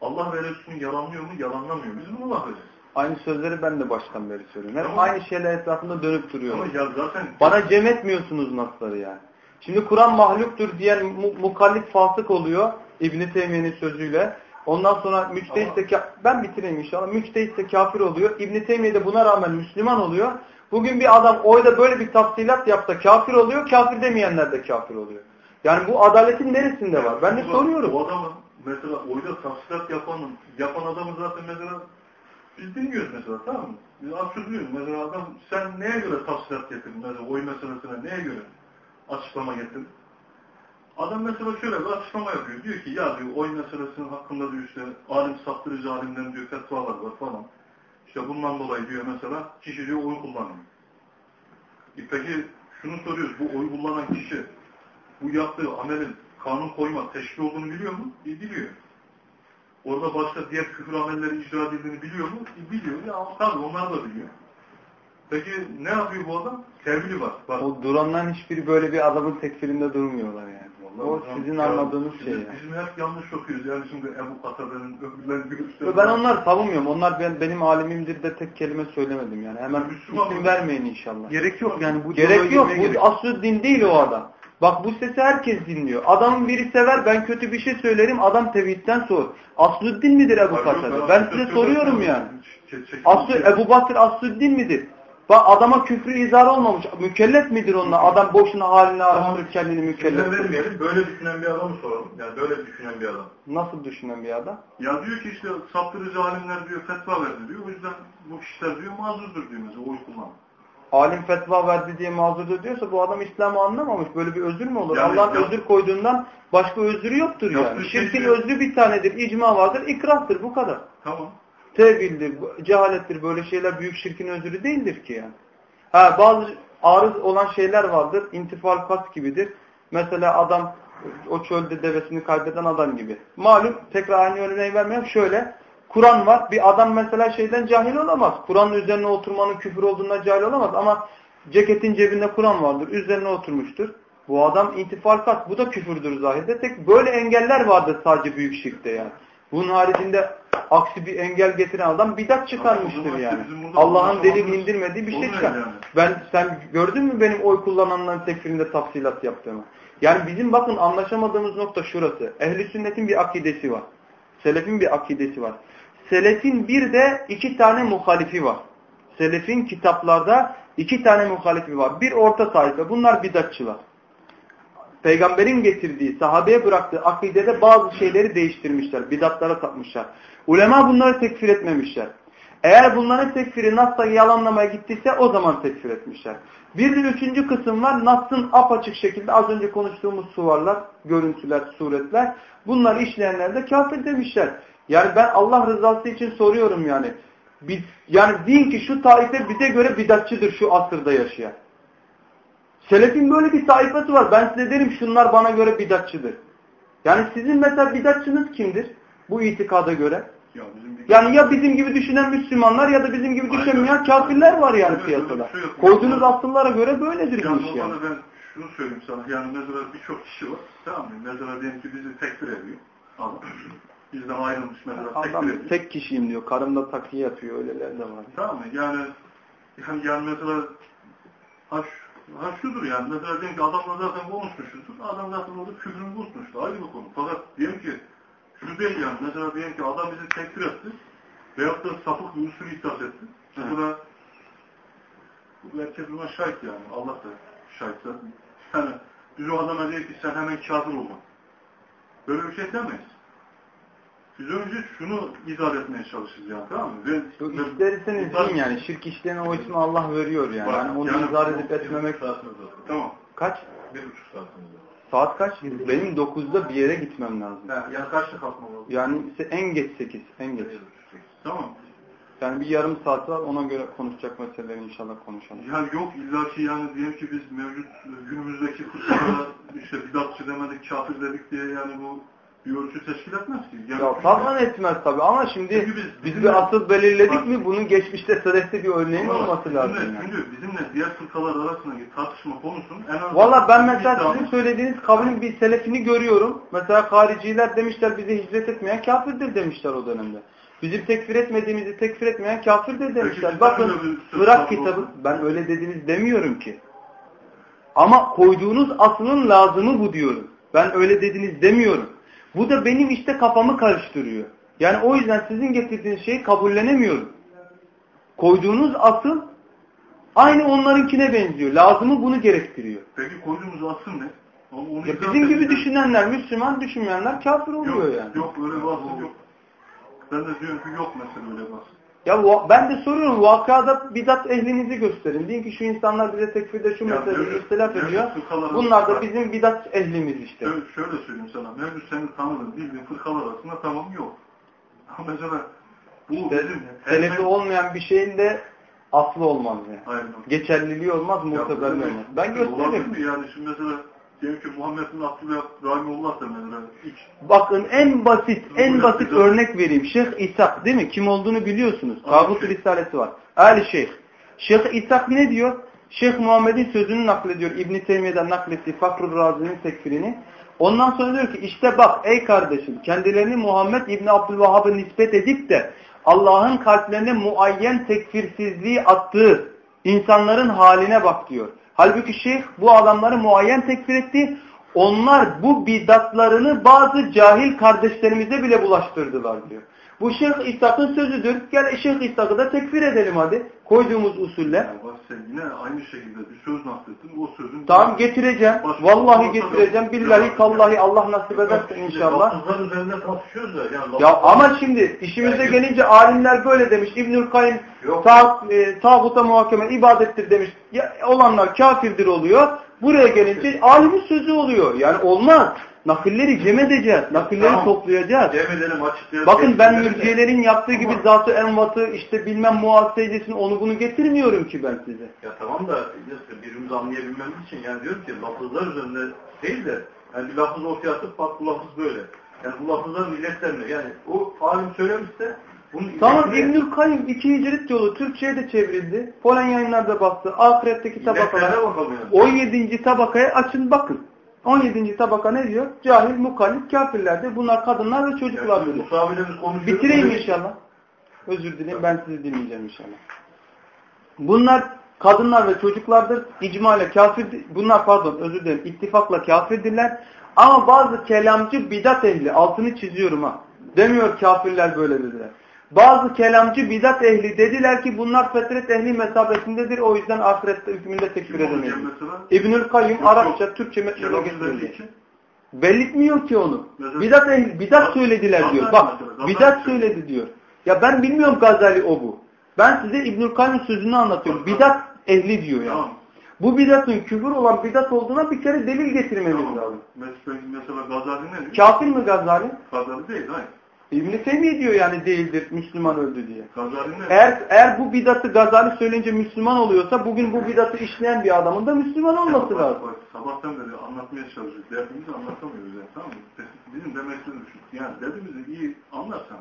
Allah ve Resulünü yalanlıyor mu? Yalanlamıyor. Biz buna bakacağız. Aynı sözleri ben de baştan beri söylüyorum. Hep Tamam. aynı şeyler etrafında dönüp Ama duruyorum. ya zaten Bana cem etmiyorsunuz nasları yani. Şimdi Kur'an mahluktur diyen mu mukallit fasık oluyor İbn-i Teymiye'nin sözüyle. Ondan sonra müçtehit de ben bitireyim inşallah. Müçtehit de kafir oluyor. İbn-i Teymiye de buna rağmen Müslüman oluyor. Bugün bir adam oyda böyle bir tafsilat yapsa kafir oluyor. Kafir demeyenler de kafir oluyor. Yani bu adaletin neresinde var? Ben de Bu- soruyorum. Bu adamın mesela oyda tafsilat yapanın, yapan adamı zaten mesela biz dinliyoruz mesela tamam mı? Biz açıklıyoruz. Mesela adam sen neye göre tafsilat getirdin? Mesela oy meselesine neye göre açıklama getirdin? Adam mesela şöyle bir açıklama yapıyor. Diyor ki ya diyor oy meselesinin hakkında diyor işte alim saptırıcı alimlerin diyor fetvalar var falan. İşte bundan dolayı diyor mesela kişi diyor oy kullanıyor. E peki şunu soruyoruz. Bu oy kullanan kişi bu yaptığı amelin kanun koyma, teşkil olduğunu biliyor mu? E, biliyor. Orada başka diğer küfür amelleri icra edildiğini biliyor mu? E, biliyor. Ya tabii onlar da biliyor. Peki ne yapıyor bu adam? Tevhili var. Bak. O duranların hiçbiri böyle bir adamın tekfirinde durmuyorlar yani. O sizin ya anladığınız şey yani. Bizim hep yanlış okuyoruz. Yani şimdi Ebu Katabe'nin öbürlerin görüşleri. Ben onları savunmuyorum. Onlar ben, benim alimimdir de tek kelime söylemedim yani. Hemen Müslüman isim mı? vermeyin inşallah. Gerek yok yani bu Gerek yok. Bu gerek aslı din değil o adam. Bak bu sesi herkes dinliyor. Adamın biri sever ben kötü bir şey söylerim adam tevhidden sor. Aslıddin midir Ebu Katade? ben size soruyorum yani. Aslı, Ebu Bakır Aslıddin midir? Bak adama küfrü izah olmamış. Mükellef midir onunla? Adam boşuna halini araştırır kendini mükellef. Sizden vermeyelim. Böyle düşünen bir adamı soralım. Yani böyle düşünen bir adam. Nasıl düşünen bir adam? Ya diyor ki işte saptırıcı alimler diyor fetva verdi diyor. O yüzden bu kişiler diyor mazurdur diyor mesela oy kullan. Alim fetva verdi diye mazurdur diyorsa bu adam İslam'ı anlamamış. Böyle bir özür mü olur? Yani Allah'ın özür koyduğundan başka özrü yoktur yani. Yaptığı Şirkin şey- özrü bir tanedir. icma vardır. ikrahtır. Bu kadar. Tamam. Tevildir, cehalettir. Böyle şeyler büyük şirkin özrü değildir ki yani. Ha bazı arız olan şeyler vardır. İntifal kas gibidir. Mesela adam o çölde devesini kaybeden adam gibi. Malum tekrar aynı örneği vermeyeyim. Şöyle Kur'an var. Bir adam mesela şeyden cahil olamaz. Kur'an'ın üzerine oturmanın küfür olduğundan cahil olamaz ama ceketin cebinde Kur'an vardır. Üzerine oturmuştur. Bu adam intifal kas. Bu da küfürdür zahirde. Tek böyle engeller vardır sadece büyük şirkte yani. Bunun haricinde aksi bir engel getiren adam bidat çıkarmıştır yani. Allah'ın delil indirmediği bir şey çıkar. Ben sen gördün mü benim oy kullananların tekfirinde tafsilat yaptığımı? Yani bizim bakın anlaşamadığımız nokta şurası. Ehli sünnetin bir akidesi var. Selefin bir akidesi var. Selefin bir de iki tane muhalifi var. Selefin kitaplarda iki tane muhalifi var. Bir orta taife. Bunlar bidatçılar. Peygamberin getirdiği, sahabeye bıraktığı akidede bazı şeyleri değiştirmişler. Bidatlara tapmışlar. Ulema bunları tekfir etmemişler. Eğer bunların tekfiri Nas'ta yalanlamaya gittiyse o zaman tekfir etmişler. Bir de üçüncü kısım var. Nas'ın apaçık şekilde az önce konuştuğumuz suvarlar, görüntüler, suretler. Bunları işleyenler de kafir demişler. Yani ben Allah rızası için soruyorum yani. Yani deyin ki şu taife bize göre bidatçıdır şu asırda yaşayan. Selefin böyle bir taifesi var. Ben size derim şunlar bana göre bidatçıdır. Yani sizin mesela bidatçınız kimdir? Bu itikada göre. Ya Yani ya bizim gibi düşünen Müslümanlar ya da bizim gibi Aynen. düşünmeyen kafirler var yani Evet, piyasada. şey. Koyduğunuz asıllara göre böyledir bu iş yani. ben şunu söyleyeyim sana. Yani mesela birçok kişi var. Tamam mı? Mesela diyelim ki bizi tekfir ediyor. Bizden ayrılmış mesela tekfir ediyor. tek kişiyim diyor. Karımda takiye yapıyor. Öyleler de var. Tamam mı? Yani yani, yani mesela ha, ha şudur yani. Mesela diyelim ki adamla zaten konuşmuşuzdur. Adam zaten orada küfrünü kusmuştu. Ayrı bir konu. Fakat diyelim ki şu değil yani. Mesela diyelim ki adam bizi tekfir etti. Veyahut da sapık bir usulü iddia etti. Mesela bu herkes buna şahit yani. Allah da şahit zaten. Yani biz o adama diyor ki sen hemen kafir oldun. Böyle bir şey demeyiz. Biz önce şunu izah etmeye çalışırız yani tamam mı? Ve, Yok, ve- İsterseniz deyin yani. Şirk işleyene o ismi Allah veriyor yani. Bak, Yani onu yani izah edip etmemek. Tamam. Kaç? Bir buçuk saatimiz var. Saat kaç? Benim 9'da bir yere gitmem lazım. Ha, yani kaçta kalkmam lazım? Yani en geç 8. En geç. Sekiz. Tamam. Yani bir yarım saat var. Ona göre konuşacak meseleleri inşallah konuşalım. Ya yok illa ki yani diyelim ki biz mevcut günümüzdeki fırsatlara işte bidatçı demedik, kafir dedik diye yani bu bir ölçü teşkil etmez ki. Yani Ya taban etmez tabii ama şimdi Çünkü biz- biz bir asıl belirledik Bak- mi bunun geçmişte sadeste bir örneğin Ama olması bizimle- lazım yani. Çünkü bizimle diğer fırkalar arasındaki tartışma konusunun en az... Valla ben mesela İddiamız- sizin söylediğiniz kavmin bir selefini görüyorum. Mesela hariciler demişler bize hicret etmeyen kafirdir demişler o dönemde. Bizim tekfir etmediğimizi tekfir etmeyen kafirdir demişler. Peki, Bakın Irak kitabı ben öyle dediniz demiyorum ki. Ama koyduğunuz asılın lazımı bu diyorum. Ben öyle dediniz demiyorum. Bu da benim işte kafamı karıştırıyor. Yani o yüzden sizin getirdiğiniz şeyi kabullenemiyorum. Koyduğunuz asıl aynı onlarınkine benziyor. Lazımı bunu gerektiriyor. Peki koyduğumuz asıl ne? Onu, Ya bizim gibi düşünenler, Müslüman düşünmeyenler kafir oluyor Yok, yani. yok öyle bir asıl yok. Ben de diyorum ki yok mesela öyle bir asıl. Ya ben de soruyorum vakada bidat ehlinizi gösterin. Deyin ki şu insanlar bize tekfirde şu meseleyi mevcut ediyor. Bunlar da bizim bidat ehlimiz işte. Şöyle, şöyle söyleyeyim sana. Mevcut senin tanıdığın, bildiğin fırkalar arasında tamam yok. Ama mesela bu İşte bizim... Selefi olmayan bir şeyin de aslı olmaz yani. Aynen. Geçerliliği olmaz, böyle- olmaz. Ben mi yani şimdi mesela diyelim ki Muhammed'in Abdülhak Rahimullah da mesela hiç Bakın en basit, en basit örnek vereyim. Şeyh İshak değil mi? Kim olduğunu biliyorsunuz. Şeyh. Risalesi var. Ali Şeyh. Şeyh İshak ne diyor? Şeyh Muhammed'in sözünü naklediyor. İbn-i Teymiye'den naklettiği Fakrul Razi'nin tekfirini. Ondan sonra diyor ki işte bak ey kardeşim kendilerini Muhammed İbni Abdülvahhab'a nispet edip de Allah'ın kalplerine muayyen tekfirsizliği attığı insanların haline bak diyor. Halbuki şeyh bu adamları muayyen tekfir etti. Onlar bu bidatlarını bazı cahil kardeşlerimize bile bulaştırdılar diyor. Bu Şeyh İshak'ın sözüdür. Gel Şeyh İshak'ı da tekfir edelim hadi. Koyduğumuz usulle. Yani sen yine aynı şekilde bir söz naklettin. O sözün... Tamam getireceğim. Vallahi getireceğim. Billahi tallahi Allah nasip ederse inşallah. Lafızlar üzerinde tartışıyoruz da. Yani Ya ama şimdi işimize gelince alimler böyle demiş. İbnül Kayyim Yok. ta, e, tağuta muhakeme ibadettir demiş. Ya, olanlar kafirdir oluyor. Buraya gelince alimin sözü oluyor. Yani olmaz. Nakilleri cem edeceğiz. Nakilleri Tamam. toplayacağız. Cem edelim açıklayalım. Bakın ben mürciyelerin yaptığı gibi Ama- zatı envatı işte bilmem muhasebesini onu bunu getirmiyorum ki ben size. Ya tamam da birbirimizi anlayabilmemiz için yani diyorum ki lafızlar üzerinde değil de yani bir lafız ortaya atıp bak bu lafız böyle. Yani bu lafızlar milletlerine yani o alim söylemişse bunun Tamam İbnül Kayyum iki hicret yolu Türkçe'ye de çevrildi. Polen yayınlarda bastı. Ahiretteki tabakalar. yani. 17. tabakaya açın bakın. 17. tabaka ne diyor? Cahil, mukallit, kafirlerdir. Bunlar kadınlar ve Yani çocuklardır. Konuşuyoruz. Bitireyim inşallah. Özür dilerim ben sizi dinleyeceğim inşallah. Bunlar kadınlar ve çocuklardır. İcma ile kafir, bunlar pardon özür dilerim ittifakla kafirdirler. Ama bazı kelamcı bidat ehli altını çiziyorum ha. Demiyor kafirler böyle dediler. Bazı kelamcı bidat ehli dediler ki bunlar fetret ehli mesabesindedir. O yüzden ahirette hükmünde tekfir mesela? İbnül Kayyum Yok, Arapça, yok. Türkçe metnine için. Belirtmiyor ki onu. Bidat ehli, bidat söylediler diyor. Bak, bidat söyledi. diyor. Ya ben bilmiyorum Gazali o bu. Ben size İbnül Kayyum sözünü anlatıyorum. Bidat ehli diyor ya. Tamam. Bu bidatın küfür olan bidat olduğuna bir kere delil getirmemiz lazım. Mesela, mesela Gazali ne diyor? Kafir mi Gazali? Gazali değil, hayır. İbn-i Teymiye diyor yani değildir, Müslüman öldü diye. Eğer eğer bu bidatı Gazali söyleyince Müslüman oluyorsa bugün bu bidatı işleyen bir adamın da Müslüman olması lazım. Bak, sabahtan beri anlatmaya çalışıyoruz. Derdimizi anlatamıyoruz yani tamam mı? Bizim demek istediğimiz şu. Yani derdimizi iyi anlarsan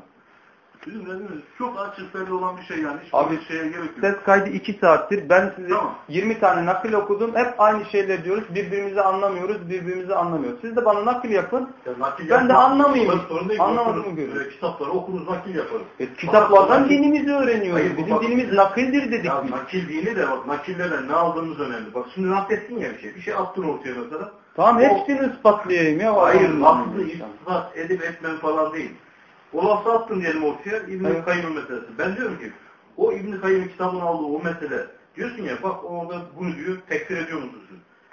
bizim derdimiz çok açık belli olan bir şey yani. Hiç Abi, şeye gerek yok. Ses kaydı 2 saattir. Ben size Tamam. 20 tane nakil okudum. Hep aynı şeyler diyoruz. Birbirimizi anlamıyoruz, birbirimizi anlamıyoruz. Siz de bana nakil yapın. Ya nakil Ben de anlamayayım. Anlamadığımı görüyorum. Böyle Kitapları okuruz nakil yaparız. E, kitaplardan Nakil- dinimizi öğreniyoruz. Hayır, Bizim bak- dinimiz nakildir dedik Ya biz. nakil dini de bak nakillerden ne aldığımız önemli. Bak şimdi naklettin ya bir şey. Bir şey attın ortaya mesela. Tamam O- hepsini ispatlayayım ya. Hayır inşallah. ispat edip etmen falan değil. O lafzı attın diyelim ortaya İbn-i Evet. Kayyum meselesi. Ben diyorum ki o İbn-i Kayyum kitabını aldığı o mesele diyorsun ya bak orada bunu diyor tekfir ediyor musun?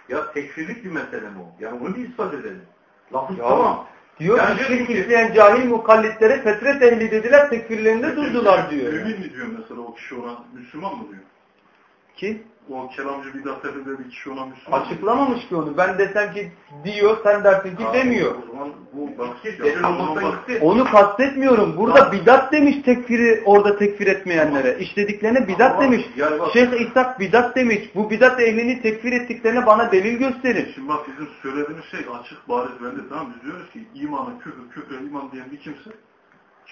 Ya tekfirlik bir mesele mi o? Yani onu bir ispat edelim. Lafız Ya, tamam. Diyor Yani şirk ki- isteyen cahil mukallitlere fetret ehli dediler, tekfirlerinde durdular diyor. Mümin mi diyor mesela o kişi ona Müslüman mı diyor? Kim? O kelamcı bidat tepede bir kişi ona Müslüman mı Açıklamamış ki onu. Ben desem ki diyor, sen dersin ki demiyor. O zaman bu Bak, bak ya. Onu kastetmiyorum. Burada Tamam. bidat demiş tekfiri orada tekfir etmeyenlere. İşlediklerine bidat Ama demiş. yani bak- Şeyh İshak bidat demiş. Bu bidat ehlini tekfir ettiklerine bana delil gösterin. Şimdi bak bizim söylediğimiz şey açık bariz belli tamam Biz diyoruz ki imanı küfür, küfür iman diyen bir kimse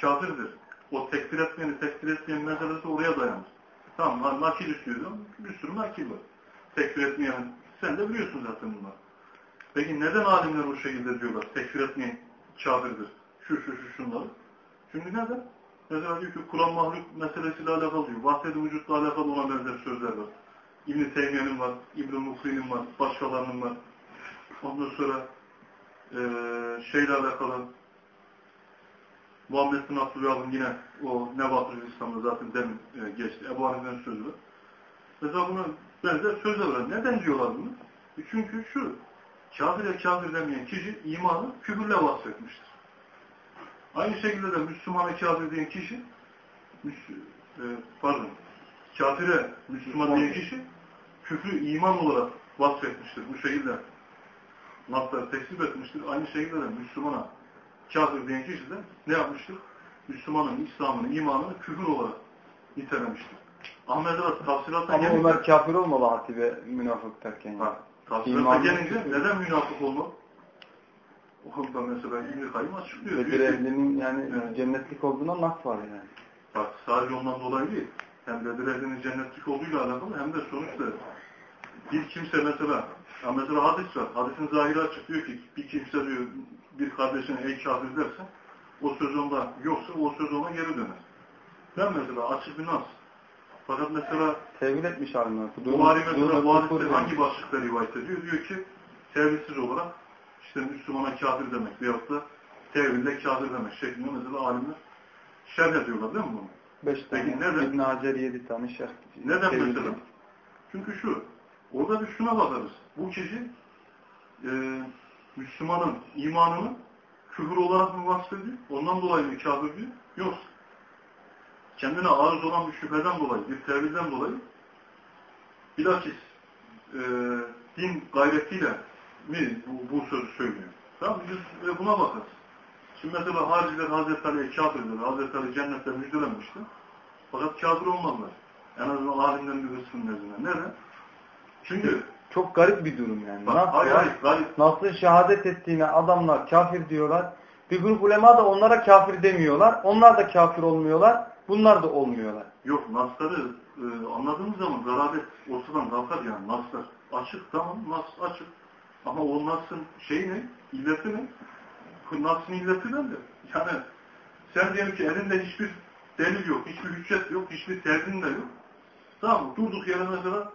kafirdir. O tekfir etmeyeni tekfir etmeyen meselesi oraya dayanır. Tamam lan nakil istiyorum. Bir sürü nakil var. Tekfir etmeyen sen de biliyorsun zaten bunlar. Peki neden alimler o şekilde diyorlar? Tekfir etmeyen kafirdir. Şu şu şu şunları. Çünkü neden? Mesela diyor ki Kur'an mahluk meselesiyle alakalı diyor. Vahdet-i vücutla alakalı ona benzer sözler var. İbn-i Teymiye'nin var, İbn-i Mufri'nin var, başkalarının var. Ondan sonra eee şeyle alakalı Muhammed bin Abdülhab'ın yine o Nebatül İslam'da zaten demin e, geçti. Ebu Hanife'nin sözü. Mesela buna benzer sözler var. Neden diyorlar bunu? E Çünkü şu, kafire kafir demeyen kişi imanı küfürle vasfetmiştir. Aynı şekilde de Müslümana kafir diyen kişi, e, pardon, kafire Müslüman diyen kişi küfrü iman olarak vasfetmiştir. Bu şekilde nasları tekzip etmiştir. Aynı şekilde de Müslümana kafir diyen kişi de ne yapmıştır? Müslümanın, İslam'ın, imanını küfür olarak nitelemiştir. Ahmet Aras tafsilatına Ama gelince, Ömer kafir olmalı hatibe münafık derken. yani. ha, tafsilatına İmanın gelince küfür. neden münafık olmalı? O konuda mesela İbn-i Kayyum açıklıyor. Bedir ehlinin yani Evet. cennetlik olduğuna nas var yani. Bak sadece ondan dolayı değil. Hem Bedir ehlinin cennetlik olduğuyla alakalı hem de sonuçta bir kimse mesela ya mesela hadis var. Hadisin zahiri açık diyor ki bir kimse diyor bir kardeşine ey kafir derse o söz onda yoksa o söz ona geri döner. Ben mesela açık bir nas. Fakat mesela Tevil etmiş haline. Buhari mesela bu hadiste hangi başlıkta rivayet ediyor? Diyor ki tevilsiz olarak işte Müslümana kafir demek veyahut da tevilde kafir demek şeklinde mesela alimler şerh ediyorlar değil mi bunu? Beş tane. Peki neden? İbn Hacer yedi tane şerh. Neden çevirdi. mesela? Çünkü şu, orada bir şuna bakarız. Bu kişi e, Müslümanın imanını küfür olarak mı vasfediyor? Ondan dolayı mı kafir diyor? Yok. Kendine arız olan bir şüpheden dolayı, bir tevilden dolayı bilakis e, din gayretiyle mi bu, bu sözü söylüyor? Tamam biz e, buna bakarız. Şimdi mesela hariciler Hazreti Ali'ye kafirdir. Hazreti Ali cennette müjdelenmişti. Fakat kafir olmadılar. En azından alimlerin bir kısmının nezdinde. Neden? Çünkü Çok garip bir durum yani. bak, Nasıl, hayır, hayır. Nasıl şehadet ettiğine adamlar kafir diyorlar. Bir grup ulema da onlara kafir demiyorlar. Onlar da kafir olmuyorlar. Bunlar da olmuyorlar. Yok nasları e, anladığımız zaman garabet ortadan kalkar yani naslar. Açık tamam nas açık. Ama o nasın şey ne? İlleti ne? Nasın illeti ne? Yani sen diyelim ki elinde hiçbir delil yok, hiçbir hüccet yok, hiçbir tezin de yok. Tamam mı? Durduk yere mesela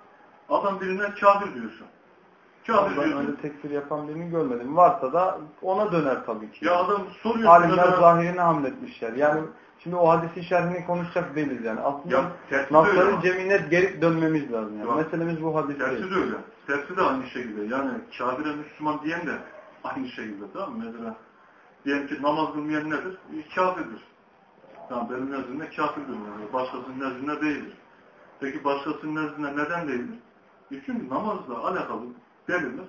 adam birine kafir diyorsun. Kafir Ben diyorsun. öyle tekfir yapan birini görmedim. Varsa da ona döner tabii ki. Ya adam soruyor. Alimler mesela- zahirine hamletmişler. Yani şimdi o hadisin şerhini konuşacak değiliz yani. Aslında Ya nasların cemine geri dönmemiz lazım. Yani. Yok. Meselemiz bu hadis Tersi değil. de öyle. Tersi de aynı şekilde. Yani kafire Müslüman diyen de aynı şekilde tamam mı? Mesela diyelim ki namaz kılmayan nedir? E, Kafirdir. Tamam benim nezdimde kafirdir. Yani. Başkasının nezdinde değildir. Peki başkasının nezdinde neden değildir? Çünkü namazla alakalı deliller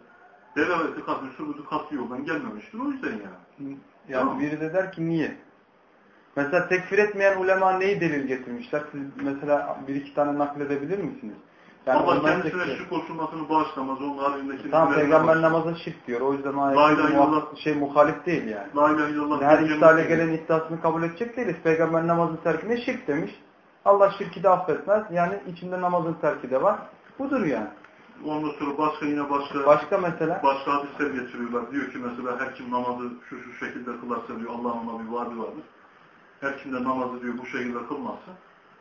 delaveti katı, sübutu katı yoldan gelmemiştir. O yüzden yani. Yani Tamam. biri de der ki niye? Mesela tekfir etmeyen ulema neyi delil getirmişler? Siz mesela bir iki tane nakledebilir misiniz? Allah onlar kendisine tekfir- şirk koşulmasını bağışlamaz. Onun haricindeki Tamam peygamber namaza şirk diyor. O yüzden ayet illallah. şey muhalif değil yani. La ilahe illallah. Her iptale gelen iddiasını kabul edecek değiliz. Peygamber namazın terkine şirk demiş. Allah şirki de affetmez. Yani içinde namazın terki de var. Budur yani. Ondan sonra başka yine başka Başka mesela? başka hadisler getiriyorlar. Diyor ki mesela her kim namazı şu şu şekilde kılarsa diyor Allah'ın ona bir vaadi vardır. Her kim de namazı diyor bu şekilde kılmazsa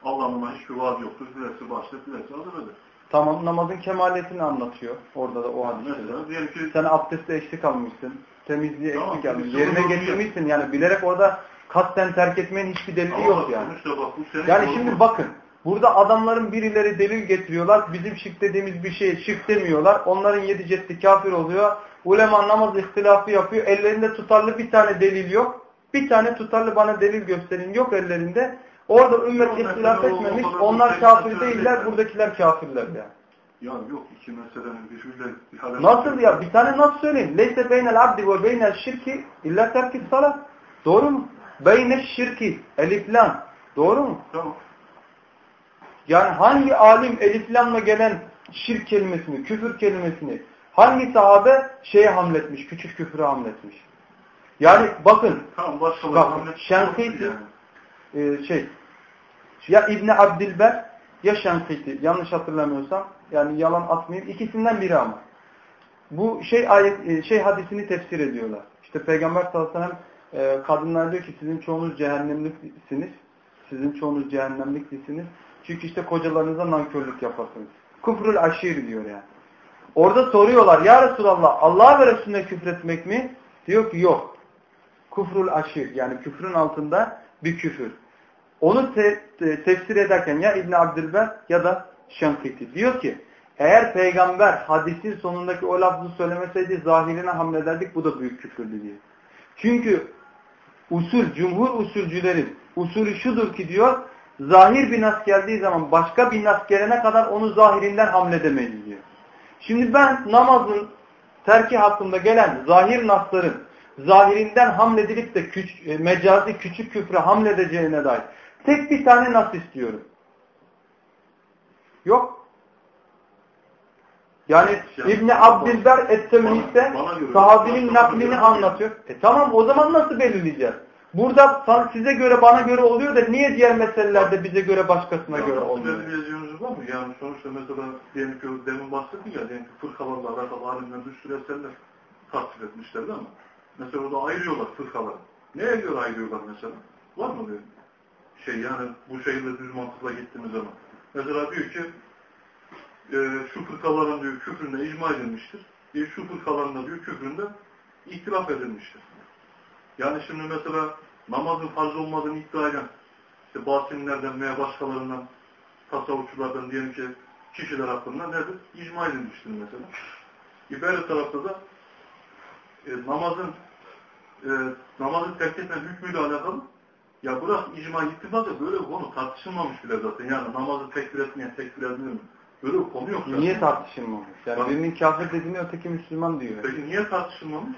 Allah'ın ona hiçbir vaadi yoktur. Dilerse başlar, dilerse azar eder. Tamam namazın kemaliyetini anlatıyor. Orada da o hadiste de. Mesela diyelim ki Sen abdestte eksik almışsın. Temizliği Tamam, eksik almışsın. Yerine getirmişsin. Yani bilerek orada kasten terk etmenin hiçbir delili yok yani. bak Yani şimdi bakın. Burada adamların birileri delil getiriyorlar. Bizim şirk dediğimiz bir şey şirk demiyorlar. Onların yedi cetti kafir oluyor. Ulema namaz ihtilafı yapıyor. Ellerinde tutarlı bir tane delil yok. Bir tane tutarlı bana delil gösterin yok ellerinde. Orada ümmet ihtilaf etmemiş. Onlar bir kafir şey değiller. Buradakiler kafirler yani. Ya yok iki meselenin birbiriyle bir alakası Nasıl ya? Bir tane nasıl söyleyeyim? Leyse beynel abdi ve beynel şirki illa terkis salat. Doğru mu? Beyne şirki eliflan. Doğru mu? Tamam. Yani hangi alim eliflamla gelen şirk kelimesini, küfür kelimesini hangi sahabe şeye hamletmiş, küçük küfüre hamletmiş? Yani bakın Tamam başkaları Bak, hamlet- Şenkiti- yani. e, şey ya İbni Abdilber ya Şenkiti yanlış hatırlamıyorsam yani yalan atmayayım ikisinden biri ama. Bu şey ayet e, şey hadisini tefsir ediyorlar. İşte Peygamber sallallahu aleyhi ve sellem e, kadınlar diyor ki sizin çoğunuz cehennemliksiniz. Sizin çoğunuz cehennemliklisiniz. Çünkü işte kocalarınıza nankörlük yaparsınız. Kufrul aşir diyor yani. Orada soruyorlar ya Resulallah Allah'a ve Resulüne küfretmek mi? Diyor ki yok. Kufrul aşir yani küfrün altında bir küfür. Onu te te tefsir ederken ya İbn Abdülber ya da Şenkiti diyor ki eğer peygamber hadisin sonundaki o lafzı söylemeseydi zahirine hamlederdik bu da büyük küfürdü diyor. Çünkü usul, cumhur usulcülerin usulü şudur ki diyor zahir bir nas geldiği zaman başka bir nas gelene kadar onu zahirinden hamledemeyiz diyor. Şimdi ben namazın terki hakkında gelen zahir nasların zahirinden hamledilip de küç, e, mecazi küçük küfre hamledeceğine dair tek bir tane nas istiyorum. Yok. Yani İbni Abdilber göre- sahabinin naklini anlatıyor. E tamam o zaman nasıl belirleyeceğiz? Burada size göre bana göre oluyor da niye diğer meselelerde bize göre başkasına Ya göre nasıl olmuyor? belirleyeceğimiz var mı? Yani sonuçta mesela diyelim ki demin bahsettik ya diyelim ki fırkalarla alakalı alimler bir sürü eserler tasvir etmişler değil mi? Mesela orada ayırıyorlar fırkaları. Neye göre ayırıyorlar mesela? Var mı bir şey yani bu şekilde düz mantıkla gittiğimiz zaman? Mesela diyor ki e, şu fırkaların diyor küfründe icma edilmiştir. E, şu fırkaların da diyor küfründe ihtilaf edilmiştir. Yani şimdi mesela namazın farz olmadığını iddia eden işte Basinlerden veya başkalarından tasavvufçulardan diyelim ki kişiler hakkında nedir? İcma edilmiştir mesela. İberi tarafta da e, namazın e, namazı terk etme hükmüyle alakalı ya bırak icma ittifakı böyle bir konu tartışılmamış bile zaten. Yani namazı tekbir etmeyen tekbir etmiyor mu? Böyle bir konu yok. zaten. Niye tartışılmamış? Yani Bak- birinin kafir dediğini öteki Müslüman diyor. Peki niye tartışılmamış?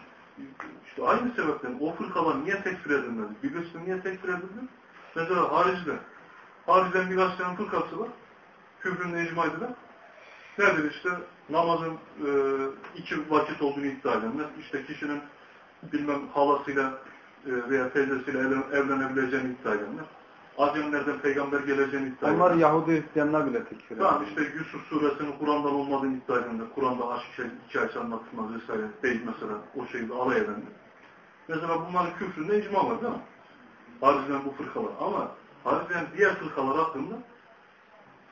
İşte aynı sebepten o fırkalar niye tekfir edilmedi? Birleşti niye tekfir edildi? Mesela hariciler. Haricilerin birkaç tane fırkası var. Küfründe icma edilen. Nedir işte namazın e, iki vakit olduğunu iddia edenler. İşte kişinin bilmem halasıyla e, veya teyzesiyle evlen, evlenebileceğini iddia edenler. Acemlerden peygamber geleceğini iddia edenler. Onlar Yahudi Hristiyanlar bile tekfir ediyor. Tamam işte Yusuf suresinin Kur'an'dan olmadığını iddia edenler. Kur'an'da aşk şey, hikayesi anlatılmaz vesaire değil mesela o şekilde alay edenler. Mesela bunların küfründe icma var değil mi? Hariciden bu fırkalar. Ama hariciden diğer fırkalar hakkında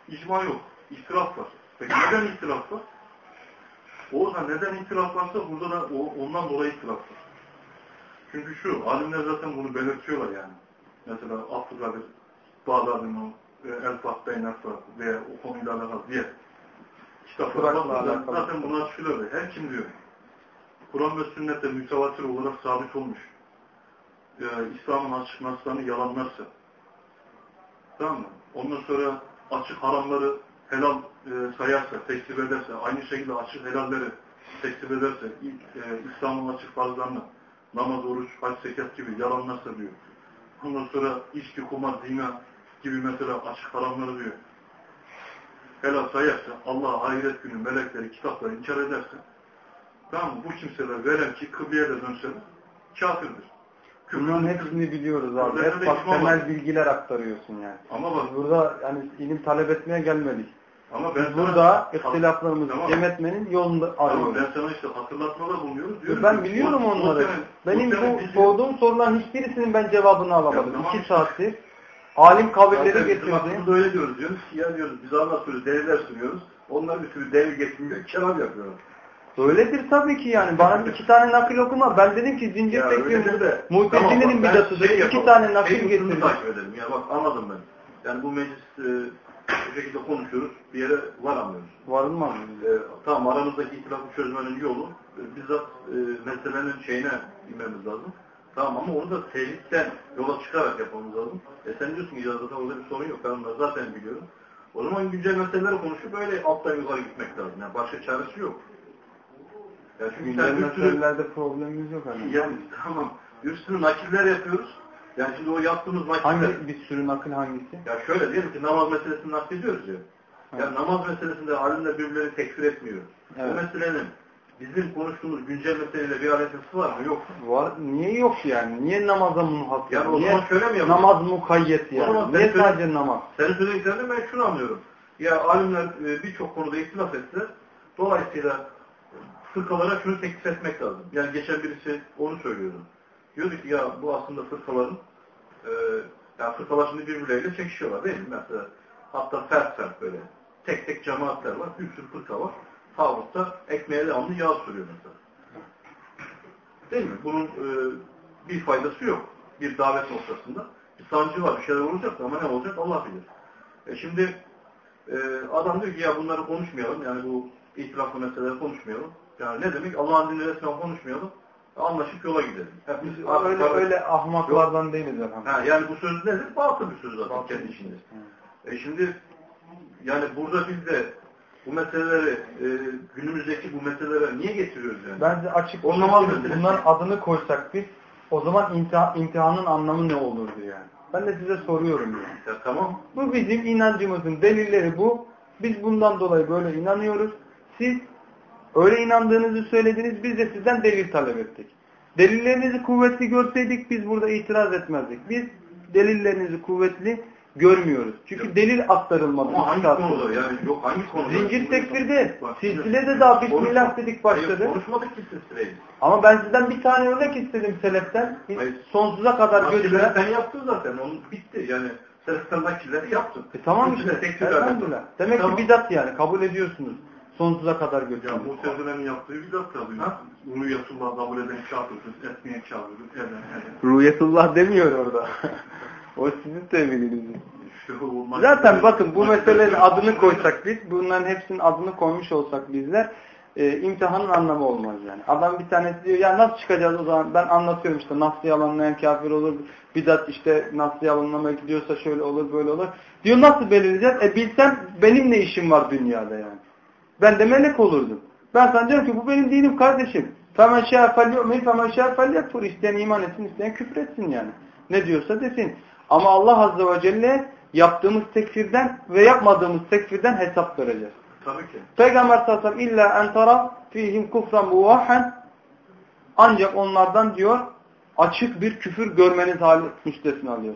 icma yok. İhtilaf var. Peki neden ihtilaf var? Orada neden ihtilaf varsa burada da ondan dolayı ihtilaf var. Çünkü şu, alimler zaten bunu belirtiyorlar yani. Mesela Abdülkadir Bağdadi'nin o e, El Fatih Nasra veya o konuyla alakalı diye alakalı. zaten bunu açıklıyor. Her kim diyor? Kur'an ve sünnette mütevatir olarak sabit olmuş. Ee, İslam'ın açık naslarını yalanlarsa. Tamam mı? Ondan sonra açık haramları helal e, sayarsa, tekzip ederse, aynı şekilde açık helalleri tekzip ederse, e, İslam'ın açık farzlarını, namaz, oruç, hac, zekat gibi yalanlarsa diyor. Ondan sonra içki, kumar, zina gibi mesela açık haramları diyor. Helal sayarsa, Allah ahiret günü, melekleri, kitapları inkar ederse, tamam? Bu kimseler veren ki kıbleye de dönseler, kafirdir. Bunların hepsini biliyoruz abi. Hep bak temel bilgiler aktarıyorsun yani. Ama bak, burada yani ilim talep etmeye gelmedik. Ama ben Biz sana- burada ihtilaflarımızı Tamam. cem etmenin yolunu Tamam, arıyoruz. ben sana işte hatırlatmada bulunuyorum. Diyorum Ben biliyorum o- onları. senin- Benim senin bu bildiğin- sorduğum soruların hiçbirisinin ben cevabını alamadım. Ya tamam İki saattir. Alim bizim getirdi. aklımızda öyle diyoruz diyoruz. Ya diyoruz biz anlatıyoruz, deliller sunuyoruz. Onlar bir sürü delil getirmiyor, kelam yapıyorlar. Öyledir tabii ki yani. Bana iki tane nakil okuma. Ben dedim ki zincir Ya tekfir öyledir de. Mutezile'nin Tamam, bidatıdır. şey iki tane nakil getirdi. takip edelim. Ya bak anladım ben. Yani bu meclis e, bu şekilde konuşuyoruz. Bir yere varamıyoruz. Varılmaz mı? E, tamam aramızdaki ihtilafı çözmenin yolu e, bizzat e, meselenin şeyine inmemiz lazım. Tamam ama onu da tevhidden yola çıkarak yapmamız lazım. E sen diyorsun ki icazda orada bir sorun yok. Ben onları zaten biliyorum. O zaman güncel meseleleri konuşup böyle alttan yukarı gitmek lazım. Yani başka çaresi yok. Ya çünkü Güncel bir meselelerde problemimiz yok hani. yani tamam. Bir sürü nakiller yapıyoruz. Yani şimdi o yaptığımız nakiller. Hangi bir sürü nakil hangisi? Ya şöyle diyelim ki namaz meselesini naklediyoruz ya. Evet. Ya namaz meselesinde alimler birbirlerini tekfir etmiyor. Evet. Bu meselenin bizim konuştuğumuz güncel meseleyle bir alakası var mı? Yok. Var. Niye yok yani? Niye namaza munhasır? Yani o Niye zaman şöyle mi yapalım? namaz mukayyet yani? zaman Niye ben- sadece namaz? Senin söylediklerinden ben şunu anlıyorum. Ya alimler e, birçok konuda ihtilaf ettiler. Dolayısıyla fırkalara şunu teklif etmek lazım. Yani geçen birisi onu söylüyordu. Diyordu ki ya bu aslında fırkaların e, yani fırkalar şimdi birbirleriyle çekişiyorlar değil mi? Mesela hatta fert fert böyle. Tek tek cemaatler var. Bir sürü fırka var. Tağutta ekmeğe devamlı yağ sürüyor mesela. Değil mi? Bunun e, bir faydası yok. Bir davet noktasında. Bir sancı var. Bir şeyler olacak ama ne olacak Allah bilir. E şimdi e, adam diyor ki ya bunları konuşmayalım. Yani bu itiraflı meseleleri konuşmayalım. Yani ne demek? Allah'ın dinini resmen konuşmayalım. Anlaşıp yola gidelim. Biz artık öyle, öyle ahmaklardan değiliz elhamdülillah. Ha, yani bu söz nedir? Batıl bir söz zaten Batıl kendi içinde. E şimdi yani burada biz de bu meseleleri e, günümüzdeki bu meselelere niye getiriyoruz yani? Bence açık bir meselesi. bunların adını koysak biz o zaman imtihan, imtihanın anlamı ne olurdu yani? Ben de size soruyorum yani. Ya tamam. Bu bizim inancımızın delilleri bu. Biz bundan dolayı böyle inanıyoruz. Siz öyle inandığınızı söylediniz. Biz de sizden delil talep ettik. Delillerinizi kuvvetli görseydik biz burada itiraz etmezdik. Biz delillerinizi kuvvetli görmüyoruz. Çünkü delil aktarılmadı. Ama hangi konuda yani yok hangi konuda? Zincir tekfirde. Bak, şimdi- Silsilede daha Bismillah dedik başladı. Hayır, konuşmadık ki silsileyi. Ama ben sizden bir tane örnek istedim seleften. Hayır. Sonsuza kadar götüren. sen yaptın zaten. Onu bitti. Yani sen nakilleri yaptın. E tamam Silsile işte. Elhamdülillah. Demek Tamam. ki bidat yani. Kabul ediyorsunuz. Sonsuza kadar Ya götüren. Mutezile'nin yaptığı bu. Ha? Ruhiyatullah kabul eden kafirdir, etmeyen kafirdir, eden eden. Ruhiyetullah demiyor orada. O sizin teviliniz. Zaten bakın bu maçta- adını koysak biz, bunların hepsinin adını koymuş olsak bizler, e, imtihanın anlamı olmaz yani. Adam bir tanesi diyor ya nasıl çıkacağız o zaman ben anlatıyorum işte nasıl yalanlayan kafir olur, bidat işte nasıl yalanlamaya gidiyorsa şöyle olur böyle olur. Diyor nasıl belirleyeceğiz? E bilsem benim ne işim var dünyada yani. Ben de melek olurdum. Ben sana diyorum ki bu benim dinim kardeşim. فَمَنْ شَاءَ فَلْيُؤْمِنْ فَمَنْ شَاءَ فَلْيَكْفُرْ İsteyen iman etsin, isteyen küfür etsin yani. Ne diyorsa desin. Ama Allah Azze ve Celle yaptığımız tekfirden ve yapmadığımız tekfirden hesap vereceğiz. Tabii ki. Peygamber sallallahu aleyhi ve sellem illa en tara fihim kufran muvahen ancak onlardan diyor açık bir küfür görmeniz hali müstesna alıyor.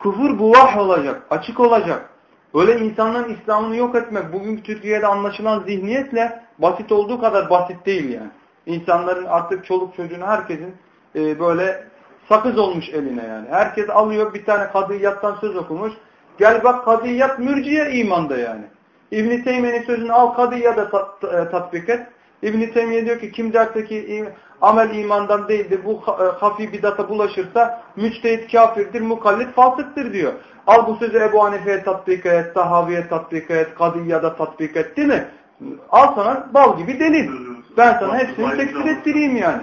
Küfür buvah olacak, açık olacak. Öyle insanların İslam'ını yok etmek bugünkü Türkiye'de anlaşılan zihniyetle basit olduğu kadar basit değil yani. İnsanların artık çoluk çocuğunu herkesin e, böyle sakız olmuş eline yani. Herkes alıyor bir tane kadıyattan söz okumuş. Gel bak kadıyat mürciye imanda yani. İbn-i sözünü al kadıyya da tat, e, tatbik et. İbn-i Teymiye diyor ki kim derse ki amel imandan değildir bu e, hafi bidata bulaşırsa müçtehit kafirdir, mukallit fasıktır diyor. Al bu sözü Ebu Hanife'ye tatbik et, Sahavi'ye tatbik et, Kadiyya'da tatbik et değil mi? Al sana bal gibi delil. Ben sana hepsini tekfir ettireyim yani.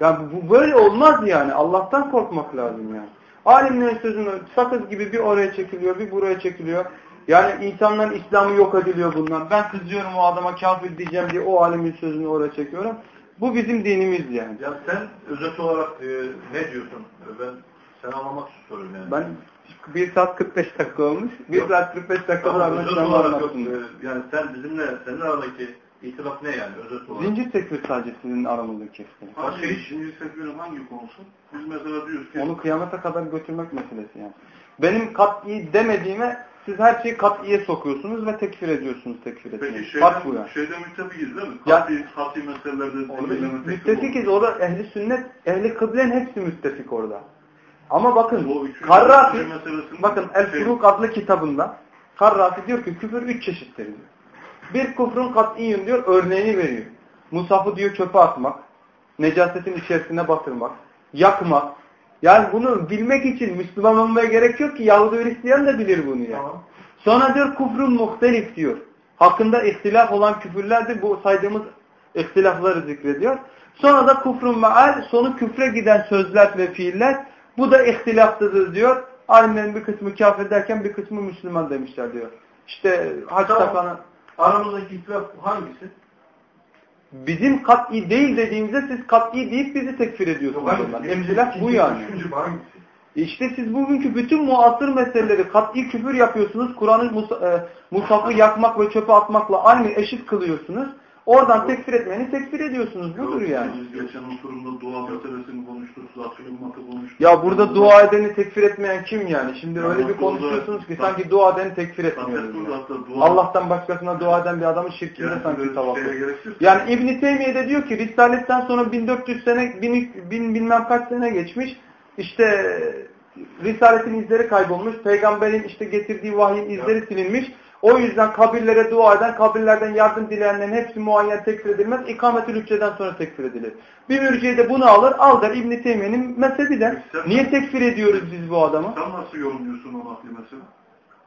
Yani bu böyle olmaz yani. Allah'tan korkmak lazım yani. Alimlerin sözünü sakız gibi bir oraya çekiliyor, bir buraya çekiliyor. Yani insanların İslam'ı yok ediliyor bundan. Ben kızıyorum o adama kafir diyeceğim diye o alimin sözünü oraya çekiyorum. Bu bizim dinimiz yani. Ya sen özet olarak e, ne diyorsun? Ben sen anlamak için soruyorum yani. Ben 1 saat 45 dakika olmuş. 1 Yok. saat 45 dakika özet anlaşılan anlattım. E, Yani sen bizimle, senin aradaki itiraf ne yani özet olarak? Zincir tekfir sadece sizin. Hangi Başka hiç- ikinci sektörün hangi konusu? Biz mesela diyoruz ki Onu kıyamete kadar götürmek meselesi yani. Benim kat'i demediğime siz her şeyi kat'iye sokuyorsunuz ve tekfir ediyorsunuz tekfir etmeyi. peki Kat bu şeyden, yani. şeyden müttefikiz değil mi? Ya- Kat'i, kat'i meselelerde müttefikiz. Orada ehli sünnet, ehli kıblen hepsi müttefik orada. Ama bakın Bu Karrafi, bakın El şey- Furuk adlı kitabında Karrafi diyor ki küfür üç çeşittir diyor. Bir küfrün kat'iyyün diyor örneğini veriyor. Musafı diyor çöpe atmak, necasetin içerisine batırmak, yakmak. Yani bunu bilmek için Müslüman olmaya gerek yok ki Yahudi Hristiyan da bilir bunu ya. Tamam. Sonra diyor kufrun muhtelif diyor. Hakkında ihtilaf olan küfürlerdir. Bu saydığımız ihtilafları zikrediyor. Sonra da kufrun meal sonu küfre giden sözler ve fiiller. Bu da ihtilaflıdır diyor. Alimlerin bir kısmı kafir derken bir kısmı Müslüman demişler diyor. İşte hac Tamam. falan. Aramızdaki itiraf hangisi? Bizim kat'i değil dediğimizde siz kat'i deyip bizi tekfir ediyorsunuz. İhtilaf bu yani. Hangisi? İşte siz bugünkü bütün muasır meseleleri kat'i küfür yapıyorsunuz. Kur'an'ın mus- e, mushafı yakmak ve çöpe atmakla aynı eşit kılıyorsunuz. Oradan tekfir etmeni tekfir ediyorsunuz. Budur yani. Biz geçen oturumda dua meselesini konuştuk, zat-ı ümmatı konuştuk. Ya burada dua edeni tekfir etmeyen kim yani? Şimdi Ya öyle bir konuşuyorsunuz ki sanki dua edeni tekfir etmiyoruz. yani. Allah'tan başkasına dua eden bir adamın şirkine Yani sanki yok. Yani İbn Teymiye de diyor ki Risaletten sonra 1400 sene, 1000, 1000 bilmem kaç sene geçmiş. İşte Risaletin izleri kaybolmuş. Peygamberin işte getirdiği vahyin izleri silinmiş. O yüzden kabirlere dua eden, kabirlerden yardım dileyenlerin hepsi muayyen tekfir edilmez. İkamet-ül hücceden sonra tekfir edilir. Bir mürciye de bunu alır, al der İbn Teymiye'nin mezhebi der. Niye tekfir ediyoruz biz bu adamı? Sen nasıl yorumluyorsun o nakli mesela?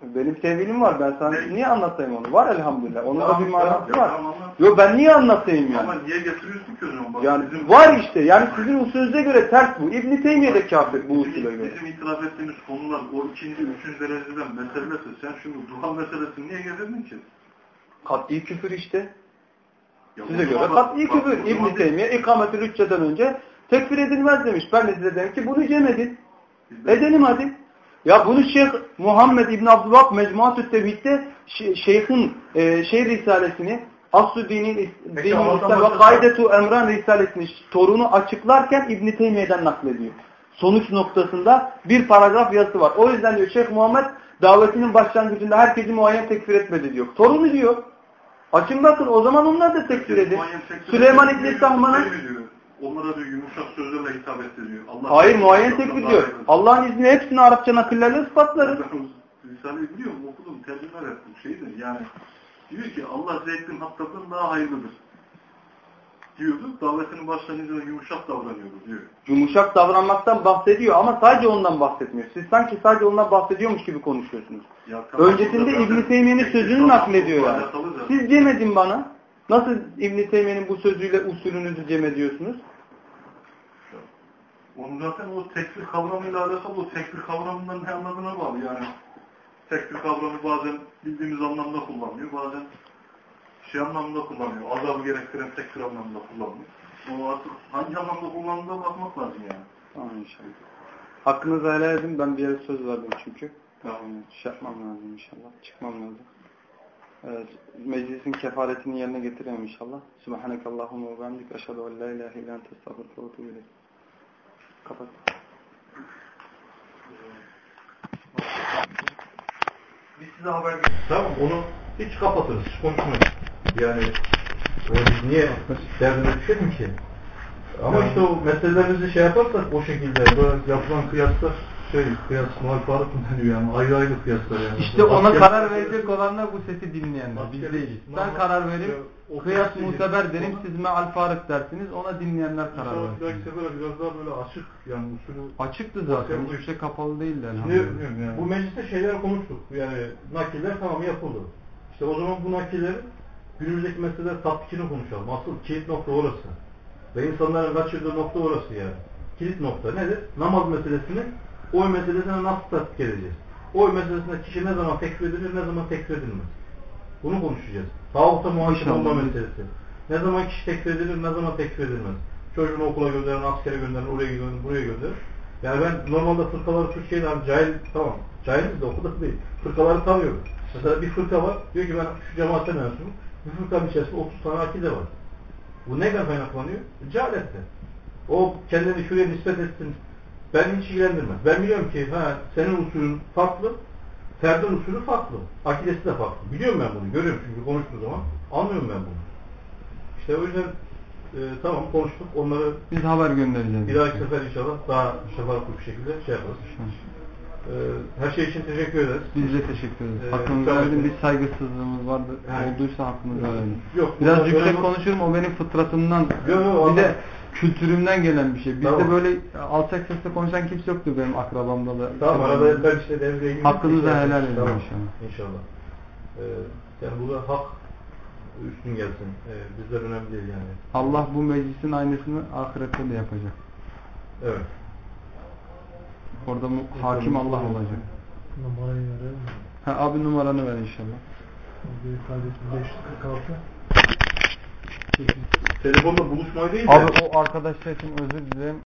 Benim tevilim var. Ben sana Ne? niye anlatayım onu? Var elhamdülillah. Onun da Tamam, bir manası var. tamam. Yok ben niye anlatayım yani? Ama niye getiriyorsun ki o zaman? Yani bizim- var işte. Yani sizin usulünüze göre ters bu. İbn Teymiye de kafir bu Bizim, usule göre. bizim itiraf ettiğimiz konular o ikinci, üçüncü dereceden meselesi. Sen şimdi dua meselesini niye getirdin ki? Kat'i küfür işte. Ya Size göre kat'i küfür. İbn Teymiye hücceden önce tekfir edilmez demiş. Ben de size derim ki bunu cem edin. Edelim hadi. Ya bunu Şeyh Muhammed İbn Abdülvahab Mecmuat-ı Tevhid'de Şeyh'in e, şey risalesini As-Sudi'nin Peki, Dinin Allah'tan İslam ve Kaidetu Emran risalesini torunu açıklarken İbn Teymiye'den naklediyor. Sonuç noktasında bir paragraf yazısı var. O yüzden diyor Şeyh Muhammed davetinin başlangıcında herkesi muayyen tekfir etmedi diyor. Torunu diyor. Açın bakın o zaman onlar da tekfir edin. Süleyman etmek Onlara diyor yumuşak sözlerle hitap etti diyor. Allah Hayır muayyen daha diyor. Allah'ın izniyle hepsini Arapça nakillerle ispatlarız. Risale'yi biliyorum okudum tercüme ettim şeydir yani diyor ki Allah zevkin hattadan daha hayırlıdır. diyordu. Davetinin başlangıcında yumuşak davranıyordu diyor. Yumuşak davranmaktan bahsediyor ama sadece ondan bahsetmiyor. Siz sanki sadece ondan bahsediyormuş gibi konuşuyorsunuz. Ya tamam, Öncesinde burada İbn zaten Teymiye'nin sözünü naklediyor yani. Siz demedin bana. Nasıl İbn Teymiye'nin bu sözüyle usulünüzü cem ediyorsunuz? Onun zaten o tekfir kavramıyla alakalı o tekfir kavramından ne anladığına bağlı yani. Tekfir kavramı bazen bildiğimiz anlamda kullanılıyor, bazen şey anlamda kullanılıyor. Azabı gerektiren tekfir anlamında kullanılıyor. O artık hangi anlamda kullanıldığına bakmak lazım yani. Tamam inşallah. Hakkınızı helal edin. Ben bir yere söz verdim çünkü. Yani şey yapmam lazım inşallah. Çıkmam lazım. Evet, meclisin kefaretini yerine getireyim inşallah. Subhanekallahumma ve bihamdik. Eşhedü en la ilahe illa ente estağfiruke ve etûbü ileyk. Kapat. Biz size haber Tamam onu hiç kapatırız. Hiç konuşmayız. Yani o biz niye derdine düşelim ki? Ama işte o meselelerimizi şey yaparsak o şekilde böyle yapılan kıyaslar şey kıyas muhalifat mı deniyor yani ayrı ayrı kıyaslar yani. İşte ona karar verecek olanlar bu sesi dinleyenler. Biz. Bak- Ben karar veririm. Kıyas muteber derim. Siz meal farık dersiniz. Ona dinleyenler karar dahaki versin. sefere biraz daha böyle açık yani usulü Açıktı zaten. Hiçbir şey kapalı değildi elhamdülillah. bu mecliste şeyler konuştuk. Yani nakiller tamam yapıldı. İşte o zaman bu nakillerin günümüzdeki meseleler tatbikini konuşalım. Asıl kilit nokta orası. Ve insanların kaçırdığı nokta orası yani. Kilit nokta nedir? Namaz meselesini oy meselesine nasıl tatbik edeceğiz? Oy meselesinde kişi ne zaman tekfir edilir, ne zaman tekfir edilmez? Bunu konuşacağız. Muhaşir İnşallah. olma meselesi. Ne zaman kişi tekfir edilir, ne zaman tekfir edilmez? Çocuğunu okula gönderin, askere gönderin, oraya gönderin, buraya gönderin. Yani ben normalde fırkaları Türkiye'de hani cahil, tamam, cahiliz de o kadar değil. Fırkaları tanıyorum. Mesela bir fırka var, diyor ki ben şu cemaatten mensubum. Bir fırkanın içerisinde 30 tane akide var. Bu neden kaynaklanıyor? Cehaletten. O kendini şuraya nispet etsin. Ben hiç ilgilendirmez. Ben biliyorum ki ha, senin usulün farklı, Ferdin usulü farklı. Akidesi de farklı. Biliyorum ben bunu. Görüyorum çünkü konuştuğu zaman. Anlıyorum ben bunu. İşte o yüzden e, tamam konuştuk. Onları Biz haber göndereceğiz. bir dahaki sefer inşallah daha şeffaflı bir şekilde şey yaparız. E, her şey için teşekkür ederiz. Biz de teşekkür ederiz. Ee, verin. bakmayın. Bir saygısızlığımız vardı. Yani- Olduysa hakkınızı verin. Yok. Biraz yüksek sonra- konuşurum. O benim fıtratımdan. Yok, yok, bir de. Kültürümden gelen bir şey. Bizde Tamam. böyle alçak sesle konuşan kimse yoktu benim akrabamda da. Tamam arada ben işte devreye girdim. Hakkınızı helal edin Tamam, inşallah. İnşallah. Ee, yani burada hak üstün gelsin. Ee, bizler önemli değil yani. Allah bu meclisin aynısını ahirette de yapacak. Evet. Orada mu- hakim Allah olacak. Numarayı verelim mi? Ha, abi numaranı ver inşallah. Videoyu kaydettim 546. Telefonda buluşmayı değil de. Abi o arkadaşlar için özür dilerim.